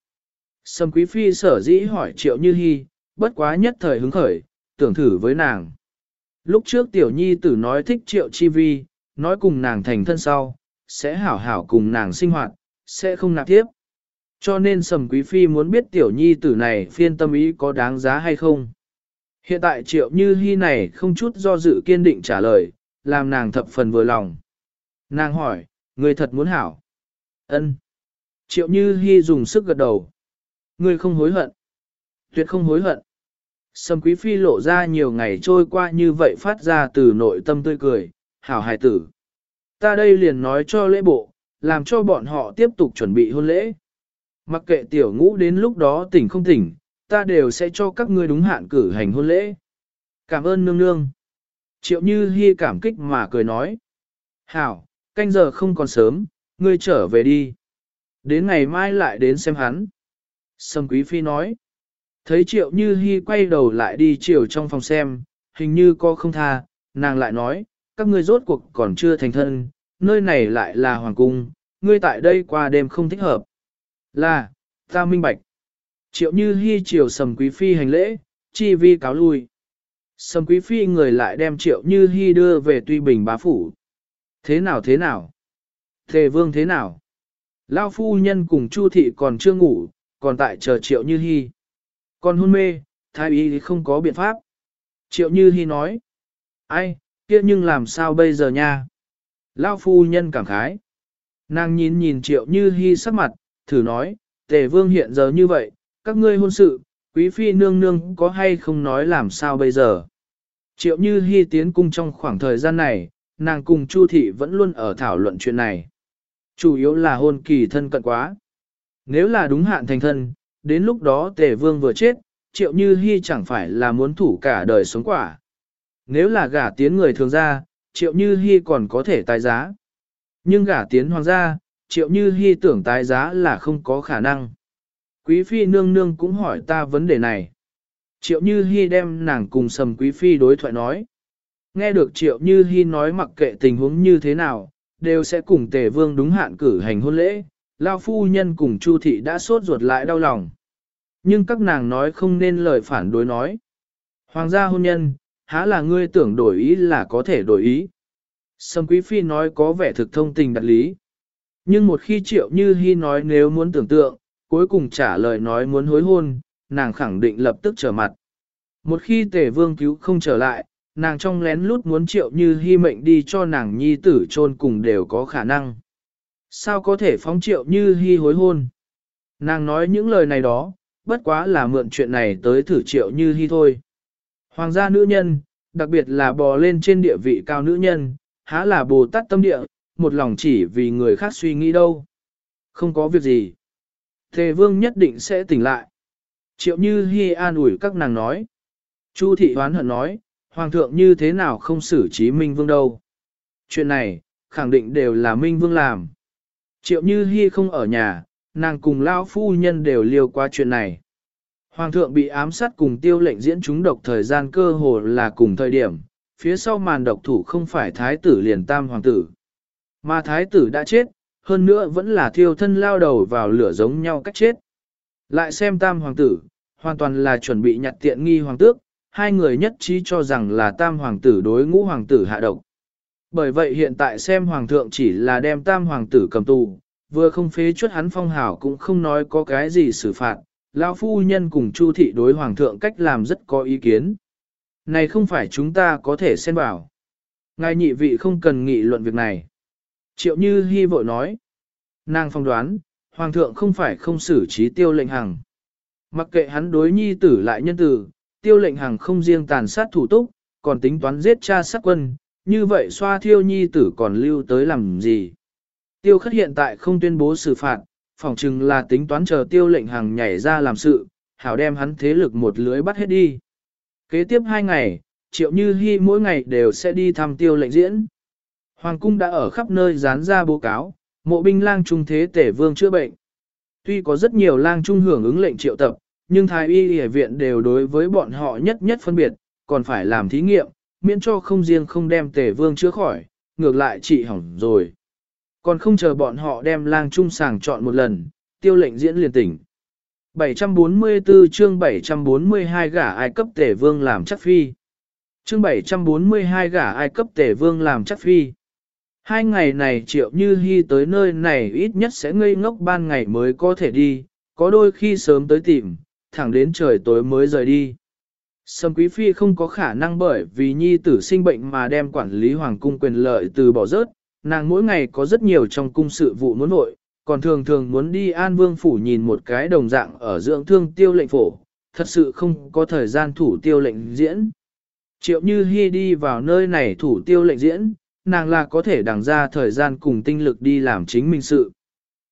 Sâm Quý Phi sở dĩ hỏi Triệu Như Hi, bất quá nhất thời hứng khởi, tưởng thử với nàng. Lúc trước Tiểu Nhi tử nói thích Triệu Chi Vi, nói cùng nàng thành thân sau, sẽ hảo hảo cùng nàng sinh hoạt, sẽ không nạp tiếp. Cho nên Sầm Quý Phi muốn biết Tiểu Nhi tử này phiên tâm ý có đáng giá hay không. Hiện tại Triệu Như hy này không chút do dự kiên định trả lời, làm nàng thập phần vừa lòng. Nàng hỏi, người thật muốn hảo. Ân. Triệu Như hy dùng sức gật đầu. người không hối hận. Tuyệt không hối hận. Sầm Quý Phi lộ ra nhiều ngày trôi qua như vậy phát ra từ nội tâm tươi cười, hảo hài tử. Ta đây liền nói cho lễ bộ, làm cho bọn họ tiếp tục chuẩn bị hôn lễ. Mặc kệ tiểu ngũ đến lúc đó tỉnh không tỉnh, ta đều sẽ cho các ngươi đúng hạn cử hành hôn lễ. Cảm ơn nương nương. Triệu Như Hi cảm kích mà cười nói. Hảo, canh giờ không còn sớm, ngươi trở về đi. Đến ngày mai lại đến xem hắn. Sâm Quý Phi nói. Thấy Triệu Như Hi quay đầu lại đi chiều trong phòng xem, hình như có không tha, nàng lại nói, các ngươi rốt cuộc còn chưa thành thân, nơi này lại là hoàng cung, ngươi tại đây qua đêm không thích hợp. Là, ta minh bạch. Triệu Như Hi chiều Sầm Quý Phi hành lễ, chi vi cáo lui. Sầm Quý Phi người lại đem Triệu Như Hi đưa về Tuy Bình bá phủ. Thế nào thế nào? Thề vương thế nào? Lao phu nhân cùng Chu thị còn chưa ngủ, còn tại chờ Triệu Như Hi. Còn hôn mê, thái y không có biện pháp. Triệu Như Hi nói. Ai, kia nhưng làm sao bây giờ nha? Lao phu nhân cảm khái. Nàng nhìn nhìn Triệu Như hy sắc mặt, thử nói, tề vương hiện giờ như vậy, các ngươi hôn sự, quý phi nương nương có hay không nói làm sao bây giờ? Triệu Như hy tiến cung trong khoảng thời gian này, nàng cùng Chu thị vẫn luôn ở thảo luận chuyện này. Chủ yếu là hôn kỳ thân cận quá. Nếu là đúng hạn thành thân, đến lúc đó tề vương vừa chết, triệu như hy chẳng phải là muốn thủ cả đời sống quả. Nếu là gả tiến người thường ra, triệu như hy còn có thể tái giá. Nhưng gả tiến hoàng gia, triệu như hy tưởng tái giá là không có khả năng. Quý phi nương nương cũng hỏi ta vấn đề này. Triệu như hy đem nàng cùng sầm quý phi đối thoại nói. Nghe được triệu như hy nói mặc kệ tình huống như thế nào, đều sẽ cùng tề vương đúng hạn cử hành hôn lễ, lao phu nhân cùng chu thị đã sốt ruột lại đau lòng. Nhưng các nàng nói không nên lời phản đối nói. Hoàng gia hôn nhân, há là ngươi tưởng đổi ý là có thể đổi ý. Sâm Quý Phi nói có vẻ thực thông tình đặt lý. Nhưng một khi triệu như hy nói nếu muốn tưởng tượng, cuối cùng trả lời nói muốn hối hôn, nàng khẳng định lập tức trở mặt. Một khi tể vương cứu không trở lại, nàng trong lén lút muốn triệu như hy mệnh đi cho nàng nhi tử chôn cùng đều có khả năng. Sao có thể phóng triệu như hy hối hôn? Nàng nói những lời này đó, bất quá là mượn chuyện này tới thử triệu như hy thôi. Hoàng gia nữ nhân, đặc biệt là bò lên trên địa vị cao nữ nhân, há là bồ tát tâm địa, một lòng chỉ vì người khác suy nghĩ đâu. Không có việc gì. Thề vương nhất định sẽ tỉnh lại. Triệu như hy an ủi các nàng nói. Chu thị hoán hận nói, Hoàng thượng như thế nào không xử trí Minh Vương đâu. Chuyện này, khẳng định đều là Minh Vương làm. Triệu Như Hi không ở nhà, nàng cùng Lao Phu Nhân đều liều qua chuyện này. Hoàng thượng bị ám sát cùng tiêu lệnh diễn chúng độc thời gian cơ hồ là cùng thời điểm, phía sau màn độc thủ không phải thái tử liền tam hoàng tử. Mà thái tử đã chết, hơn nữa vẫn là thiêu thân lao đầu vào lửa giống nhau cách chết. Lại xem tam hoàng tử, hoàn toàn là chuẩn bị nhặt tiện nghi hoàng tước, hai người nhất trí cho rằng là tam hoàng tử đối ngũ hoàng tử hạ độc. Bởi vậy hiện tại xem hoàng thượng chỉ là đem tam hoàng tử cầm tù, vừa không phế chuất hắn phong hảo cũng không nói có cái gì xử phạt, lão phu nhân cùng chu thị đối hoàng thượng cách làm rất có ý kiến. Này không phải chúng ta có thể xen vào. Ngài nhị vị không cần nghị luận việc này. Triệu Như Hi vội nói. Nàng phong đoán, Hoàng thượng không phải không xử trí tiêu lệnh hằng. Mặc kệ hắn đối nhi tử lại nhân tử, tiêu lệnh hằng không riêng tàn sát thủ túc, còn tính toán giết cha sát quân, như vậy xoa thiêu nhi tử còn lưu tới làm gì. Tiêu khất hiện tại không tuyên bố xử phạt, phỏng chừng là tính toán chờ tiêu lệnh hàng nhảy ra làm sự, hảo đem hắn thế lực một lưới bắt hết đi. Kế tiếp hai ngày, triệu như hy mỗi ngày đều sẽ đi thăm tiêu lệnh diễn. Hoàng cung đã ở khắp nơi dán ra báo cáo, mộ binh lang trung thế tể vương chữa bệnh. Tuy có rất nhiều lang trung hưởng ứng lệnh triệu tập, nhưng thái y y viện đều đối với bọn họ nhất nhất phân biệt, còn phải làm thí nghiệm, miễn cho không riêng không đem tể vương chữa khỏi, ngược lại trị hỏng rồi. Còn không chờ bọn họ đem lang trung sàng chọn một lần, tiêu lệnh diễn liền tỉnh. 744 chương 742 gả ai cấp tể vương làm chắc phi. Chương 742 gả ai cấp tể vương làm chắc phi. Hai ngày này triệu như hy tới nơi này ít nhất sẽ ngây ngốc ban ngày mới có thể đi, có đôi khi sớm tới tìm, thẳng đến trời tối mới rời đi. Sâm Quý Phi không có khả năng bởi vì nhi tử sinh bệnh mà đem quản lý hoàng cung quyền lợi từ bỏ rớt, nàng mỗi ngày có rất nhiều trong cung sự vụ muốn nội, còn thường thường muốn đi an vương phủ nhìn một cái đồng dạng ở dưỡng thương tiêu lệnh phổ, thật sự không có thời gian thủ tiêu lệnh diễn. Triệu Như Hi đi vào nơi này thủ tiêu lệnh diễn, nàng là có thể đằng ra thời gian cùng tinh lực đi làm chính mình sự.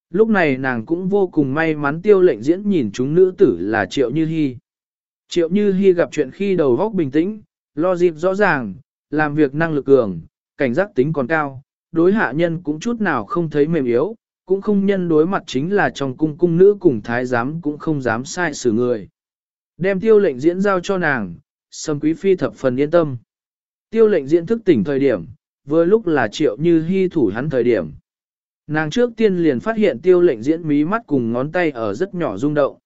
Lúc này nàng cũng vô cùng may mắn tiêu lệnh diễn nhìn chúng nữ tử là Triệu Như Hi. Triệu Như Hi gặp chuyện khi đầu góc bình tĩnh, lo dịp rõ ràng, làm việc năng lực cường, cảnh giác tính còn cao, đối hạ nhân cũng chút nào không thấy mềm yếu, cũng không nhân đối mặt chính là trong cung cung nữ cùng thái giám cũng không dám sai xử người. Đem tiêu lệnh diễn giao cho nàng, Sâm Quý Phi thập phần yên tâm. Tiêu lệnh diễn thức tỉnh thời điểm, vừa lúc là triệu như hy thủ hắn thời điểm. Nàng trước tiên liền phát hiện tiêu lệnh diễn mí mắt cùng ngón tay ở rất nhỏ rung động.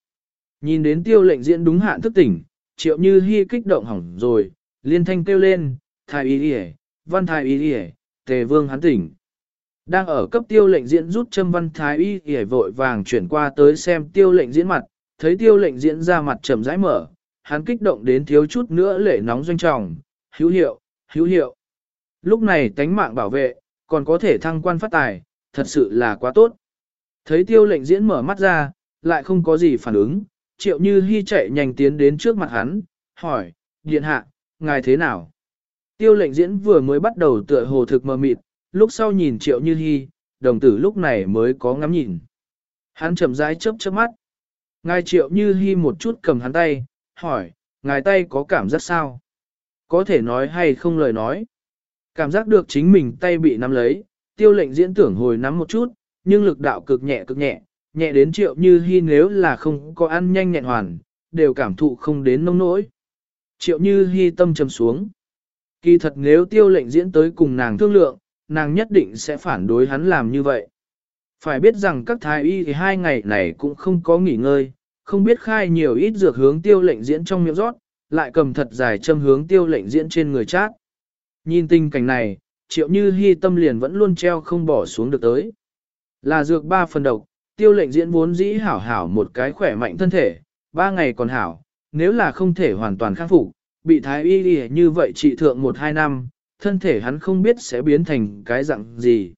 Nhìn đến tiêu lệnh diễn đúng hạn thức tỉnh, triệu như hy kích động hỏng rồi, liên thanh kêu lên, thái y đi văn thái y đi tề vương hắn tỉnh. Đang ở cấp tiêu lệnh diễn rút châm văn thái y hề vội vàng chuyển qua tới xem tiêu lệnh diễn mặt, thấy tiêu lệnh diễn ra mặt trầm rãi mở, hắn kích động đến thiếu chút nữa lệ nóng doanh trọng, hữu hiệu, hữu hiệu. Lúc này tánh mạng bảo vệ, còn có thể thăng quan phát tài, thật sự là quá tốt. Thấy tiêu lệnh diễn mở mắt ra, lại không có gì phản ứng, triệu như hy chạy nhanh tiến đến trước mặt hắn, hỏi, điện hạ, ngài thế nào? Tiêu lệnh diễn vừa mới bắt đầu tựa hồ thực mờ mịt, lúc sau nhìn triệu như hy, đồng tử lúc này mới có ngắm nhìn. Hắn chậm rãi chớp chớp mắt. Ngài triệu như hy một chút cầm hắn tay, hỏi, ngài tay có cảm giác sao? Có thể nói hay không lời nói? Cảm giác được chính mình tay bị nắm lấy, tiêu lệnh diễn tưởng hồi nắm một chút, nhưng lực đạo cực nhẹ cực nhẹ, nhẹ đến triệu như hy nếu là không có ăn nhanh nhẹn hoàn, đều cảm thụ không đến nông nỗi. Triệu như hy tâm trầm xuống. Kỳ thật nếu tiêu lệnh diễn tới cùng nàng thương lượng, nàng nhất định sẽ phản đối hắn làm như vậy. Phải biết rằng các thái y thì hai ngày này cũng không có nghỉ ngơi, không biết khai nhiều ít dược hướng tiêu lệnh diễn trong miệng rót, lại cầm thật dài châm hướng tiêu lệnh diễn trên người chát. Nhìn tình cảnh này, triệu như hy tâm liền vẫn luôn treo không bỏ xuống được tới. Là dược ba phần độc, tiêu lệnh diễn vốn dĩ hảo hảo một cái khỏe mạnh thân thể, ba ngày còn hảo, nếu là không thể hoàn toàn khắc phục, bị thái y đi như vậy trị thượng một hai năm, thân thể hắn không biết sẽ biến thành cái dạng gì.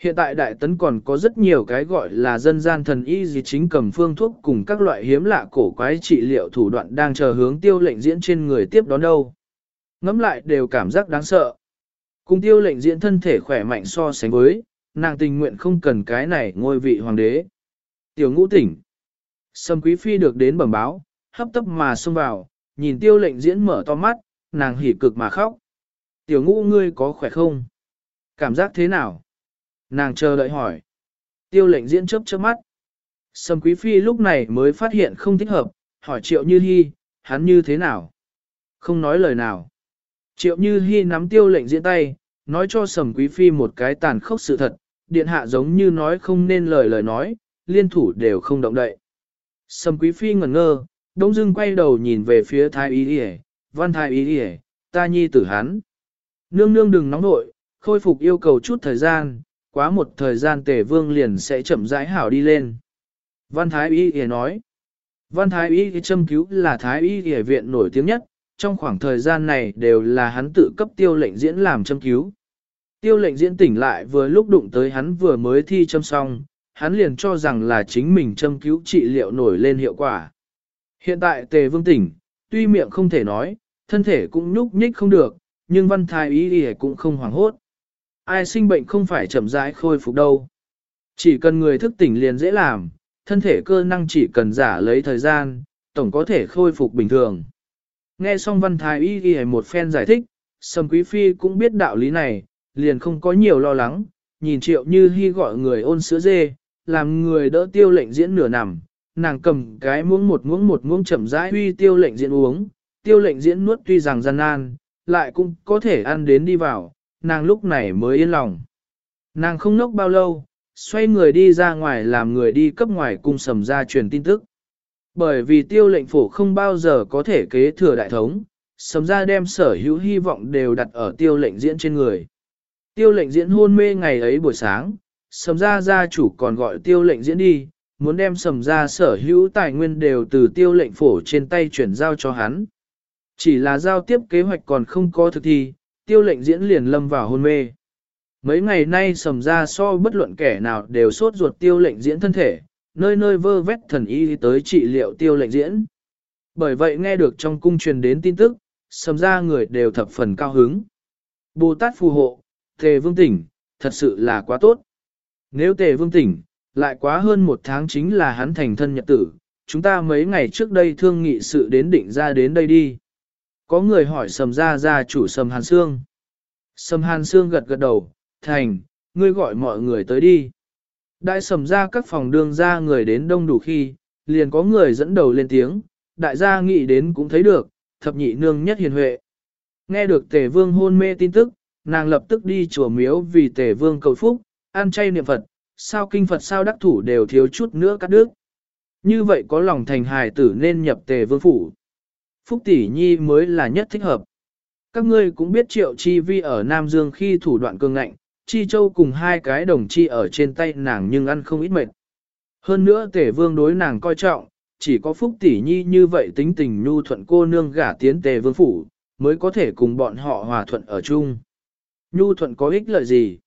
Hiện tại đại tấn còn có rất nhiều cái gọi là dân gian thần y gì chính cầm phương thuốc cùng các loại hiếm lạ cổ quái trị liệu thủ đoạn đang chờ hướng tiêu lệnh diễn trên người tiếp đón đâu. Ngắm lại đều cảm giác đáng sợ. Cùng tiêu lệnh diễn thân thể khỏe mạnh so sánh với, nàng tình nguyện không cần cái này ngôi vị hoàng đế. Tiểu ngũ tỉnh. Sâm quý phi được đến bẩm báo, hấp tấp mà xông vào, nhìn tiêu lệnh diễn mở to mắt, nàng hỉ cực mà khóc. Tiểu ngũ ngươi có khỏe không? Cảm giác thế nào? Nàng chờ đợi hỏi. Tiêu lệnh diễn chớp chớp mắt. sầm quý phi lúc này mới phát hiện không thích hợp, hỏi triệu như hy, hắn như thế nào? Không nói lời nào. Triệu Như hy nắm tiêu lệnh diễn tay, nói cho Sầm Quý Phi một cái tàn khốc sự thật, điện hạ giống như nói không nên lời lời nói, liên thủ đều không động đậy. Sầm Quý Phi ngẩn ngơ, đông dưng quay đầu nhìn về phía Thái Y Y, văn thái Y đi ta nhi tử hắn. Nương nương đừng nóng nội, khôi phục yêu cầu chút thời gian, quá một thời gian tề vương liền sẽ chậm rãi hảo đi lên. Văn thái Y đi nói, văn thái ý châm cứu là thái Y đi viện nổi tiếng nhất, trong khoảng thời gian này đều là hắn tự cấp tiêu lệnh diễn làm châm cứu. Tiêu lệnh diễn tỉnh lại vừa lúc đụng tới hắn vừa mới thi châm xong, hắn liền cho rằng là chính mình châm cứu trị liệu nổi lên hiệu quả. Hiện tại tề vương tỉnh, tuy miệng không thể nói, thân thể cũng nhúc nhích không được, nhưng văn thái ý y cũng không hoảng hốt. Ai sinh bệnh không phải chậm rãi khôi phục đâu. Chỉ cần người thức tỉnh liền dễ làm, thân thể cơ năng chỉ cần giả lấy thời gian, tổng có thể khôi phục bình thường. Nghe xong văn thái y y một phen giải thích, Sầm Quý Phi cũng biết đạo lý này, liền không có nhiều lo lắng, nhìn triệu như hy gọi người ôn sữa dê, làm người đỡ tiêu lệnh diễn nửa nằm, nàng cầm cái muỗng một muỗng một muỗng chậm rãi huy tiêu lệnh diễn uống, tiêu lệnh diễn nuốt tuy rằng gian nan, lại cũng có thể ăn đến đi vào, nàng lúc này mới yên lòng. Nàng không nốc bao lâu, xoay người đi ra ngoài làm người đi cấp ngoài cung sầm ra truyền tin tức. Bởi vì tiêu lệnh phổ không bao giờ có thể kế thừa đại thống, sầm ra đem sở hữu hy vọng đều đặt ở tiêu lệnh diễn trên người. Tiêu lệnh diễn hôn mê ngày ấy buổi sáng, sầm ra gia chủ còn gọi tiêu lệnh diễn đi, muốn đem sầm ra sở hữu tài nguyên đều từ tiêu lệnh phổ trên tay chuyển giao cho hắn. Chỉ là giao tiếp kế hoạch còn không có thực thi, tiêu lệnh diễn liền lâm vào hôn mê. Mấy ngày nay sầm ra so bất luận kẻ nào đều sốt ruột tiêu lệnh diễn thân thể, nơi nơi vơ vét thần y tới trị liệu tiêu lệnh diễn. Bởi vậy nghe được trong cung truyền đến tin tức, sầm ra người đều thập phần cao hứng. Bồ Tát phù hộ, tề vương tỉnh, thật sự là quá tốt. Nếu tề vương tỉnh, lại quá hơn một tháng chính là hắn thành thân nhật tử, chúng ta mấy ngày trước đây thương nghị sự đến định ra đến đây đi. Có người hỏi sầm ra ra chủ sầm hàn xương. Sầm hàn xương gật gật đầu, thành, ngươi gọi mọi người tới đi. Đại sầm ra các phòng đương ra người đến đông đủ khi, liền có người dẫn đầu lên tiếng, đại gia nghĩ đến cũng thấy được, thập nhị nương nhất hiền huệ. Nghe được tề vương hôn mê tin tức, nàng lập tức đi chùa miếu vì tề vương cầu phúc, ăn chay niệm Phật, sao kinh Phật sao đắc thủ đều thiếu chút nữa cắt đứt. Như vậy có lòng thành hài tử nên nhập tề vương phủ. Phúc tỷ nhi mới là nhất thích hợp. Các ngươi cũng biết triệu chi vi ở Nam Dương khi thủ đoạn cương ngạnh, chi châu cùng hai cái đồng chi ở trên tay nàng nhưng ăn không ít mệt. Hơn nữa tể vương đối nàng coi trọng, chỉ có phúc tỷ nhi như vậy tính tình nhu thuận cô nương gả tiến tề vương phủ, mới có thể cùng bọn họ hòa thuận ở chung. Nhu thuận có ích lợi gì?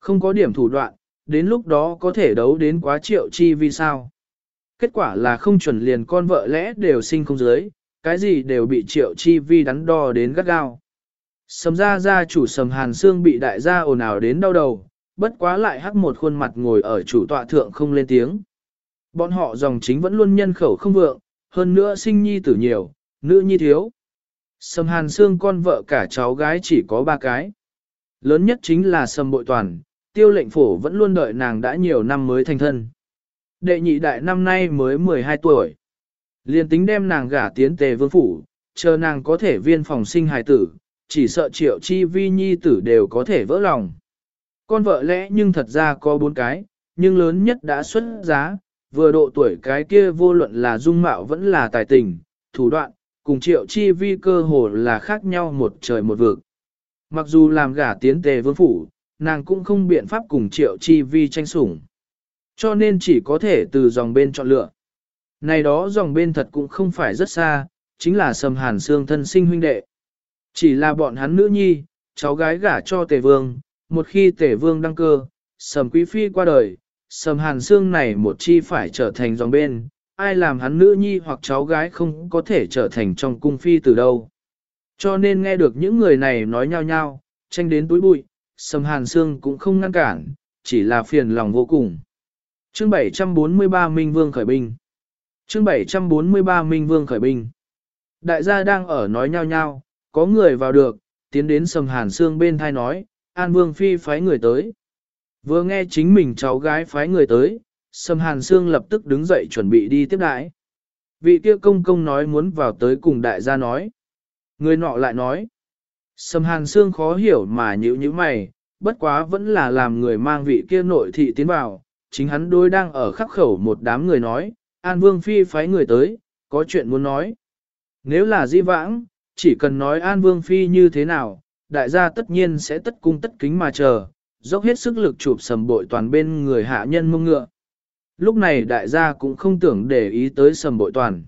Không có điểm thủ đoạn, đến lúc đó có thể đấu đến quá triệu chi vì sao? Kết quả là không chuẩn liền con vợ lẽ đều sinh không dưới, cái gì đều bị triệu chi vi đắn đo đến gắt gao. Sầm ra gia chủ sầm hàn xương bị đại gia ồn ào đến đau đầu, bất quá lại hắc một khuôn mặt ngồi ở chủ tọa thượng không lên tiếng. Bọn họ dòng chính vẫn luôn nhân khẩu không vượng, hơn nữa sinh nhi tử nhiều, nữ nhi thiếu. Sầm hàn xương con vợ cả cháu gái chỉ có ba cái. Lớn nhất chính là sầm bội toàn, tiêu lệnh phổ vẫn luôn đợi nàng đã nhiều năm mới thành thân. Đệ nhị đại năm nay mới 12 tuổi. Liên tính đem nàng gả tiến tề vương phủ, chờ nàng có thể viên phòng sinh hài tử, chỉ sợ triệu chi vi nhi tử đều có thể vỡ lòng. Con vợ lẽ nhưng thật ra có bốn cái, nhưng lớn nhất đã xuất giá, vừa độ tuổi cái kia vô luận là dung mạo vẫn là tài tình, thủ đoạn, cùng triệu chi vi cơ hồ là khác nhau một trời một vực. Mặc dù làm gả tiến tề vương phủ, nàng cũng không biện pháp cùng triệu chi vi tranh sủng. Cho nên chỉ có thể từ dòng bên chọn lựa. Này đó dòng bên thật cũng không phải rất xa, chính là sầm hàn xương thân sinh huynh đệ. Chỉ là bọn hắn nữ nhi, cháu gái gả cho tề vương, một khi tề vương đăng cơ, sầm quý phi qua đời, sầm hàn xương này một chi phải trở thành dòng bên, ai làm hắn nữ nhi hoặc cháu gái không có thể trở thành trong cung phi từ đâu. Cho nên nghe được những người này nói nhau nhau, tranh đến túi bụi, sầm hàn xương cũng không ngăn cản, chỉ là phiền lòng vô cùng. Chương 743 Minh Vương khởi binh Chương 743 Minh Vương khởi binh Đại gia đang ở nói nhau nhau, có người vào được, tiến đến sầm hàn xương bên thai nói, An Vương Phi phái người tới. Vừa nghe chính mình cháu gái phái người tới, sầm hàn xương lập tức đứng dậy chuẩn bị đi tiếp đãi. Vị kia công công nói muốn vào tới cùng đại gia nói. Người nọ lại nói. Sầm hàn xương khó hiểu mà nhữ như mày, bất quá vẫn là làm người mang vị kia nội thị tiến vào, chính hắn đôi đang ở khắc khẩu một đám người nói, An Vương Phi phái người tới, có chuyện muốn nói. Nếu là di vãng, chỉ cần nói An Vương Phi như thế nào, đại gia tất nhiên sẽ tất cung tất kính mà chờ, dốc hết sức lực chụp sầm bội toàn bên người hạ nhân mông ngựa. Lúc này đại gia cũng không tưởng để ý tới sầm bội toàn.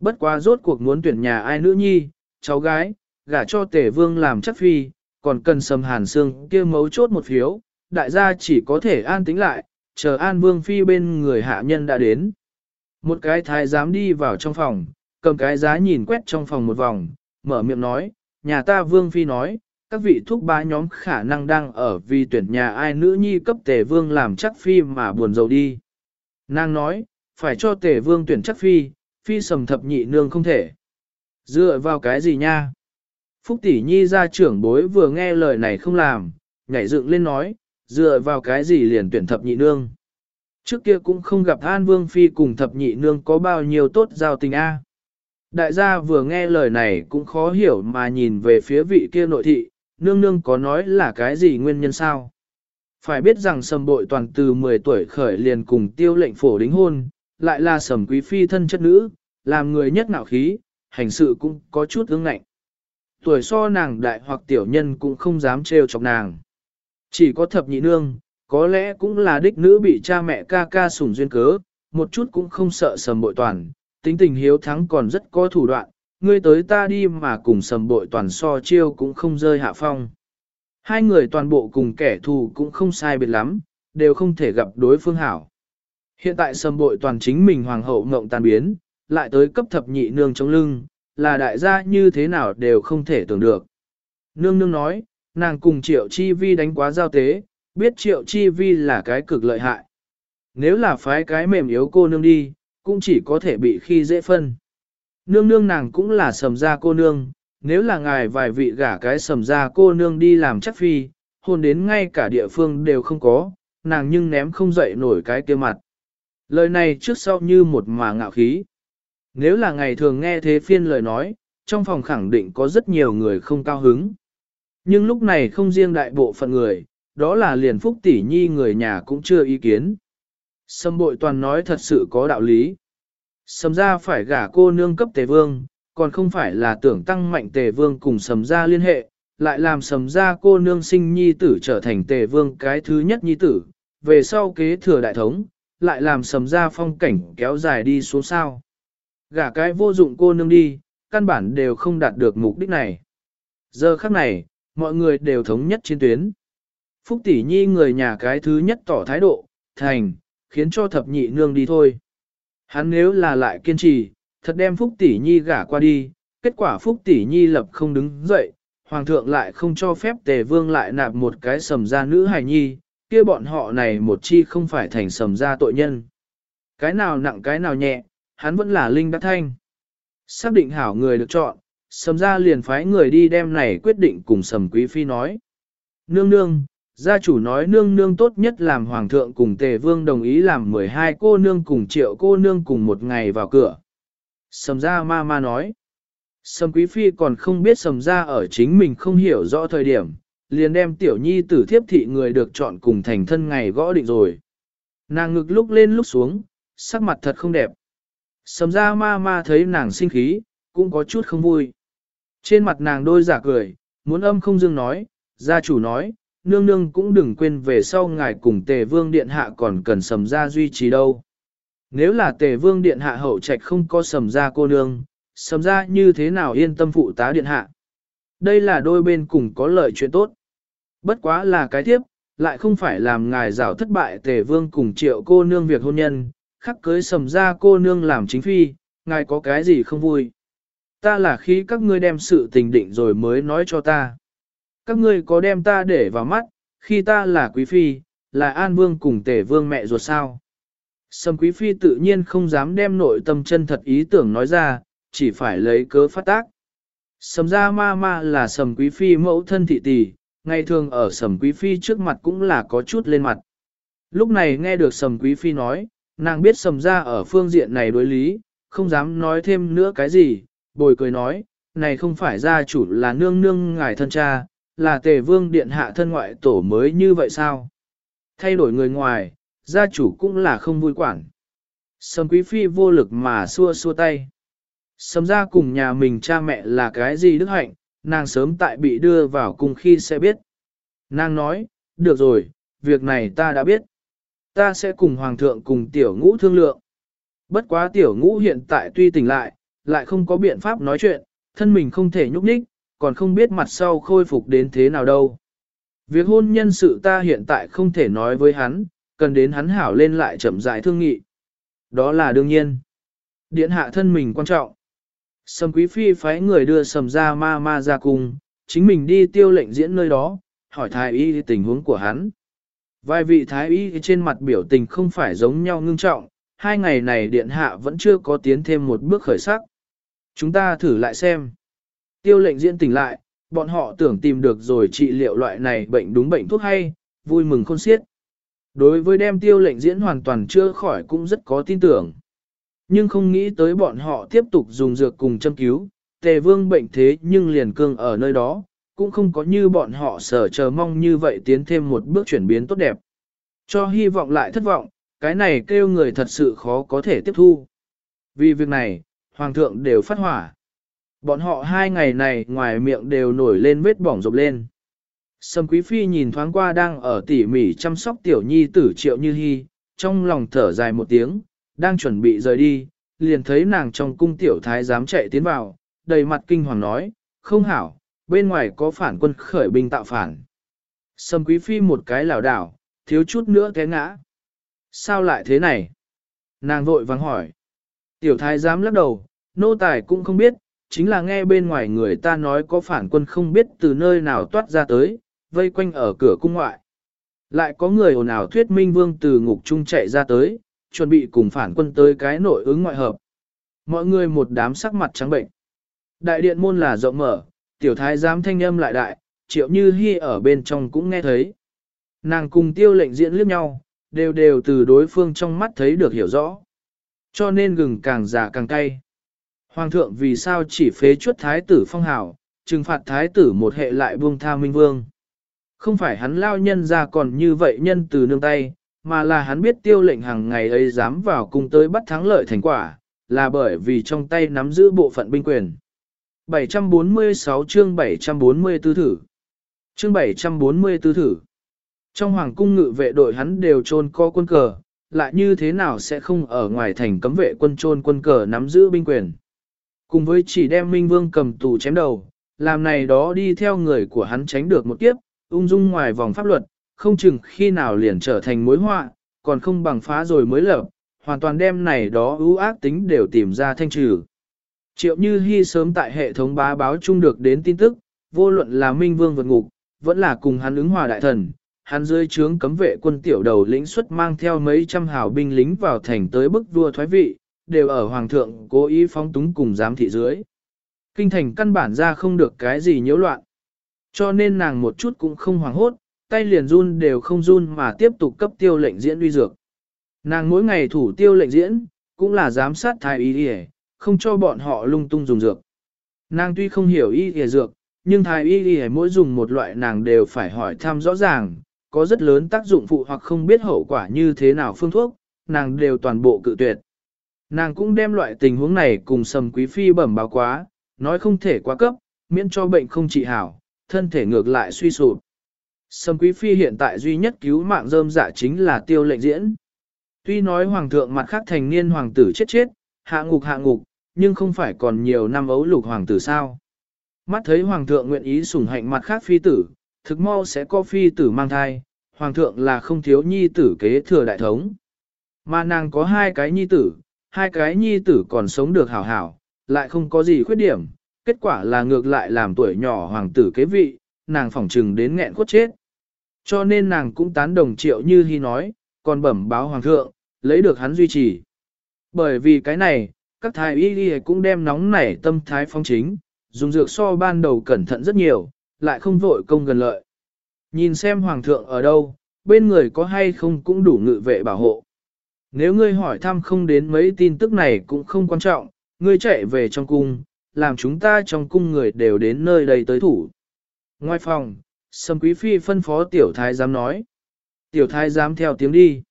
Bất quá rốt cuộc muốn tuyển nhà ai nữ nhi, cháu gái, gả cho tể vương làm chắc phi, còn cần sầm hàn xương kia mấu chốt một phiếu, đại gia chỉ có thể an tính lại, chờ an vương phi bên người hạ nhân đã đến. Một cái thái giám đi vào trong phòng, cầm cái giá nhìn quét trong phòng một vòng, mở miệng nói, nhà ta vương phi nói, các vị thúc ba nhóm khả năng đang ở vì tuyển nhà ai nữ nhi cấp tề vương làm chắc phi mà buồn rầu đi. Nàng nói, phải cho tề vương tuyển chắc phi, phi sầm thập nhị nương không thể. Dựa vào cái gì nha? Phúc tỷ nhi ra trưởng bối vừa nghe lời này không làm, nhảy dựng lên nói, dựa vào cái gì liền tuyển thập nhị nương. Trước kia cũng không gặp An Vương Phi cùng thập nhị nương có bao nhiêu tốt giao tình A. Đại gia vừa nghe lời này cũng khó hiểu mà nhìn về phía vị kia nội thị, nương nương có nói là cái gì nguyên nhân sao? Phải biết rằng sầm bội toàn từ 10 tuổi khởi liền cùng tiêu lệnh phổ đính hôn, lại là sầm quý phi thân chất nữ, làm người nhất nạo khí, hành sự cũng có chút ương ngạnh. Tuổi so nàng đại hoặc tiểu nhân cũng không dám trêu chọc nàng. Chỉ có thập nhị nương, có lẽ cũng là đích nữ bị cha mẹ ca ca sủng duyên cớ, một chút cũng không sợ sầm bội toàn, tính tình hiếu thắng còn rất có thủ đoạn, ngươi tới ta đi mà cùng sầm bội toàn so chiêu cũng không rơi hạ phong. Hai người toàn bộ cùng kẻ thù cũng không sai biệt lắm, đều không thể gặp đối phương hảo. Hiện tại sầm bội toàn chính mình hoàng hậu ngộng tàn biến, lại tới cấp thập nhị nương chống lưng, là đại gia như thế nào đều không thể tưởng được. Nương nương nói, nàng cùng triệu chi vi đánh quá giao tế, biết triệu chi vi là cái cực lợi hại. Nếu là phái cái mềm yếu cô nương đi, cũng chỉ có thể bị khi dễ phân. Nương nương nàng cũng là sầm gia cô nương, nếu là ngài vài vị gả cái sầm gia cô nương đi làm chắc phi, hôn đến ngay cả địa phương đều không có, nàng nhưng ném không dậy nổi cái kia mặt. Lời này trước sau như một mà ngạo khí. Nếu là ngày thường nghe thế phiên lời nói, trong phòng khẳng định có rất nhiều người không cao hứng. Nhưng lúc này không riêng đại bộ phận người, đó là liền phúc tỷ nhi người nhà cũng chưa ý kiến. Sâm bội toàn nói thật sự có đạo lý. Sầm ra phải gả cô nương cấp tề vương, còn không phải là tưởng tăng mạnh tề vương cùng sầm ra liên hệ, lại làm sầm ra cô nương sinh nhi tử trở thành tề vương cái thứ nhất nhi tử, về sau kế thừa đại thống, lại làm sầm ra phong cảnh kéo dài đi xuống sao. Gả cái vô dụng cô nương đi, căn bản đều không đạt được mục đích này. Giờ khắc này, mọi người đều thống nhất trên tuyến. Phúc tỷ nhi người nhà cái thứ nhất tỏ thái độ, thành, khiến cho thập nhị nương đi thôi. Hắn nếu là lại kiên trì, thật đem Phúc tỷ nhi gả qua đi, kết quả Phúc tỷ nhi lập không đứng dậy, hoàng thượng lại không cho phép tề vương lại nạp một cái sầm gia nữ hài nhi, kia bọn họ này một chi không phải thành sầm gia tội nhân. Cái nào nặng cái nào nhẹ, hắn vẫn là linh đắc thanh. Xác định hảo người được chọn, sầm gia liền phái người đi đem này quyết định cùng sầm quý phi nói. Nương nương, gia chủ nói nương nương tốt nhất làm hoàng thượng cùng tề vương đồng ý làm 12 cô nương cùng triệu cô nương cùng một ngày vào cửa. Sầm gia ma ma nói. Sầm quý phi còn không biết sầm gia ở chính mình không hiểu rõ thời điểm, liền đem tiểu nhi tử thiếp thị người được chọn cùng thành thân ngày gõ định rồi. Nàng ngực lúc lên lúc xuống, sắc mặt thật không đẹp. Sầm ra ma ma thấy nàng sinh khí, cũng có chút không vui. Trên mặt nàng đôi giả cười, muốn âm không dưng nói, gia chủ nói, nương nương cũng đừng quên về sau ngài cùng tề vương điện hạ còn cần sầm ra duy trì đâu. Nếu là tề vương điện hạ hậu trạch không có sầm ra cô nương, sầm ra như thế nào yên tâm phụ tá điện hạ. Đây là đôi bên cùng có lợi chuyện tốt. Bất quá là cái tiếp, lại không phải làm ngài rào thất bại tề vương cùng triệu cô nương việc hôn nhân, khắc cưới sầm ra cô nương làm chính phi, ngài có cái gì không vui. Ta là khi các ngươi đem sự tình định rồi mới nói cho ta. Các ngươi có đem ta để vào mắt, khi ta là quý phi, là an vương cùng tể vương mẹ ruột sao. Sầm quý phi tự nhiên không dám đem nội tâm chân thật ý tưởng nói ra, chỉ phải lấy cớ phát tác. Sầm ra ma ma là sầm quý phi mẫu thân thị tỷ, ngày thường ở sầm quý phi trước mặt cũng là có chút lên mặt. Lúc này nghe được sầm quý phi nói, nàng biết sầm gia ở phương diện này đối lý, không dám nói thêm nữa cái gì, bồi cười nói, này không phải gia chủ là nương nương ngài thân cha, là tề vương điện hạ thân ngoại tổ mới như vậy sao? Thay đổi người ngoài, gia chủ cũng là không vui quản. Sầm quý phi vô lực mà xua xua tay. Sầm ra cùng nhà mình cha mẹ là cái gì đức hạnh, nàng sớm tại bị đưa vào cùng khi sẽ biết. Nàng nói, được rồi, việc này ta đã biết. Ta sẽ cùng hoàng thượng cùng tiểu ngũ thương lượng. Bất quá tiểu ngũ hiện tại tuy tỉnh lại, lại không có biện pháp nói chuyện, thân mình không thể nhúc nhích, còn không biết mặt sau khôi phục đến thế nào đâu. Việc hôn nhân sự ta hiện tại không thể nói với hắn, cần đến hắn hảo lên lại chậm rãi thương nghị. Đó là đương nhiên. Điện hạ thân mình quan trọng. Sầm quý phi phái người đưa sầm ra ma ma ra cùng, chính mình đi tiêu lệnh diễn nơi đó, hỏi thái y tình huống của hắn. Vài vị thái y trên mặt biểu tình không phải giống nhau ngưng trọng, hai ngày này điện hạ vẫn chưa có tiến thêm một bước khởi sắc. Chúng ta thử lại xem. Tiêu lệnh diễn tỉnh lại, bọn họ tưởng tìm được rồi trị liệu loại này bệnh đúng bệnh thuốc hay, vui mừng khôn xiết. Đối với đem tiêu lệnh diễn hoàn toàn chưa khỏi cũng rất có tin tưởng. Nhưng không nghĩ tới bọn họ tiếp tục dùng dược cùng châm cứu, tề vương bệnh thế nhưng liền cương ở nơi đó, cũng không có như bọn họ sở chờ mong như vậy tiến thêm một bước chuyển biến tốt đẹp. Cho hy vọng lại thất vọng, cái này kêu người thật sự khó có thể tiếp thu. Vì việc này, Hoàng thượng đều phát hỏa. Bọn họ hai ngày này ngoài miệng đều nổi lên vết bỏng rộp lên. Sâm Quý Phi nhìn thoáng qua đang ở tỉ mỉ chăm sóc tiểu nhi tử triệu như hy, trong lòng thở dài một tiếng, đang chuẩn bị rời đi, liền thấy nàng trong cung tiểu thái dám chạy tiến vào, đầy mặt kinh hoàng nói, không hảo, bên ngoài có phản quân khởi binh tạo phản. Sâm Quý Phi một cái lảo đảo, thiếu chút nữa té ngã. Sao lại thế này? Nàng vội vắng hỏi. Tiểu thái giám lắc đầu, nô tài cũng không biết, chính là nghe bên ngoài người ta nói có phản quân không biết từ nơi nào toát ra tới, vây quanh ở cửa cung ngoại. Lại có người ồn ào thuyết minh vương từ ngục trung chạy ra tới, chuẩn bị cùng phản quân tới cái nội ứng ngoại hợp. Mọi người một đám sắc mặt trắng bệnh. Đại điện môn là rộng mở, tiểu thái giám thanh âm lại đại, triệu như hy ở bên trong cũng nghe thấy. Nàng cùng tiêu lệnh diễn liếc nhau, đều đều từ đối phương trong mắt thấy được hiểu rõ. Cho nên gừng càng già càng cay. Hoàng thượng vì sao chỉ phế chuất thái tử phong hào, trừng phạt thái tử một hệ lại buông tha minh vương. Không phải hắn lao nhân ra còn như vậy nhân từ nương tay, mà là hắn biết tiêu lệnh hàng ngày ấy dám vào cung tới bắt thắng lợi thành quả, là bởi vì trong tay nắm giữ bộ phận binh quyền. 746 chương 744 thử Chương 744 thử Trong hoàng cung ngự vệ đội hắn đều trôn co quân cờ, lại như thế nào sẽ không ở ngoài thành cấm vệ quân trôn quân cờ nắm giữ binh quyền. Cùng với chỉ đem Minh Vương cầm tù chém đầu, làm này đó đi theo người của hắn tránh được một kiếp, ung dung ngoài vòng pháp luật, không chừng khi nào liền trở thành mối họa, còn không bằng phá rồi mới lập, hoàn toàn đem này đó ưu ác tính đều tìm ra thanh trừ. Triệu Như Hi sớm tại hệ thống bá báo chung được đến tin tức, vô luận là Minh Vương vượt ngục, vẫn là cùng hắn ứng hòa đại thần, hắn dưới trướng cấm vệ quân tiểu đầu lĩnh xuất mang theo mấy trăm hào binh lính vào thành tới bức vua thoái vị, đều ở hoàng thượng cố ý phóng túng cùng giám thị dưới. Kinh thành căn bản ra không được cái gì nhiễu loạn. Cho nên nàng một chút cũng không hoảng hốt, tay liền run đều không run mà tiếp tục cấp tiêu lệnh diễn uy dược. Nàng mỗi ngày thủ tiêu lệnh diễn, cũng là giám sát thái y y, không cho bọn họ lung tung dùng dược. Nàng tuy không hiểu y y dược, nhưng thái y y mỗi dùng một loại nàng đều phải hỏi thăm rõ ràng, có rất lớn tác dụng phụ hoặc không biết hậu quả như thế nào phương thuốc, nàng đều toàn bộ cự tuyệt. Nàng cũng đem loại tình huống này cùng sầm quý phi bẩm báo quá, nói không thể quá cấp, miễn cho bệnh không trị hảo, thân thể ngược lại suy sụp. Sầm quý phi hiện tại duy nhất cứu mạng rơm dạ chính là tiêu lệnh diễn. Tuy nói hoàng thượng mặt khác thành niên hoàng tử chết chết, hạ ngục hạ ngục, nhưng không phải còn nhiều năm ấu lục hoàng tử sao. Mắt thấy hoàng thượng nguyện ý sủng hạnh mặt khác phi tử, thực mau sẽ có phi tử mang thai, hoàng thượng là không thiếu nhi tử kế thừa đại thống. Mà nàng có hai cái nhi tử, hai cái nhi tử còn sống được hảo hảo, lại không có gì khuyết điểm, kết quả là ngược lại làm tuổi nhỏ hoàng tử kế vị, nàng phỏng trừng đến nghẹn khuất chết. Cho nên nàng cũng tán đồng triệu như hy nói, còn bẩm báo hoàng thượng, lấy được hắn duy trì. Bởi vì cái này, các thái y cũng đem nóng nảy tâm thái phong chính, dùng dược so ban đầu cẩn thận rất nhiều, lại không vội công gần lợi. Nhìn xem hoàng thượng ở đâu, bên người có hay không cũng đủ ngự vệ bảo hộ. Nếu ngươi hỏi thăm không đến mấy tin tức này cũng không quan trọng, ngươi chạy về trong cung, làm chúng ta trong cung người đều đến nơi đây tới thủ. Ngoài phòng, Sâm Quý Phi phân phó tiểu thái giám nói. Tiểu thái giám theo tiếng đi.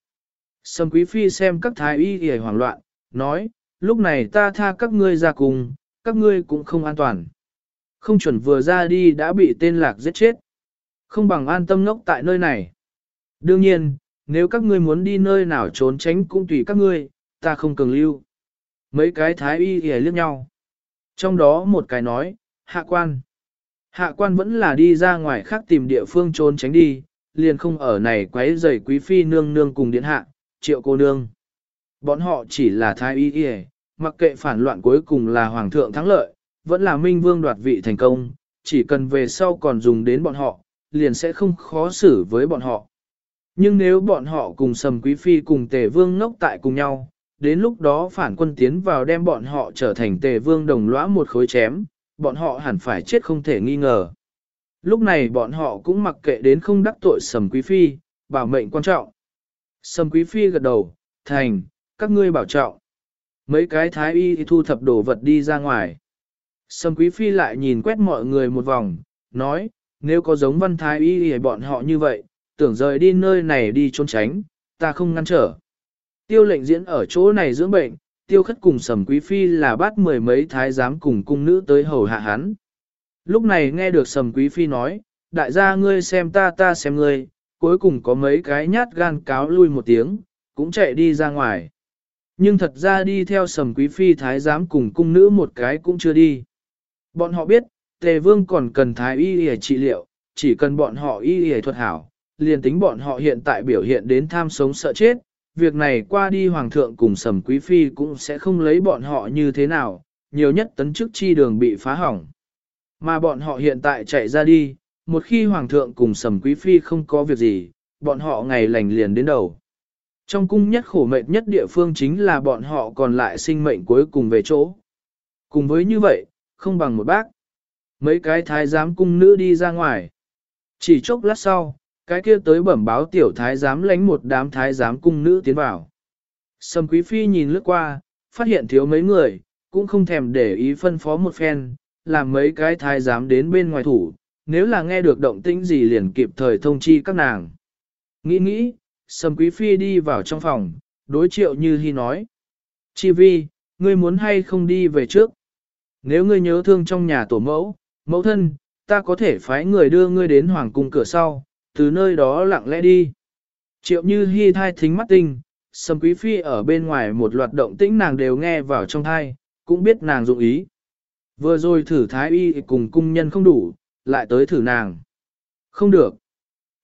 Sâm Quý Phi xem các thái y hề hoảng loạn, nói, lúc này ta tha các ngươi ra cùng, các ngươi cũng không an toàn. Không chuẩn vừa ra đi đã bị tên lạc giết chết. Không bằng an tâm ngốc tại nơi này. Đương nhiên, nếu các ngươi muốn đi nơi nào trốn tránh cũng tùy các ngươi, ta không cần lưu. Mấy cái thái y ghề liếc nhau. Trong đó một cái nói, hạ quan. Hạ quan vẫn là đi ra ngoài khác tìm địa phương trốn tránh đi, liền không ở này quấy rầy quý phi nương nương cùng điện hạ, triệu cô nương. Bọn họ chỉ là thái y y, mặc kệ phản loạn cuối cùng là hoàng thượng thắng lợi, vẫn là minh vương đoạt vị thành công, chỉ cần về sau còn dùng đến bọn họ, liền sẽ không khó xử với bọn họ. Nhưng nếu bọn họ cùng sầm quý phi cùng tề vương ngốc tại cùng nhau, đến lúc đó phản quân tiến vào đem bọn họ trở thành tề vương đồng lõa một khối chém, bọn họ hẳn phải chết không thể nghi ngờ. Lúc này bọn họ cũng mặc kệ đến không đắc tội sầm quý phi, bảo mệnh quan trọng. Sầm quý phi gật đầu, thành, các ngươi bảo trọng. Mấy cái thái y thu thập đồ vật đi ra ngoài. Sầm quý phi lại nhìn quét mọi người một vòng, nói, nếu có giống văn thái y thì bọn họ như vậy, tưởng rời đi nơi này đi trốn tránh, ta không ngăn trở. Tiêu lệnh diễn ở chỗ này dưỡng bệnh, tiêu khất cùng sầm quý phi là bắt mười mấy thái giám cùng cung nữ tới hầu hạ hắn. Lúc này nghe được sầm quý phi nói, đại gia ngươi xem ta ta xem ngươi, cuối cùng có mấy cái nhát gan cáo lui một tiếng, cũng chạy đi ra ngoài. Nhưng thật ra đi theo sầm quý phi thái giám cùng cung nữ một cái cũng chưa đi. Bọn họ biết, tề vương còn cần thái y để trị liệu, chỉ cần bọn họ y để thuật hảo, liền tính bọn họ hiện tại biểu hiện đến tham sống sợ chết, việc này qua đi hoàng thượng cùng sầm quý phi cũng sẽ không lấy bọn họ như thế nào, nhiều nhất tấn chức chi đường bị phá hỏng. Mà bọn họ hiện tại chạy ra đi, một khi hoàng thượng cùng sầm quý phi không có việc gì, bọn họ ngày lành liền đến đầu. Trong cung nhất khổ mệnh nhất địa phương chính là bọn họ còn lại sinh mệnh cuối cùng về chỗ. Cùng với như vậy, không bằng một bác. Mấy cái thái giám cung nữ đi ra ngoài. Chỉ chốc lát sau, cái kia tới bẩm báo tiểu thái giám lánh một đám thái giám cung nữ tiến vào. Sầm quý phi nhìn lướt qua, phát hiện thiếu mấy người, cũng không thèm để ý phân phó một phen, làm mấy cái thái giám đến bên ngoài thủ, nếu là nghe được động tĩnh gì liền kịp thời thông chi các nàng. Nghĩ nghĩ, Sầm Quý Phi đi vào trong phòng, đối triệu như hy nói. Chi vi, ngươi muốn hay không đi về trước? Nếu ngươi nhớ thương trong nhà tổ mẫu, mẫu thân, ta có thể phái người đưa ngươi đến hoàng cung cửa sau, từ nơi đó lặng lẽ đi. Triệu như hy thai thính mắt tinh, Sầm Quý Phi ở bên ngoài một loạt động tĩnh nàng đều nghe vào trong thai, cũng biết nàng dụng ý. Vừa rồi thử thái y cùng cung nhân không đủ, lại tới thử nàng. Không được.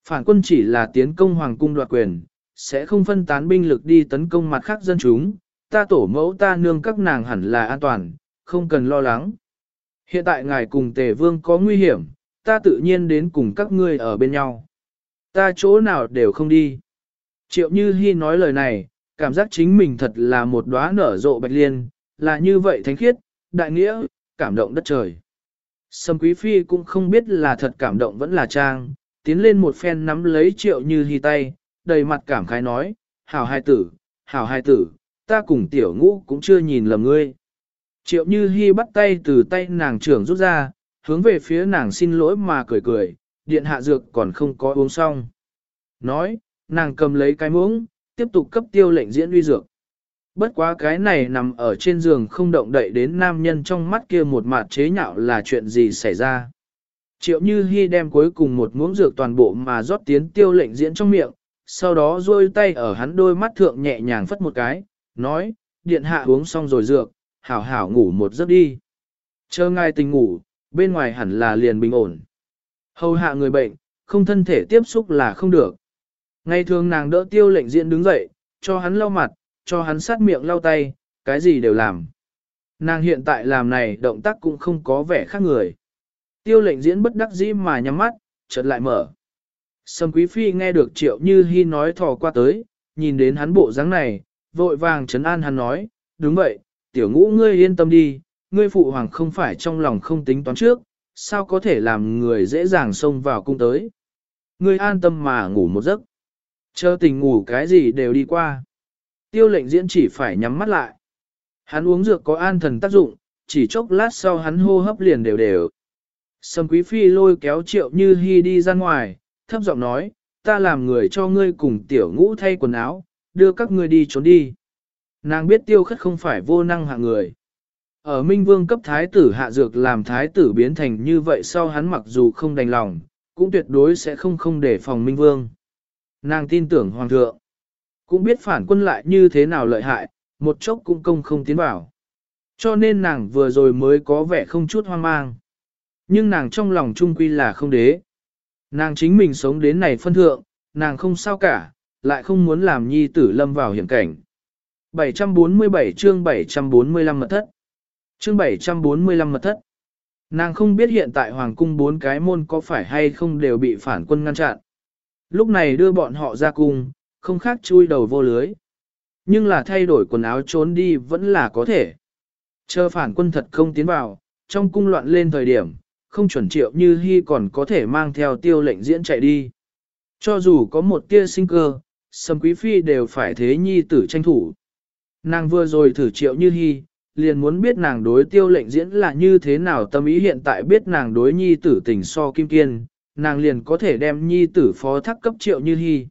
Phản quân chỉ là tiến công hoàng cung đoạt quyền, sẽ không phân tán binh lực đi tấn công mặt khác dân chúng, ta tổ mẫu ta nương các nàng hẳn là an toàn, không cần lo lắng. Hiện tại ngài cùng tề vương có nguy hiểm, ta tự nhiên đến cùng các ngươi ở bên nhau. Ta chỗ nào đều không đi. Triệu Như Hi nói lời này, cảm giác chính mình thật là một đóa nở rộ bạch liên, là như vậy thánh khiết, đại nghĩa, cảm động đất trời. Sâm Quý Phi cũng không biết là thật cảm động vẫn là trang, tiến lên một phen nắm lấy triệu như hy tay, đầy mặt cảm khái nói, hảo hai tử, hảo hai tử, ta cùng tiểu ngũ cũng chưa nhìn lầm ngươi. Triệu như hy bắt tay từ tay nàng trưởng rút ra, hướng về phía nàng xin lỗi mà cười cười, điện hạ dược còn không có uống xong. Nói, nàng cầm lấy cái muỗng, tiếp tục cấp tiêu lệnh diễn uy dược. Bất quá cái này nằm ở trên giường không động đậy đến nam nhân trong mắt kia một mặt chế nhạo là chuyện gì xảy ra. Triệu Như Hi đem cuối cùng một muỗng dược toàn bộ mà rót tiến tiêu lệnh diễn trong miệng, sau đó rôi tay ở hắn đôi mắt thượng nhẹ nhàng phất một cái, nói, điện hạ uống xong rồi dược, hảo hảo ngủ một giấc đi. Chờ ngài tình ngủ, bên ngoài hẳn là liền bình ổn. Hầu hạ người bệnh, không thân thể tiếp xúc là không được. Ngày thường nàng đỡ tiêu lệnh diễn đứng dậy, cho hắn lau mặt, cho hắn sát miệng lau tay, cái gì đều làm. Nàng hiện tại làm này động tác cũng không có vẻ khác người. Tiêu lệnh diễn bất đắc dĩ mà nhắm mắt, chợt lại mở. Sâm Quý Phi nghe được Triệu Như Hi nói thò qua tới, nhìn đến hắn bộ dáng này, vội vàng trấn an hắn nói, đúng vậy, tiểu ngũ ngươi yên tâm đi, ngươi phụ hoàng không phải trong lòng không tính toán trước, sao có thể làm người dễ dàng xông vào cung tới. Ngươi an tâm mà ngủ một giấc. Chờ tình ngủ cái gì đều đi qua. Tiêu lệnh diễn chỉ phải nhắm mắt lại. Hắn uống dược có an thần tác dụng, chỉ chốc lát sau hắn hô hấp liền đều đều. Sầm quý phi lôi kéo triệu như hy đi ra ngoài, thấp giọng nói, ta làm người cho ngươi cùng tiểu ngũ thay quần áo, đưa các ngươi đi trốn đi. Nàng biết tiêu khất không phải vô năng hạng người. Ở Minh Vương cấp thái tử hạ dược làm thái tử biến thành như vậy sau hắn mặc dù không đành lòng, cũng tuyệt đối sẽ không không để phòng Minh Vương. Nàng tin tưởng Hoàng thượng, cũng biết phản quân lại như thế nào lợi hại, một chốc cũng công không tiến bảo, Cho nên nàng vừa rồi mới có vẻ không chút hoang mang. Nhưng nàng trong lòng trung quy là không đế. Nàng chính mình sống đến này phân thượng, nàng không sao cả, lại không muốn làm nhi tử lâm vào hiểm cảnh. 747 chương 745 mật thất Chương 745 mật thất Nàng không biết hiện tại Hoàng cung bốn cái môn có phải hay không đều bị phản quân ngăn chặn. Lúc này đưa bọn họ ra cung, không khác chui đầu vô lưới. Nhưng là thay đổi quần áo trốn đi vẫn là có thể. Chờ phản quân thật không tiến vào, trong cung loạn lên thời điểm, không chuẩn triệu như hy còn có thể mang theo tiêu lệnh diễn chạy đi. Cho dù có một tia sinh cơ, sầm quý phi đều phải thế nhi tử tranh thủ. Nàng vừa rồi thử triệu như hy, liền muốn biết nàng đối tiêu lệnh diễn là như thế nào tâm ý hiện tại biết nàng đối nhi tử tình so kim kiên, nàng liền có thể đem nhi tử phó thác cấp triệu như hy.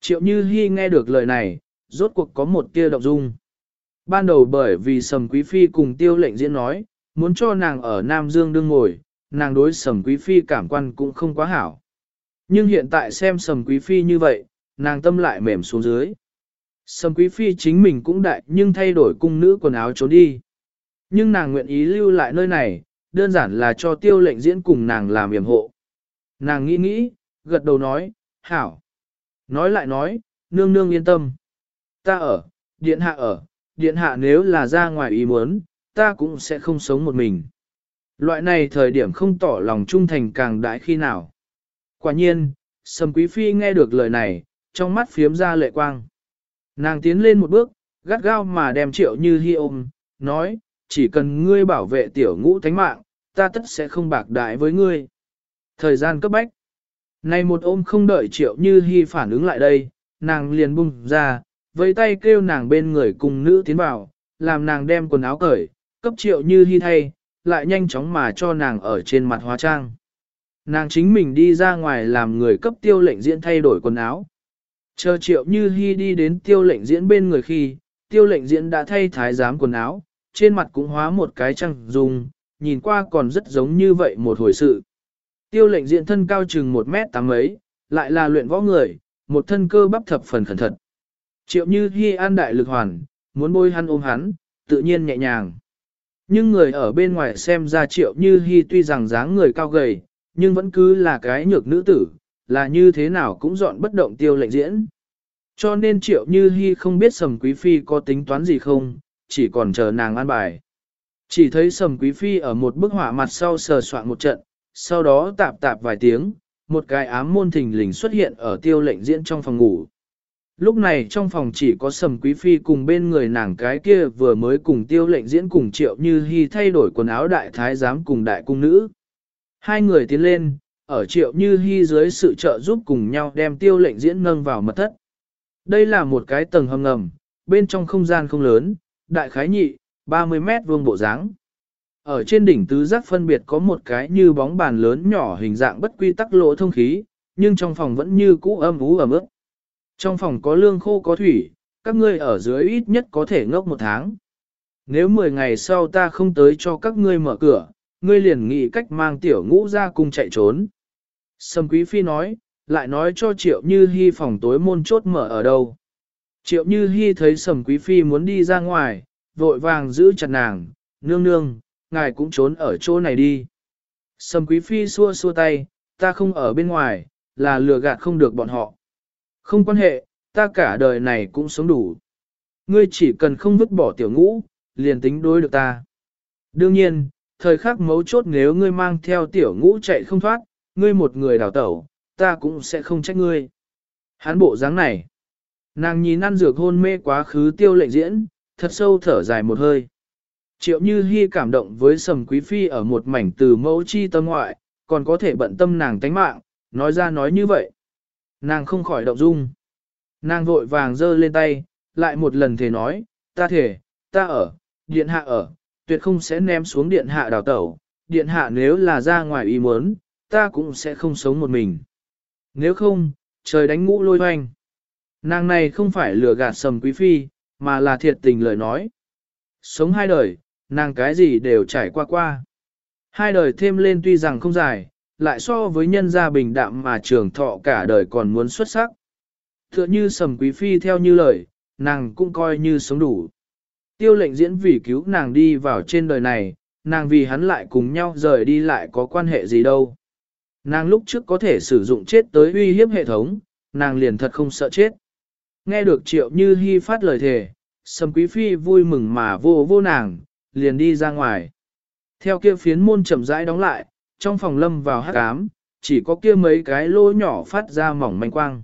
Triệu như hy nghe được lời này, rốt cuộc có một tia động dung. Ban đầu bởi vì sầm quý phi cùng tiêu lệnh diễn nói, muốn cho nàng ở Nam Dương đương ngồi, nàng đối sầm quý phi cảm quan cũng không quá hảo. Nhưng hiện tại xem sầm quý phi như vậy, nàng tâm lại mềm xuống dưới. Sầm quý phi chính mình cũng đại nhưng thay đổi cung nữ quần áo trốn đi. Nhưng nàng nguyện ý lưu lại nơi này, đơn giản là cho tiêu lệnh diễn cùng nàng làm yểm hộ. Nàng nghĩ nghĩ, gật đầu nói, hảo. Nói lại nói, nương nương yên tâm. Ta ở, điện hạ ở, điện hạ nếu là ra ngoài ý muốn, ta cũng sẽ không sống một mình. Loại này thời điểm không tỏ lòng trung thành càng đại khi nào. Quả nhiên, Sầm Quý Phi nghe được lời này, trong mắt phiếm ra lệ quang. Nàng tiến lên một bước, gắt gao mà đem triệu như hi ôm, nói, chỉ cần ngươi bảo vệ tiểu ngũ thánh mạng, ta tất sẽ không bạc đại với ngươi. Thời gian cấp bách. Này một ôm không đợi triệu như hy phản ứng lại đây, nàng liền bung ra, với tay kêu nàng bên người cùng nữ tiến vào, làm nàng đem quần áo cởi, cấp triệu như hy thay, lại nhanh chóng mà cho nàng ở trên mặt hóa trang. Nàng chính mình đi ra ngoài làm người cấp tiêu lệnh diễn thay đổi quần áo. Chờ triệu như hy đi đến tiêu lệnh diễn bên người khi, tiêu lệnh diễn đã thay thái giám quần áo, trên mặt cũng hóa một cái trăng dùng, nhìn qua còn rất giống như vậy một hồi sự. Tiêu lệnh diễn thân cao chừng 1 mét tám ấy, lại là luyện võ người, một thân cơ bắp thập phần khẩn thật. Triệu như hy an đại lực hoàn, muốn bôi hắn ôm hắn, tự nhiên nhẹ nhàng. Nhưng người ở bên ngoài xem ra triệu như hy tuy rằng dáng người cao gầy, nhưng vẫn cứ là cái nhược nữ tử, là như thế nào cũng dọn bất động tiêu lệnh diễn. Cho nên triệu như hy không biết sầm quý phi có tính toán gì không, chỉ còn chờ nàng an bài. Chỉ thấy sầm quý phi ở một bức họa mặt sau sờ soạn một trận, sau đó tạp tạp vài tiếng, một cái ám môn thình lình xuất hiện ở tiêu lệnh diễn trong phòng ngủ. Lúc này trong phòng chỉ có sầm quý phi cùng bên người nàng cái kia vừa mới cùng tiêu lệnh diễn cùng triệu như hy thay đổi quần áo đại thái giám cùng đại cung nữ. Hai người tiến lên, ở triệu như hy dưới sự trợ giúp cùng nhau đem tiêu lệnh diễn nâng vào mật thất. Đây là một cái tầng hầm ngầm, bên trong không gian không lớn, đại khái nhị, 30 mét vuông bộ dáng. Ở trên đỉnh tứ giác phân biệt có một cái như bóng bàn lớn nhỏ hình dạng bất quy tắc lỗ thông khí, nhưng trong phòng vẫn như cũ âm ú ẩm ướt. Trong phòng có lương khô có thủy, các ngươi ở dưới ít nhất có thể ngốc một tháng. Nếu 10 ngày sau ta không tới cho các ngươi mở cửa, ngươi liền nghĩ cách mang tiểu ngũ ra cùng chạy trốn. Sâm Quý Phi nói, lại nói cho Triệu Như Hi phòng tối môn chốt mở ở đâu. Triệu Như Hi thấy Sầm Quý Phi muốn đi ra ngoài, vội vàng giữ chặt nàng, nương nương, ngài cũng trốn ở chỗ này đi. Sầm Quý Phi xua xua tay, ta không ở bên ngoài, là lừa gạt không được bọn họ. Không quan hệ, ta cả đời này cũng sống đủ. Ngươi chỉ cần không vứt bỏ tiểu ngũ, liền tính đối được ta. Đương nhiên, thời khắc mấu chốt nếu ngươi mang theo tiểu ngũ chạy không thoát, ngươi một người đào tẩu, ta cũng sẽ không trách ngươi. Hán bộ dáng này. Nàng nhìn ăn dược hôn mê quá khứ tiêu lệnh diễn, thật sâu thở dài một hơi. Triệu Như Hi cảm động với Sầm Quý Phi ở một mảnh từ mẫu chi tâm ngoại, còn có thể bận tâm nàng tánh mạng, nói ra nói như vậy. Nàng không khỏi động dung. Nàng vội vàng giơ lên tay, lại một lần thể nói, ta thể, ta ở, điện hạ ở, tuyệt không sẽ ném xuống điện hạ đào tẩu, điện hạ nếu là ra ngoài ý muốn, ta cũng sẽ không sống một mình. Nếu không, trời đánh ngũ lôi hoanh. Nàng này không phải lừa gạt sầm quý phi, mà là thiệt tình lời nói. Sống hai đời, nàng cái gì đều trải qua qua. Hai đời thêm lên tuy rằng không dài, lại so với nhân gia bình đạm mà trường thọ cả đời còn muốn xuất sắc. Tựa như sầm quý phi theo như lời, nàng cũng coi như sống đủ. Tiêu lệnh diễn vì cứu nàng đi vào trên đời này, nàng vì hắn lại cùng nhau rời đi lại có quan hệ gì đâu. Nàng lúc trước có thể sử dụng chết tới uy hiếp hệ thống, nàng liền thật không sợ chết. Nghe được triệu như hy phát lời thề, sầm quý phi vui mừng mà vô vô nàng, liền đi ra ngoài. Theo kia phiến môn chậm rãi đóng lại, trong phòng lâm vào hát ám, chỉ có kia mấy cái lỗ nhỏ phát ra mỏng manh quang.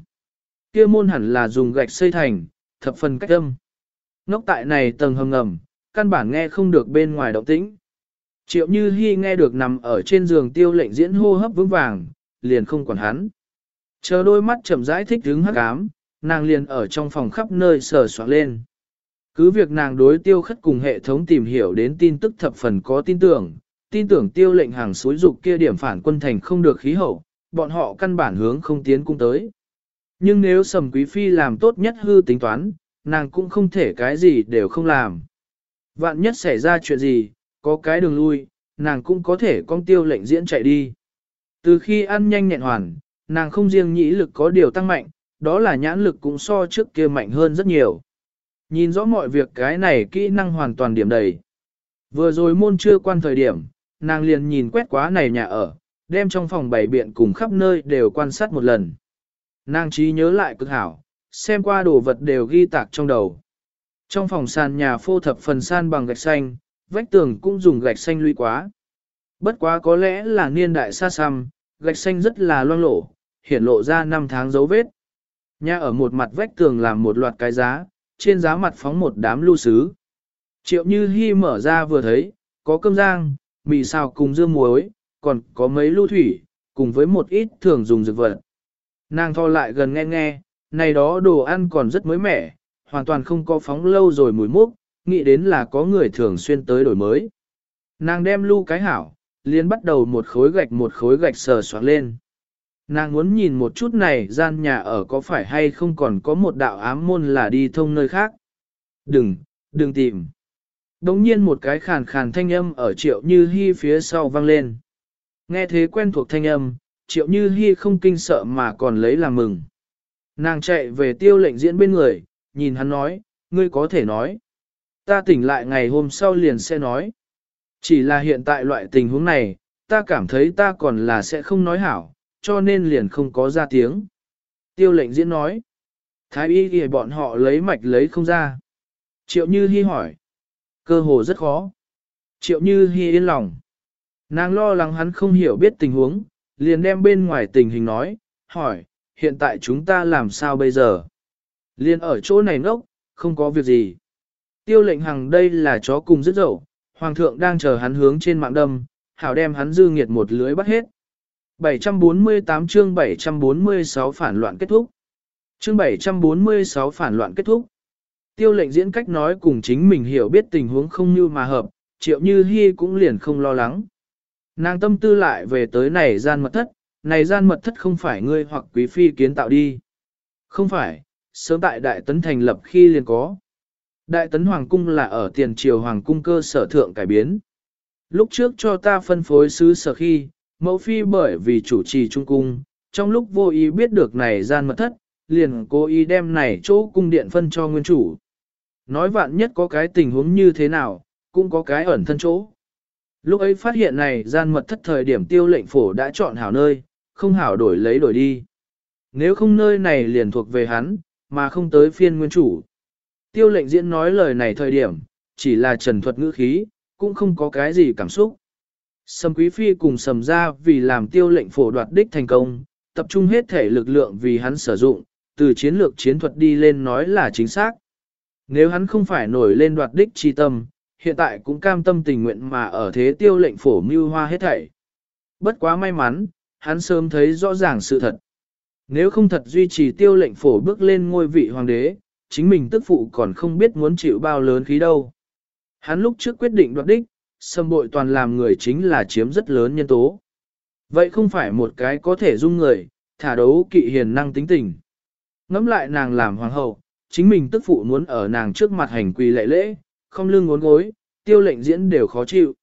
Kia môn hẳn là dùng gạch xây thành, thập phần cách âm. Ngốc tại này tầng hầm ngầm, căn bản nghe không được bên ngoài động tĩnh. Triệu Như Hi nghe được nằm ở trên giường tiêu lệnh diễn hô hấp vững vàng, liền không quản hắn. Chờ đôi mắt chậm rãi thích đứng hắc ám, nàng liền ở trong phòng khắp nơi sờ soạn lên. Cứ việc nàng đối tiêu khất cùng hệ thống tìm hiểu đến tin tức thập phần có tin tưởng, tin tưởng tiêu lệnh hàng suối dục kia điểm phản quân thành không được khí hậu, bọn họ căn bản hướng không tiến cung tới. Nhưng nếu sầm quý phi làm tốt nhất hư tính toán, nàng cũng không thể cái gì đều không làm. Vạn nhất xảy ra chuyện gì, có cái đường lui, nàng cũng có thể con tiêu lệnh diễn chạy đi. Từ khi ăn nhanh nhẹn hoàn, nàng không riêng nhĩ lực có điều tăng mạnh, đó là nhãn lực cũng so trước kia mạnh hơn rất nhiều. Nhìn rõ mọi việc cái này kỹ năng hoàn toàn điểm đầy. Vừa rồi môn chưa quan thời điểm, nàng liền nhìn quét quá này nhà ở, đem trong phòng bảy biện cùng khắp nơi đều quan sát một lần. Nàng trí nhớ lại cực hảo, xem qua đồ vật đều ghi tạc trong đầu. Trong phòng sàn nhà phô thập phần san bằng gạch xanh, vách tường cũng dùng gạch xanh lũy quá. Bất quá có lẽ là niên đại xa xăm, gạch xanh rất là loang lổ, hiển lộ ra năm tháng dấu vết. Nhà ở một mặt vách tường làm một loạt cái giá, trên giá mặt phóng một đám lưu sứ. Triệu Như Hi mở ra vừa thấy, có cơm rang, mì xào cùng dưa muối, còn có mấy lưu thủy, cùng với một ít thường dùng dược vật. Nàng tho lại gần nghe nghe, này đó đồ ăn còn rất mới mẻ, hoàn toàn không có phóng lâu rồi mùi mốc, nghĩ đến là có người thường xuyên tới đổi mới. Nàng đem lưu cái hảo, liền bắt đầu một khối gạch một khối gạch sờ soạn lên. Nàng muốn nhìn một chút này gian nhà ở có phải hay không còn có một đạo ám môn là đi thông nơi khác. Đừng, đừng tìm. Đống nhiên một cái khàn khàn thanh âm ở triệu như hy phía sau vang lên. Nghe thế quen thuộc thanh âm, triệu như hy không kinh sợ mà còn lấy làm mừng. Nàng chạy về tiêu lệnh diễn bên người, nhìn hắn nói, ngươi có thể nói. Ta tỉnh lại ngày hôm sau liền sẽ nói. Chỉ là hiện tại loại tình huống này, ta cảm thấy ta còn là sẽ không nói hảo, cho nên liền không có ra tiếng. Tiêu lệnh diễn nói. Thái y thì bọn họ lấy mạch lấy không ra. Triệu Như hy hỏi. Cơ hồ rất khó. Triệu Như Hi yên lòng. Nàng lo lắng hắn không hiểu biết tình huống, liền đem bên ngoài tình hình nói, hỏi, hiện tại chúng ta làm sao bây giờ? Liền ở chỗ này ngốc, không có việc gì. Tiêu lệnh hằng đây là chó cùng rất dậu, hoàng thượng đang chờ hắn hướng trên mạng đâm, hảo đem hắn dư nghiệt một lưới bắt hết. 748 chương 746 phản loạn kết thúc. Chương 746 phản loạn kết thúc. Tiêu lệnh diễn cách nói cùng chính mình hiểu biết tình huống không như mà hợp, triệu như hy cũng liền không lo lắng. Nàng tâm tư lại về tới này gian mật thất, này gian mật thất không phải ngươi hoặc quý phi kiến tạo đi. Không phải, sớm tại Đại Tấn thành lập khi liền có. Đại Tấn Hoàng Cung là ở tiền triều Hoàng Cung cơ sở thượng cải biến. Lúc trước cho ta phân phối sứ sở khi, mẫu phi bởi vì chủ trì trung cung, trong lúc vô ý biết được này gian mật thất, liền cố ý đem này chỗ cung điện phân cho nguyên chủ. Nói vạn nhất có cái tình huống như thế nào, cũng có cái ẩn thân chỗ. Lúc ấy phát hiện này gian mật thất thời điểm tiêu lệnh phổ đã chọn hảo nơi, không hảo đổi lấy đổi đi. Nếu không nơi này liền thuộc về hắn, mà không tới phiên nguyên chủ. Tiêu lệnh diễn nói lời này thời điểm, chỉ là trần thuật ngữ khí, cũng không có cái gì cảm xúc. Sầm quý phi cùng sầm ra vì làm tiêu lệnh phổ đoạt đích thành công, tập trung hết thể lực lượng vì hắn sử dụng, từ chiến lược chiến thuật đi lên nói là chính xác. Nếu hắn không phải nổi lên đoạt đích chi tâm, hiện tại cũng cam tâm tình nguyện mà ở thế tiêu lệnh phổ mưu hoa hết thảy. Bất quá may mắn, hắn sớm thấy rõ ràng sự thật. Nếu không thật duy trì tiêu lệnh phổ bước lên ngôi vị hoàng đế, chính mình tức phụ còn không biết muốn chịu bao lớn khí đâu. Hắn lúc trước quyết định đoạt đích, xâm bội toàn làm người chính là chiếm rất lớn nhân tố. Vậy không phải một cái có thể dung người, thả đấu kỵ hiền năng tính tình. Ngắm lại nàng làm hoàng hậu, chính mình tức phụ muốn ở nàng trước mặt hành quỳ lệ lễ, không lưng ngốn gối, tiêu lệnh diễn đều khó chịu.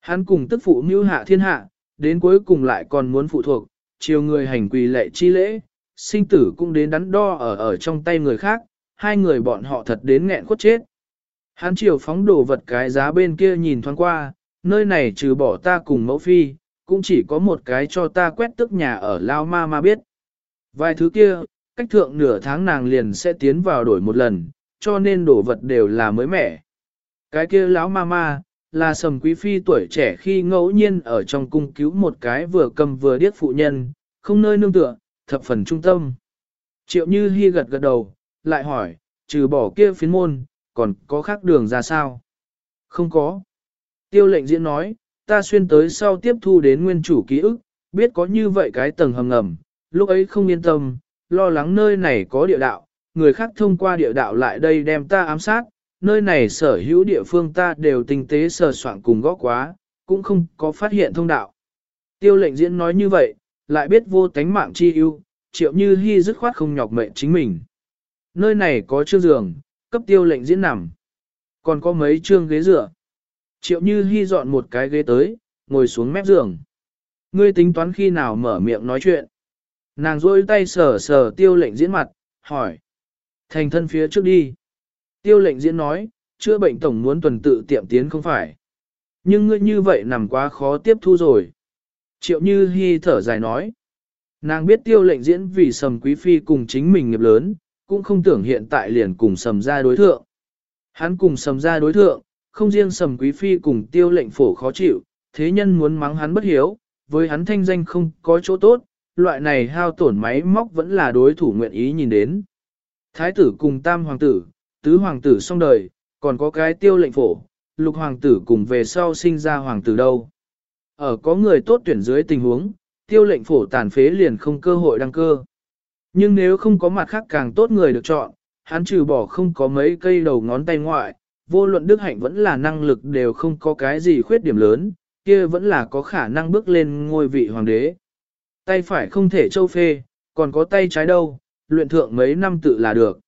Hắn cùng tức phụ mưu hạ thiên hạ, đến cuối cùng lại còn muốn phụ thuộc, chiều người hành quỳ lệ chi lễ, sinh tử cũng đến đắn đo ở ở trong tay người khác, hai người bọn họ thật đến nghẹn khuất chết. Hắn chiều phóng đồ vật cái giá bên kia nhìn thoáng qua, nơi này trừ bỏ ta cùng mẫu phi, cũng chỉ có một cái cho ta quét tức nhà ở Lao Ma Ma biết. Vài thứ kia, cách thượng nửa tháng nàng liền sẽ tiến vào đổi một lần, cho nên đồ vật đều là mới mẻ. Cái kia lão ma ma, là sầm quý phi tuổi trẻ khi ngẫu nhiên ở trong cung cứu một cái vừa cầm vừa điếc phụ nhân, không nơi nương tựa, thập phần trung tâm. Triệu như hi gật gật đầu, lại hỏi, trừ bỏ kia phiến môn, còn có khác đường ra sao? Không có. Tiêu lệnh diễn nói, ta xuyên tới sau tiếp thu đến nguyên chủ ký ức, biết có như vậy cái tầng hầm ngầm, lúc ấy không yên tâm, lo lắng nơi này có địa đạo, người khác thông qua địa đạo lại đây đem ta ám sát, nơi này sở hữu địa phương ta đều tinh tế sờ soạn cùng gõ quá, cũng không có phát hiện thông đạo. Tiêu lệnh diễn nói như vậy, lại biết vô tánh mạng chi ưu, triệu như hy dứt khoát không nhọc mệnh chính mình. Nơi này có chương giường, cấp tiêu lệnh diễn nằm. Còn có mấy chương ghế dựa. Triệu như hy dọn một cái ghế tới, ngồi xuống mép giường. Ngươi tính toán khi nào mở miệng nói chuyện. Nàng rôi tay sờ sờ tiêu lệnh diễn mặt, hỏi. Thành thân phía trước đi. Tiêu lệnh diễn nói, chữa bệnh tổng muốn tuần tự tiệm tiến không phải. Nhưng ngươi như vậy nằm quá khó tiếp thu rồi. Triệu Như Hi thở dài nói. Nàng biết tiêu lệnh diễn vì sầm quý phi cùng chính mình nghiệp lớn, cũng không tưởng hiện tại liền cùng sầm ra đối thượng. Hắn cùng sầm ra đối thượng, không riêng sầm quý phi cùng tiêu lệnh phổ khó chịu, thế nhân muốn mắng hắn bất hiếu, với hắn thanh danh không có chỗ tốt, loại này hao tổn máy móc vẫn là đối thủ nguyện ý nhìn đến. Thái tử cùng tam hoàng tử, tứ hoàng tử xong đời, còn có cái tiêu lệnh phổ, lục hoàng tử cùng về sau sinh ra hoàng tử đâu. Ở có người tốt tuyển dưới tình huống, tiêu lệnh phổ tàn phế liền không cơ hội đăng cơ. Nhưng nếu không có mặt khác càng tốt người được chọn, hắn trừ bỏ không có mấy cây đầu ngón tay ngoại, vô luận đức hạnh vẫn là năng lực đều không có cái gì khuyết điểm lớn, kia vẫn là có khả năng bước lên ngôi vị hoàng đế. Tay phải không thể châu phê, còn có tay trái đâu, luyện thượng mấy năm tự là được.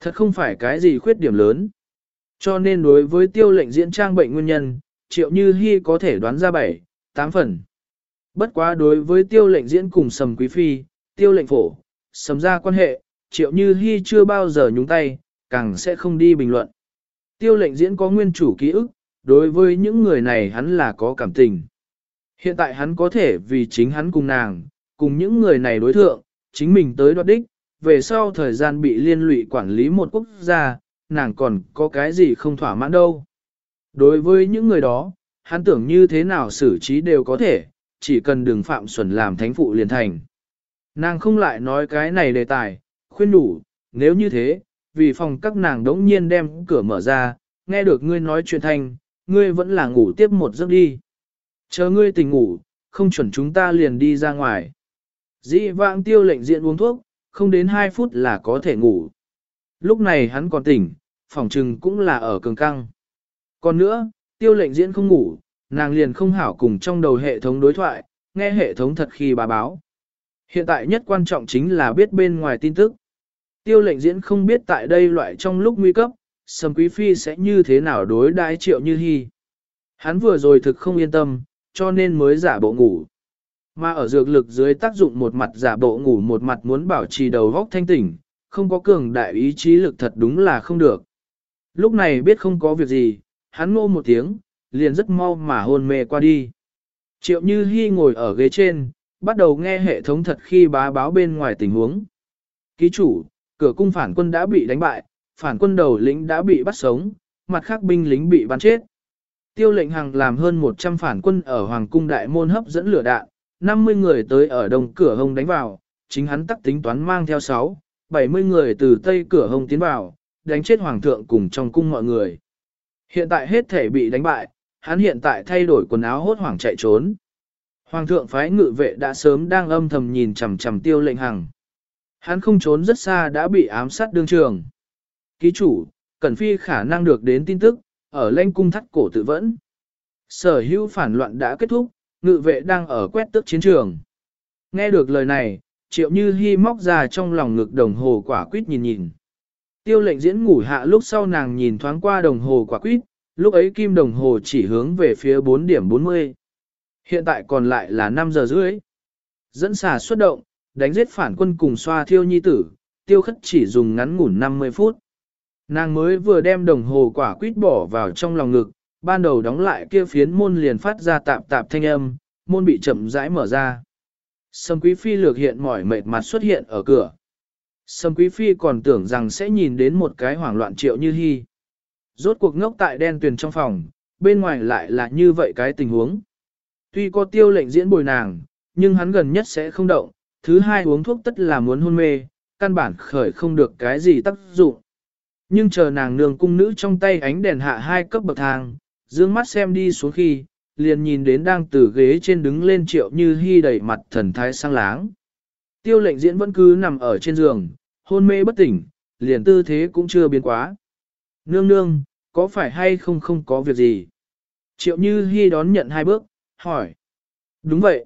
Thật không phải cái gì khuyết điểm lớn. Cho nên đối với tiêu lệnh diễn trang bệnh nguyên nhân, triệu như hy có thể đoán ra 7, 8 phần. Bất quá đối với tiêu lệnh diễn cùng sầm quý phi, tiêu lệnh phổ, sầm ra quan hệ, triệu như hy chưa bao giờ nhúng tay, càng sẽ không đi bình luận. Tiêu lệnh diễn có nguyên chủ ký ức, đối với những người này hắn là có cảm tình. Hiện tại hắn có thể vì chính hắn cùng nàng, cùng những người này đối thượng, chính mình tới đoạt đích, về sau thời gian bị liên lụy quản lý một quốc gia, nàng còn có cái gì không thỏa mãn đâu. Đối với những người đó, hắn tưởng như thế nào xử trí đều có thể, chỉ cần đừng phạm xuẩn làm thánh phụ liền thành. Nàng không lại nói cái này đề tài, khuyên đủ, nếu như thế, vì phòng các nàng đống nhiên đem cửa mở ra, nghe được ngươi nói chuyện thanh, ngươi vẫn là ngủ tiếp một giấc đi. Chờ ngươi tỉnh ngủ, không chuẩn chúng ta liền đi ra ngoài. Dĩ vãng tiêu lệnh diện uống thuốc, không đến 2 phút là có thể ngủ. Lúc này hắn còn tỉnh, phòng trừng cũng là ở cường căng. Còn nữa, tiêu lệnh diễn không ngủ, nàng liền không hảo cùng trong đầu hệ thống đối thoại, nghe hệ thống thật khi bà báo. Hiện tại nhất quan trọng chính là biết bên ngoài tin tức. Tiêu lệnh diễn không biết tại đây loại trong lúc nguy cấp, Sầm Quý Phi sẽ như thế nào đối đãi triệu như hy. Hắn vừa rồi thực không yên tâm, cho nên mới giả bộ ngủ. Mà ở dược lực dưới tác dụng một mặt giả bộ ngủ một mặt muốn bảo trì đầu góc thanh tỉnh, không có cường đại ý chí lực thật đúng là không được. Lúc này biết không có việc gì, hắn ngô một tiếng, liền rất mau mà hôn mê qua đi. Triệu Như Hi ngồi ở ghế trên, bắt đầu nghe hệ thống thật khi bá báo bên ngoài tình huống. Ký chủ, cửa cung phản quân đã bị đánh bại, phản quân đầu lĩnh đã bị bắt sống, mặt khác binh lính bị bắn chết. Tiêu lệnh hàng làm hơn 100 phản quân ở Hoàng cung đại môn hấp dẫn lửa đạn, 50 người tới ở đông cửa hông đánh vào, chính hắn tắc tính toán mang theo 6, 70 người từ tây cửa hông tiến vào, đánh chết hoàng thượng cùng trong cung mọi người. Hiện tại hết thể bị đánh bại, hắn hiện tại thay đổi quần áo hốt hoảng chạy trốn. Hoàng thượng phái ngự vệ đã sớm đang âm thầm nhìn chằm chằm tiêu lệnh hằng. Hắn không trốn rất xa đã bị ám sát đương trường. Ký chủ, Cẩn Phi khả năng được đến tin tức, ở lãnh cung thắt cổ tự vẫn. Sở hữu phản loạn đã kết thúc, ngự vệ đang ở quét tước chiến trường. Nghe được lời này, triệu như hy móc ra trong lòng ngực đồng hồ quả quýt nhìn nhìn. Tiêu lệnh diễn ngủ hạ lúc sau nàng nhìn thoáng qua đồng hồ quả quýt, lúc ấy kim đồng hồ chỉ hướng về phía 4 điểm 40. Hiện tại còn lại là 5 giờ rưỡi. Dẫn xà xuất động, đánh giết phản quân cùng xoa thiêu nhi tử, tiêu khất chỉ dùng ngắn ngủn 50 phút. Nàng mới vừa đem đồng hồ quả quýt bỏ vào trong lòng ngực, ban đầu đóng lại kia phiến môn liền phát ra tạp tạp thanh âm, môn bị chậm rãi mở ra. Sâm Quý Phi lược hiện mỏi mệt mặt xuất hiện ở cửa. Sâm Quý Phi còn tưởng rằng sẽ nhìn đến một cái hoảng loạn triệu như hy. Rốt cuộc ngốc tại đen tuyền trong phòng, bên ngoài lại là như vậy cái tình huống. Tuy có tiêu lệnh diễn bồi nàng, nhưng hắn gần nhất sẽ không động, thứ hai uống thuốc tất là muốn hôn mê, căn bản khởi không được cái gì tác dụng. Nhưng chờ nàng nương cung nữ trong tay ánh đèn hạ hai cấp bậc thang, dương mắt xem đi xuống khi, liền nhìn đến đang từ ghế trên đứng lên triệu như hy đẩy mặt thần thái sang láng. Tiêu lệnh diễn vẫn cứ nằm ở trên giường, hôn mê bất tỉnh, liền tư thế cũng chưa biến quá. Nương nương, có phải hay không không có việc gì? Triệu như hy đón nhận hai bước, hỏi. Đúng vậy.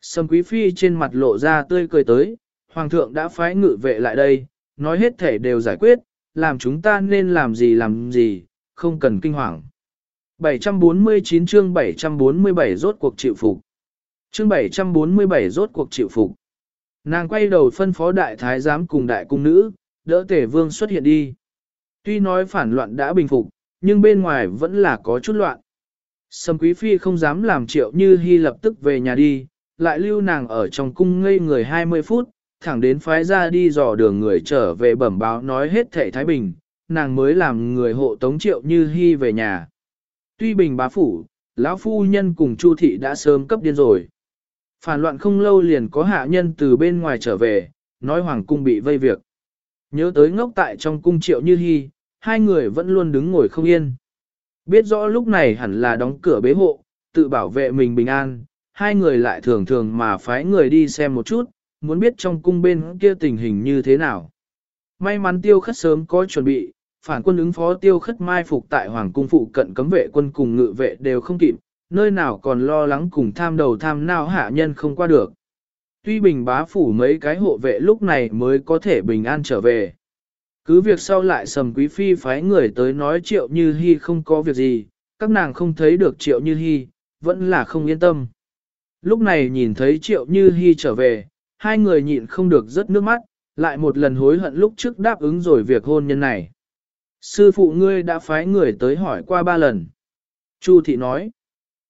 Sầm quý phi trên mặt lộ ra tươi cười tới, hoàng thượng đã phái ngự vệ lại đây, nói hết thể đều giải quyết, làm chúng ta nên làm gì làm gì, không cần kinh hoàng. 749 chương 747 rốt cuộc chịu phục. Chương 747 rốt cuộc chịu phục. Nàng quay đầu phân phó đại thái giám cùng đại cung nữ, đỡ tể vương xuất hiện đi. Tuy nói phản loạn đã bình phục, nhưng bên ngoài vẫn là có chút loạn. Sầm quý phi không dám làm triệu như hy lập tức về nhà đi, lại lưu nàng ở trong cung ngây người 20 phút, thẳng đến phái ra đi dò đường người trở về bẩm báo nói hết thệ Thái Bình, nàng mới làm người hộ tống triệu như hy về nhà. Tuy bình bá phủ, lão phu nhân cùng Chu thị đã sớm cấp điên rồi. Phản loạn không lâu liền có hạ nhân từ bên ngoài trở về, nói hoàng cung bị vây việc. Nhớ tới ngốc tại trong cung triệu như hy, hai người vẫn luôn đứng ngồi không yên. Biết rõ lúc này hẳn là đóng cửa bế hộ, tự bảo vệ mình bình an, hai người lại thường thường mà phái người đi xem một chút, muốn biết trong cung bên kia tình hình như thế nào. May mắn tiêu khất sớm có chuẩn bị, phản quân ứng phó tiêu khất mai phục tại hoàng cung phụ cận cấm vệ quân cùng ngự vệ đều không kịp, nơi nào còn lo lắng cùng tham đầu tham nào hạ nhân không qua được. Tuy bình bá phủ mấy cái hộ vệ lúc này mới có thể bình an trở về. Cứ việc sau lại sầm quý phi phái người tới nói triệu như hy không có việc gì, các nàng không thấy được triệu như hy, vẫn là không yên tâm. Lúc này nhìn thấy triệu như hy trở về, hai người nhịn không được rớt nước mắt, lại một lần hối hận lúc trước đáp ứng rồi việc hôn nhân này. Sư phụ ngươi đã phái người tới hỏi qua ba lần. Chu thị nói.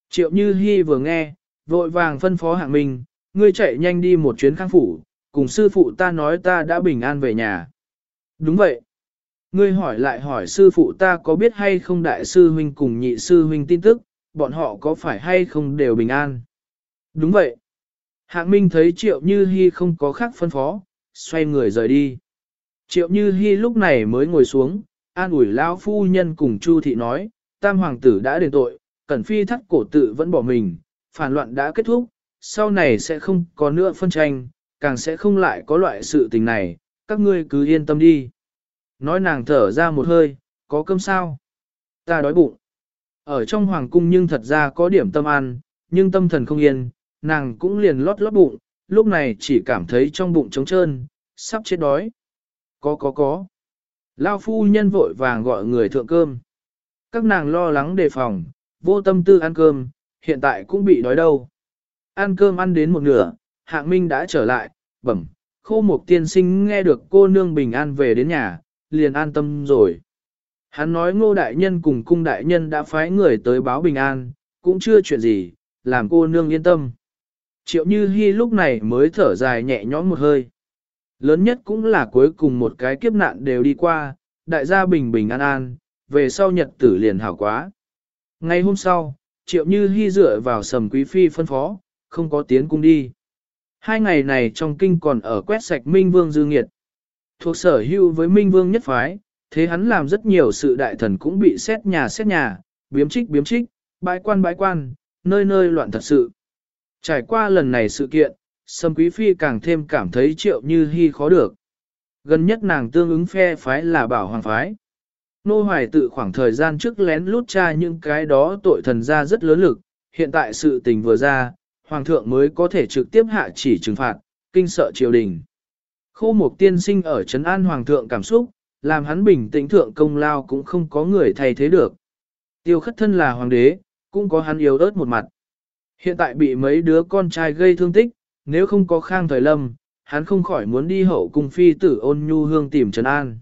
Triệu Như Hi vừa nghe, vội vàng phân phó hạng mình, ngươi chạy nhanh đi một chuyến khang phủ, cùng sư phụ ta nói ta đã bình an về nhà. Đúng vậy. Ngươi hỏi lại hỏi sư phụ ta có biết hay không đại sư huynh cùng nhị sư huynh tin tức, bọn họ có phải hay không đều bình an. Đúng vậy. Hạng Minh thấy Triệu Như Hi không có khác phân phó, xoay người rời đi. Triệu Như Hi lúc này mới ngồi xuống, an ủi lão phu nhân cùng Chu thị nói, tam hoàng tử đã đền tội, cẩn phi thắt cổ tự vẫn bỏ mình, phản loạn đã kết thúc, sau này sẽ không có nữa phân tranh, càng sẽ không lại có loại sự tình này, các ngươi cứ yên tâm đi. Nói nàng thở ra một hơi, có cơm sao? Ta đói bụng. Ở trong hoàng cung nhưng thật ra có điểm tâm ăn, nhưng tâm thần không yên, nàng cũng liền lót lót bụng, lúc này chỉ cảm thấy trong bụng trống trơn, sắp chết đói. Có có có. Lao phu nhân vội vàng gọi người thượng cơm. Các nàng lo lắng đề phòng, vô tâm tư ăn cơm, hiện tại cũng bị đói đâu. Ăn cơm ăn đến một nửa, hạng minh đã trở lại, bẩm, khô một tiên sinh nghe được cô nương bình an về đến nhà, liền an tâm rồi. Hắn nói ngô đại nhân cùng cung đại nhân đã phái người tới báo bình an, cũng chưa chuyện gì, làm cô nương yên tâm. Triệu Như Hi lúc này mới thở dài nhẹ nhõm một hơi. Lớn nhất cũng là cuối cùng một cái kiếp nạn đều đi qua, đại gia bình bình an an, về sau nhật tử liền hảo quá. Ngay hôm sau, Triệu Như Hi dựa vào sầm quý phi phân phó, không có tiến cung đi. Hai ngày này trong kinh còn ở quét sạch Minh Vương dư nghiệt. Thuộc sở hữu với Minh Vương nhất phái, thế hắn làm rất nhiều sự đại thần cũng bị xét nhà xét nhà, biếm trích biếm trích, bãi quan bãi quan, nơi nơi loạn thật sự. Trải qua lần này sự kiện, Sâm Quý Phi càng thêm cảm thấy triệu như hy khó được. Gần nhất nàng tương ứng phe phái là bảo hoàng phái. Nô Hoài tự khoảng thời gian trước lén lút tra những cái đó tội thần ra rất lớn lực, hiện tại sự tình vừa ra, hoàng thượng mới có thể trực tiếp hạ chỉ trừng phạt, kinh sợ triều đình. Khô Mục tiên sinh ở Trấn An Hoàng thượng cảm xúc, làm hắn bình tĩnh thượng công lao cũng không có người thay thế được. Tiêu khất thân là hoàng đế, cũng có hắn yếu ớt một mặt. Hiện tại bị mấy đứa con trai gây thương tích, nếu không có khang thời lâm, hắn không khỏi muốn đi hậu cung phi tử ôn nhu hương tìm Trần An.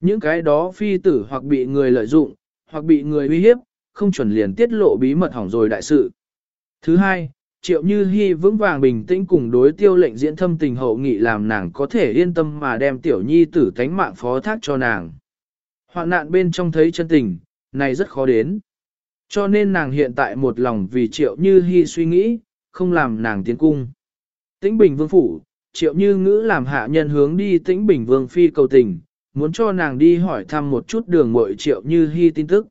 Những cái đó phi tử hoặc bị người lợi dụng, hoặc bị người uy hiếp, không chuẩn liền tiết lộ bí mật hỏng rồi đại sự. Thứ hai, triệu như hy vững vàng bình tĩnh cùng đối tiêu lệnh diễn thâm tình hậu nghị làm nàng có thể yên tâm mà đem tiểu nhi tử thánh mạng phó thác cho nàng. Hoạn nạn bên trong thấy chân tình, này rất khó đến. Cho nên nàng hiện tại một lòng vì triệu như hy suy nghĩ, không làm nàng tiến cung. Tĩnh Bình Vương Phủ, triệu như ngữ làm hạ nhân hướng đi Tĩnh Bình Vương Phi cầu tình, muốn cho nàng đi hỏi thăm một chút đường mội triệu như hy tin tức.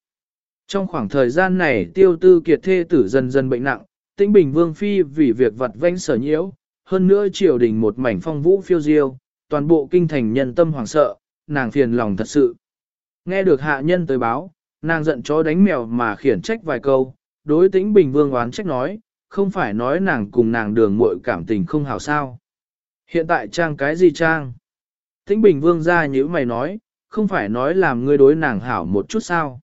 Trong khoảng thời gian này tiêu tư kiệt thê tử dần dần bệnh nặng, Tĩnh Bình Vương Phi vì việc vật vanh sở nhiễu, hơn nữa triều đình một mảnh phong vũ phiêu diêu, toàn bộ kinh thành nhân tâm hoảng sợ, nàng phiền lòng thật sự. Nghe được hạ nhân tới báo, nàng giận chó đánh mèo mà khiển trách vài câu, đối Tĩnh Bình Vương oán trách nói, không phải nói nàng cùng nàng đường muội cảm tình không hảo sao. Hiện tại trang cái gì trang? Tĩnh Bình Vương ra như mày nói, không phải nói làm ngươi đối nàng hảo một chút sao.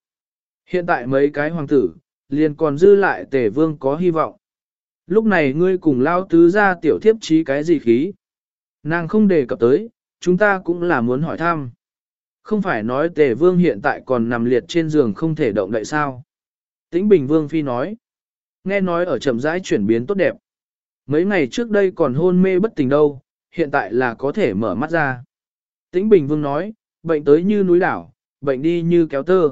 Hiện tại mấy cái hoàng tử, liền còn dư lại tề vương có hy vọng. Lúc này ngươi cùng lao tứ ra tiểu thiếp trí cái gì khí? Nàng không đề cập tới, chúng ta cũng là muốn hỏi thăm. Không phải nói tề vương hiện tại còn nằm liệt trên giường không thể động đậy sao? Tĩnh Bình Vương Phi nói. Nghe nói ở chậm rãi chuyển biến tốt đẹp. Mấy ngày trước đây còn hôn mê bất tỉnh đâu, hiện tại là có thể mở mắt ra. Tĩnh Bình Vương nói, bệnh tới như núi đảo, bệnh đi như kéo tơ.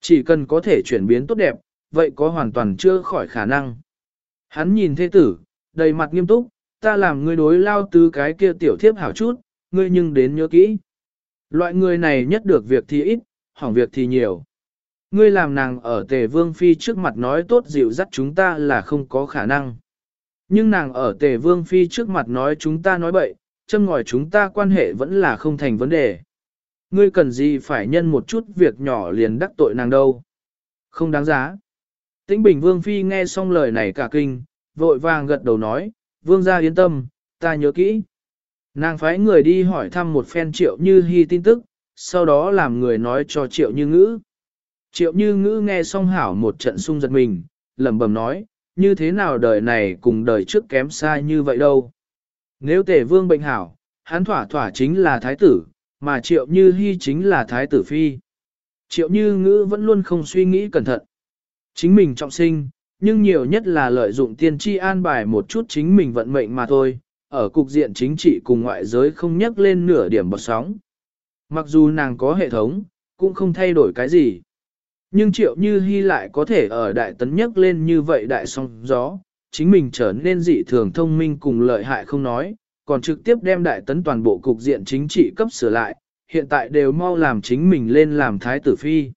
Chỉ cần có thể chuyển biến tốt đẹp, vậy có hoàn toàn chưa khỏi khả năng. Hắn nhìn thế tử, đầy mặt nghiêm túc, ta làm ngươi đối lao tứ cái kia tiểu thiếp hảo chút, ngươi nhưng đến nhớ kỹ. Loại người này nhất được việc thì ít, hỏng việc thì nhiều. Ngươi làm nàng ở tề vương phi trước mặt nói tốt dịu dắt chúng ta là không có khả năng. Nhưng nàng ở tề vương phi trước mặt nói chúng ta nói bậy, châm ngòi chúng ta quan hệ vẫn là không thành vấn đề. Ngươi cần gì phải nhân một chút việc nhỏ liền đắc tội nàng đâu. Không đáng giá. Tĩnh Bình Vương Phi nghe xong lời này cả kinh, vội vàng gật đầu nói, Vương gia yên tâm, ta nhớ kỹ. Nàng phái người đi hỏi thăm một phen triệu như hy tin tức, sau đó làm người nói cho triệu như ngữ. Triệu như ngữ nghe xong hảo một trận sung giật mình, lẩm bẩm nói, như thế nào đời này cùng đời trước kém xa như vậy đâu. Nếu tể vương bệnh hảo, hắn thỏa thỏa chính là thái tử, mà triệu như hy chính là thái tử phi. Triệu như ngữ vẫn luôn không suy nghĩ cẩn thận. Chính mình trọng sinh, nhưng nhiều nhất là lợi dụng tiên tri an bài một chút chính mình vận mệnh mà thôi, ở cục diện chính trị cùng ngoại giới không nhắc lên nửa điểm bọt sóng. Mặc dù nàng có hệ thống, cũng không thay đổi cái gì. Nhưng triệu như hy lại có thể ở đại tấn nhắc lên như vậy đại sóng gió, chính mình trở nên dị thường thông minh cùng lợi hại không nói, còn trực tiếp đem đại tấn toàn bộ cục diện chính trị cấp sửa lại, hiện tại đều mau làm chính mình lên làm thái tử phi.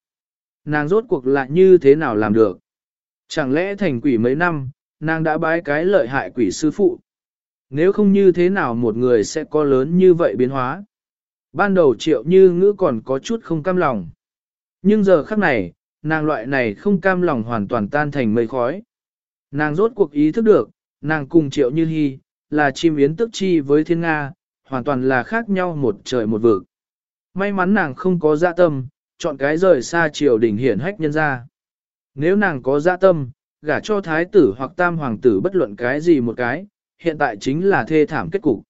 Nàng rốt cuộc lại như thế nào làm được? Chẳng lẽ thành quỷ mấy năm, nàng đã bái cái lợi hại quỷ sư phụ? Nếu không như thế nào một người sẽ có lớn như vậy biến hóa? Ban đầu triệu như ngữ còn có chút không cam lòng. Nhưng giờ khắc này, nàng loại này không cam lòng hoàn toàn tan thành mây khói. Nàng rốt cuộc ý thức được, nàng cùng triệu như hy, là chim yến tức chi với thiên Nga, hoàn toàn là khác nhau một trời một vực. May mắn nàng không có dạ tâm, chọn cái rời xa triều đình hiển hách nhân ra. Nếu nàng có dạ tâm, gả cho thái tử hoặc tam hoàng tử bất luận cái gì một cái, hiện tại chính là thê thảm kết cục.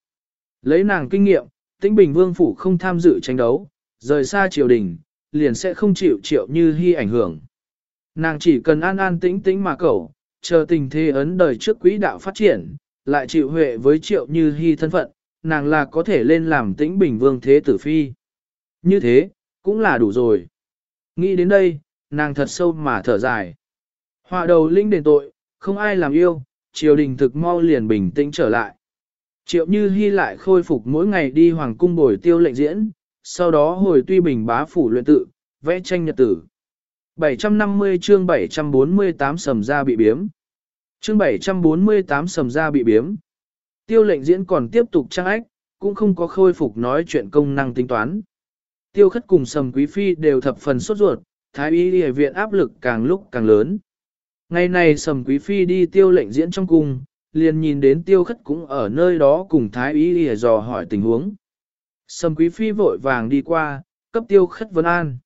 Lấy nàng kinh nghiệm, tĩnh bình vương phủ không tham dự tranh đấu, rời xa triều đình, liền sẽ không chịu triệu như hy ảnh hưởng. Nàng chỉ cần an an tĩnh tĩnh mà cẩu, chờ tình thế ấn đời trước quỹ đạo phát triển, lại chịu huệ với triệu như hy thân phận, nàng là có thể lên làm tĩnh bình vương thế tử phi. Như thế, cũng là đủ rồi. Nghĩ đến đây, nàng thật sâu mà thở dài. Họa đầu linh đền tội, không ai làm yêu, triều đình thực mau liền bình tĩnh trở lại. Triệu Như Hi lại khôi phục mỗi ngày đi hoàng cung bồi tiêu lệnh diễn, sau đó hồi tuy bình bá phủ luyện tự, vẽ tranh nhật tử. 750 chương 748 sầm ra bị biếm. Chương 748 sầm ra bị biếm. Tiêu lệnh diễn còn tiếp tục trang ách, cũng không có khôi phục nói chuyện công năng tính toán. Tiêu khất cùng sầm quý phi đều thập phần sốt ruột, thái y đi viện áp lực càng lúc càng lớn. Ngày này sầm quý phi đi tiêu lệnh diễn trong cung, liền nhìn đến tiêu khất cũng ở nơi đó cùng thái y đi dò hỏi tình huống. Sầm quý phi vội vàng đi qua, cấp tiêu khất vấn an.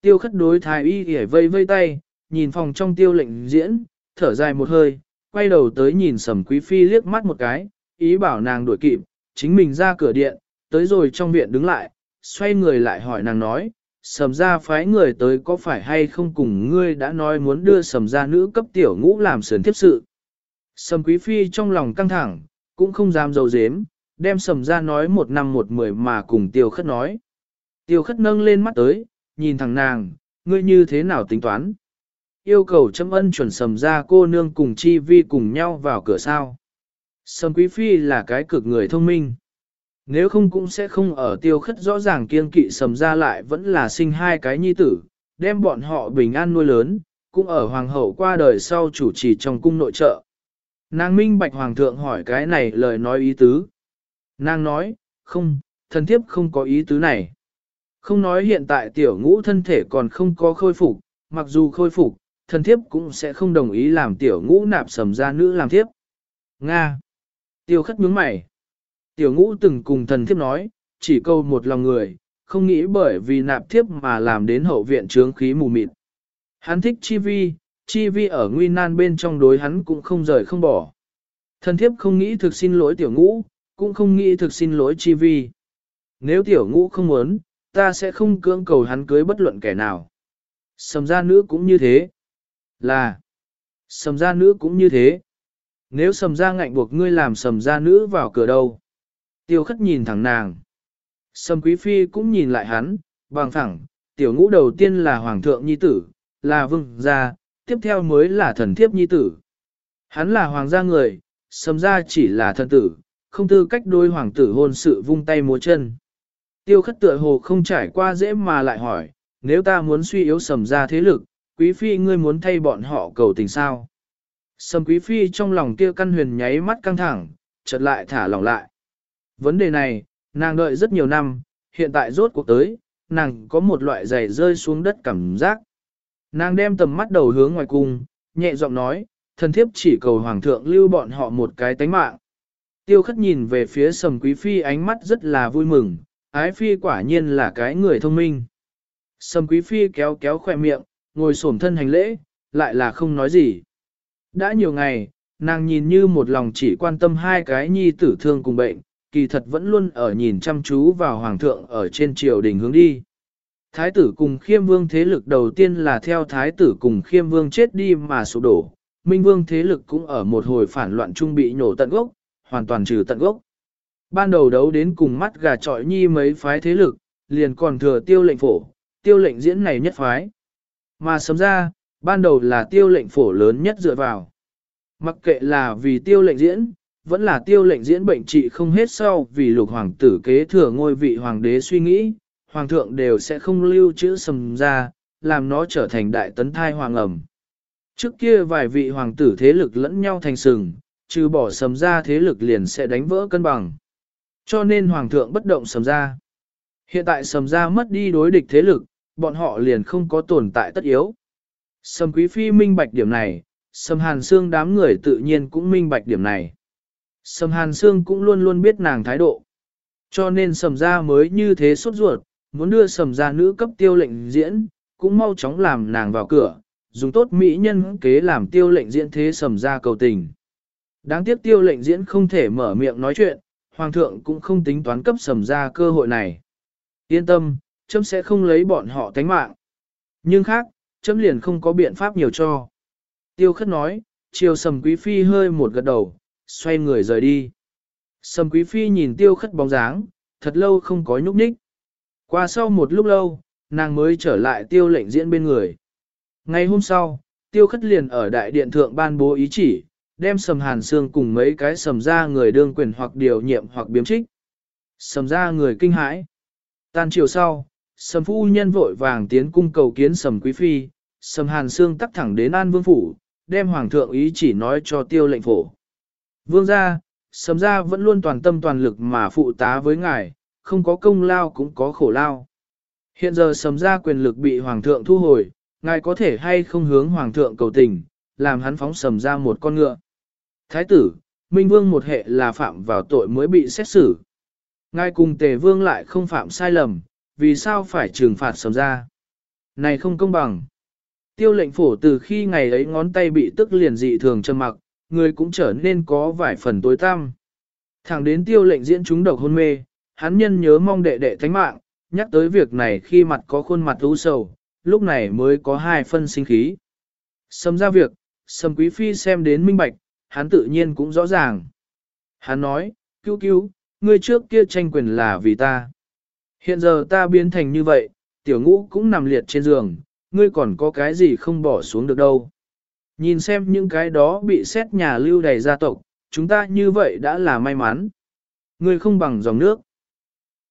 Tiêu khất đối thái y ghẻ vây vây tay, nhìn phòng trong tiêu lệnh diễn, thở dài một hơi, quay đầu tới nhìn sầm quý phi liếc mắt một cái, ý bảo nàng đuổi kịp, chính mình ra cửa điện, tới rồi trong viện đứng lại, xoay người lại hỏi nàng nói, sầm ra phái người tới có phải hay không cùng ngươi đã nói muốn đưa sầm ra nữ cấp tiểu ngũ làm sườn tiếp sự. Sầm quý phi trong lòng căng thẳng, cũng không dám dầu dếm, đem sầm ra nói một năm một mười mà cùng tiêu khất nói. Tiêu khất nâng lên mắt tới, nhìn thằng nàng, ngươi như thế nào tính toán? Yêu cầu châm ân chuẩn sầm ra cô nương cùng chi vi cùng nhau vào cửa sao. Sầm quý phi là cái cực người thông minh. Nếu không cũng sẽ không ở tiêu khất rõ ràng kiên kỵ sầm ra lại vẫn là sinh hai cái nhi tử, đem bọn họ bình an nuôi lớn, cũng ở hoàng hậu qua đời sau chủ trì trong cung nội trợ. Nàng minh bạch hoàng thượng hỏi cái này lời nói ý tứ. Nàng nói, không, thần thiếp không có ý tứ này. Không nói hiện tại tiểu ngũ thân thể còn không có khôi phục, mặc dù khôi phục, thần thiếp cũng sẽ không đồng ý làm tiểu ngũ nạp sầm ra nữ làm thiếp. Nga. Tiêu khất nhướng mày. Tiểu ngũ từng cùng thần thiếp nói, chỉ câu một lòng người, không nghĩ bởi vì nạp thiếp mà làm đến hậu viện trướng khí mù mịt. Hắn thích chi vi, chi vi ở nguy nan bên trong đối hắn cũng không rời không bỏ. Thần thiếp không nghĩ thực xin lỗi tiểu ngũ, cũng không nghĩ thực xin lỗi chi vi. Nếu tiểu ngũ không muốn, ta sẽ không cưỡng cầu hắn cưới bất luận kẻ nào. Sầm gia nữ cũng như thế. Là. Sầm gia nữ cũng như thế. Nếu sầm gia ngạnh buộc ngươi làm sầm gia nữ vào cửa đâu. Tiêu khất nhìn thẳng nàng. Sâm quý phi cũng nhìn lại hắn, bằng thẳng, tiểu ngũ đầu tiên là hoàng thượng nhi tử, là vương gia, tiếp theo mới là thần thiếp nhi tử. Hắn là hoàng gia người, Sâm gia chỉ là thần tử, không tư cách đôi hoàng tử hôn sự vung tay múa chân. Tiêu khất tựa hồ không trải qua dễ mà lại hỏi, nếu ta muốn suy yếu sầm gia thế lực, quý phi ngươi muốn thay bọn họ cầu tình sao? Sầm quý phi trong lòng kia căn huyền nháy mắt căng thẳng, chợt lại thả lỏng lại. Vấn đề này, nàng đợi rất nhiều năm, hiện tại rốt cuộc tới, nàng có một loại giày rơi xuống đất cảm giác. Nàng đem tầm mắt đầu hướng ngoài cung, nhẹ giọng nói, thần thiếp chỉ cầu hoàng thượng lưu bọn họ một cái tánh mạng. Tiêu khất nhìn về phía sầm quý phi ánh mắt rất là vui mừng, ái phi quả nhiên là cái người thông minh. Sầm quý phi kéo kéo khỏe miệng, ngồi xổm thân hành lễ, lại là không nói gì. Đã nhiều ngày, nàng nhìn như một lòng chỉ quan tâm hai cái nhi tử thương cùng bệnh, kỳ thật vẫn luôn ở nhìn chăm chú vào hoàng thượng ở trên triều đình hướng đi. Thái tử cùng khiêm vương thế lực đầu tiên là theo thái tử cùng khiêm vương chết đi mà sụp đổ, minh vương thế lực cũng ở một hồi phản loạn trung bị nhổ tận gốc, hoàn toàn trừ tận gốc. Ban đầu đấu đến cùng mắt gà trọi nhi mấy phái thế lực, liền còn thừa tiêu lệnh phổ, tiêu lệnh diễn này nhất phái. Mà sớm ra, ban đầu là tiêu lệnh phổ lớn nhất dựa vào. Mặc kệ là vì tiêu lệnh diễn, vẫn là tiêu lệnh diễn bệnh trị không hết sau vì lục hoàng tử kế thừa ngôi vị hoàng đế suy nghĩ, hoàng thượng đều sẽ không lưu trữ sầm ra, làm nó trở thành đại tấn thai hoàng ẩm. Trước kia vài vị hoàng tử thế lực lẫn nhau thành sừng, trừ bỏ sầm ra thế lực liền sẽ đánh vỡ cân bằng. Cho nên hoàng thượng bất động sầm ra. Hiện tại sầm ra mất đi đối địch thế lực, bọn họ liền không có tồn tại tất yếu. Sầm quý phi minh bạch điểm này, sầm hàn xương đám người tự nhiên cũng minh bạch điểm này. Sầm hàn Sương cũng luôn luôn biết nàng thái độ. Cho nên sầm Gia mới như thế sốt ruột, muốn đưa sầm Gia nữ cấp tiêu lệnh diễn, cũng mau chóng làm nàng vào cửa, dùng tốt mỹ nhân kế làm tiêu lệnh diễn thế sầm Gia cầu tình. Đáng tiếc tiêu lệnh diễn không thể mở miệng nói chuyện, hoàng thượng cũng không tính toán cấp sầm Gia cơ hội này. Yên tâm, chấm sẽ không lấy bọn họ tánh mạng. Nhưng khác, chấm liền không có biện pháp nhiều cho. Tiêu khất nói, chiều sầm quý phi hơi một gật đầu, xoay người rời đi. Sầm quý phi nhìn tiêu khất bóng dáng, thật lâu không có nhúc nhích. Qua sau một lúc lâu, nàng mới trở lại tiêu lệnh diễn bên người. Ngày hôm sau, tiêu khất liền ở đại điện thượng ban bố ý chỉ, đem sầm hàn xương cùng mấy cái sầm ra người đương quyền hoặc điều nhiệm hoặc biếm trích. Sầm ra người kinh hãi. Tan chiều sau, sầm phu nhân vội vàng tiến cung cầu kiến sầm quý phi, sầm hàn xương tắc thẳng đến an vương phủ, đem hoàng thượng ý chỉ nói cho tiêu lệnh phổ. Vương gia, sầm gia vẫn luôn toàn tâm toàn lực mà phụ tá với ngài, không có công lao cũng có khổ lao. Hiện giờ sầm gia quyền lực bị hoàng thượng thu hồi, ngài có thể hay không hướng hoàng thượng cầu tình, làm hắn phóng sầm ra một con ngựa. Thái tử, Minh Vương một hệ là phạm vào tội mới bị xét xử. Ngài cùng tề vương lại không phạm sai lầm, vì sao phải trừng phạt sầm ra. Này không công bằng. Tiêu lệnh phổ từ khi ngày ấy ngón tay bị tức liền dị thường trầm mặc, người cũng trở nên có vài phần tối tăm. Thẳng đến tiêu lệnh diễn chúng độc hôn mê, hắn nhân nhớ mong đệ đệ thánh mạng, nhắc tới việc này khi mặt có khuôn mặt u sầu, lúc này mới có hai phân sinh khí. Sầm ra việc, sầm quý phi xem đến minh bạch, hắn tự nhiên cũng rõ ràng. Hắn nói, cứu cứu, ngươi trước kia tranh quyền là vì ta. Hiện giờ ta biến thành như vậy, tiểu ngũ cũng nằm liệt trên giường, ngươi còn có cái gì không bỏ xuống được đâu. Nhìn xem những cái đó bị xét nhà lưu đầy gia tộc, chúng ta như vậy đã là may mắn. Người không bằng dòng nước.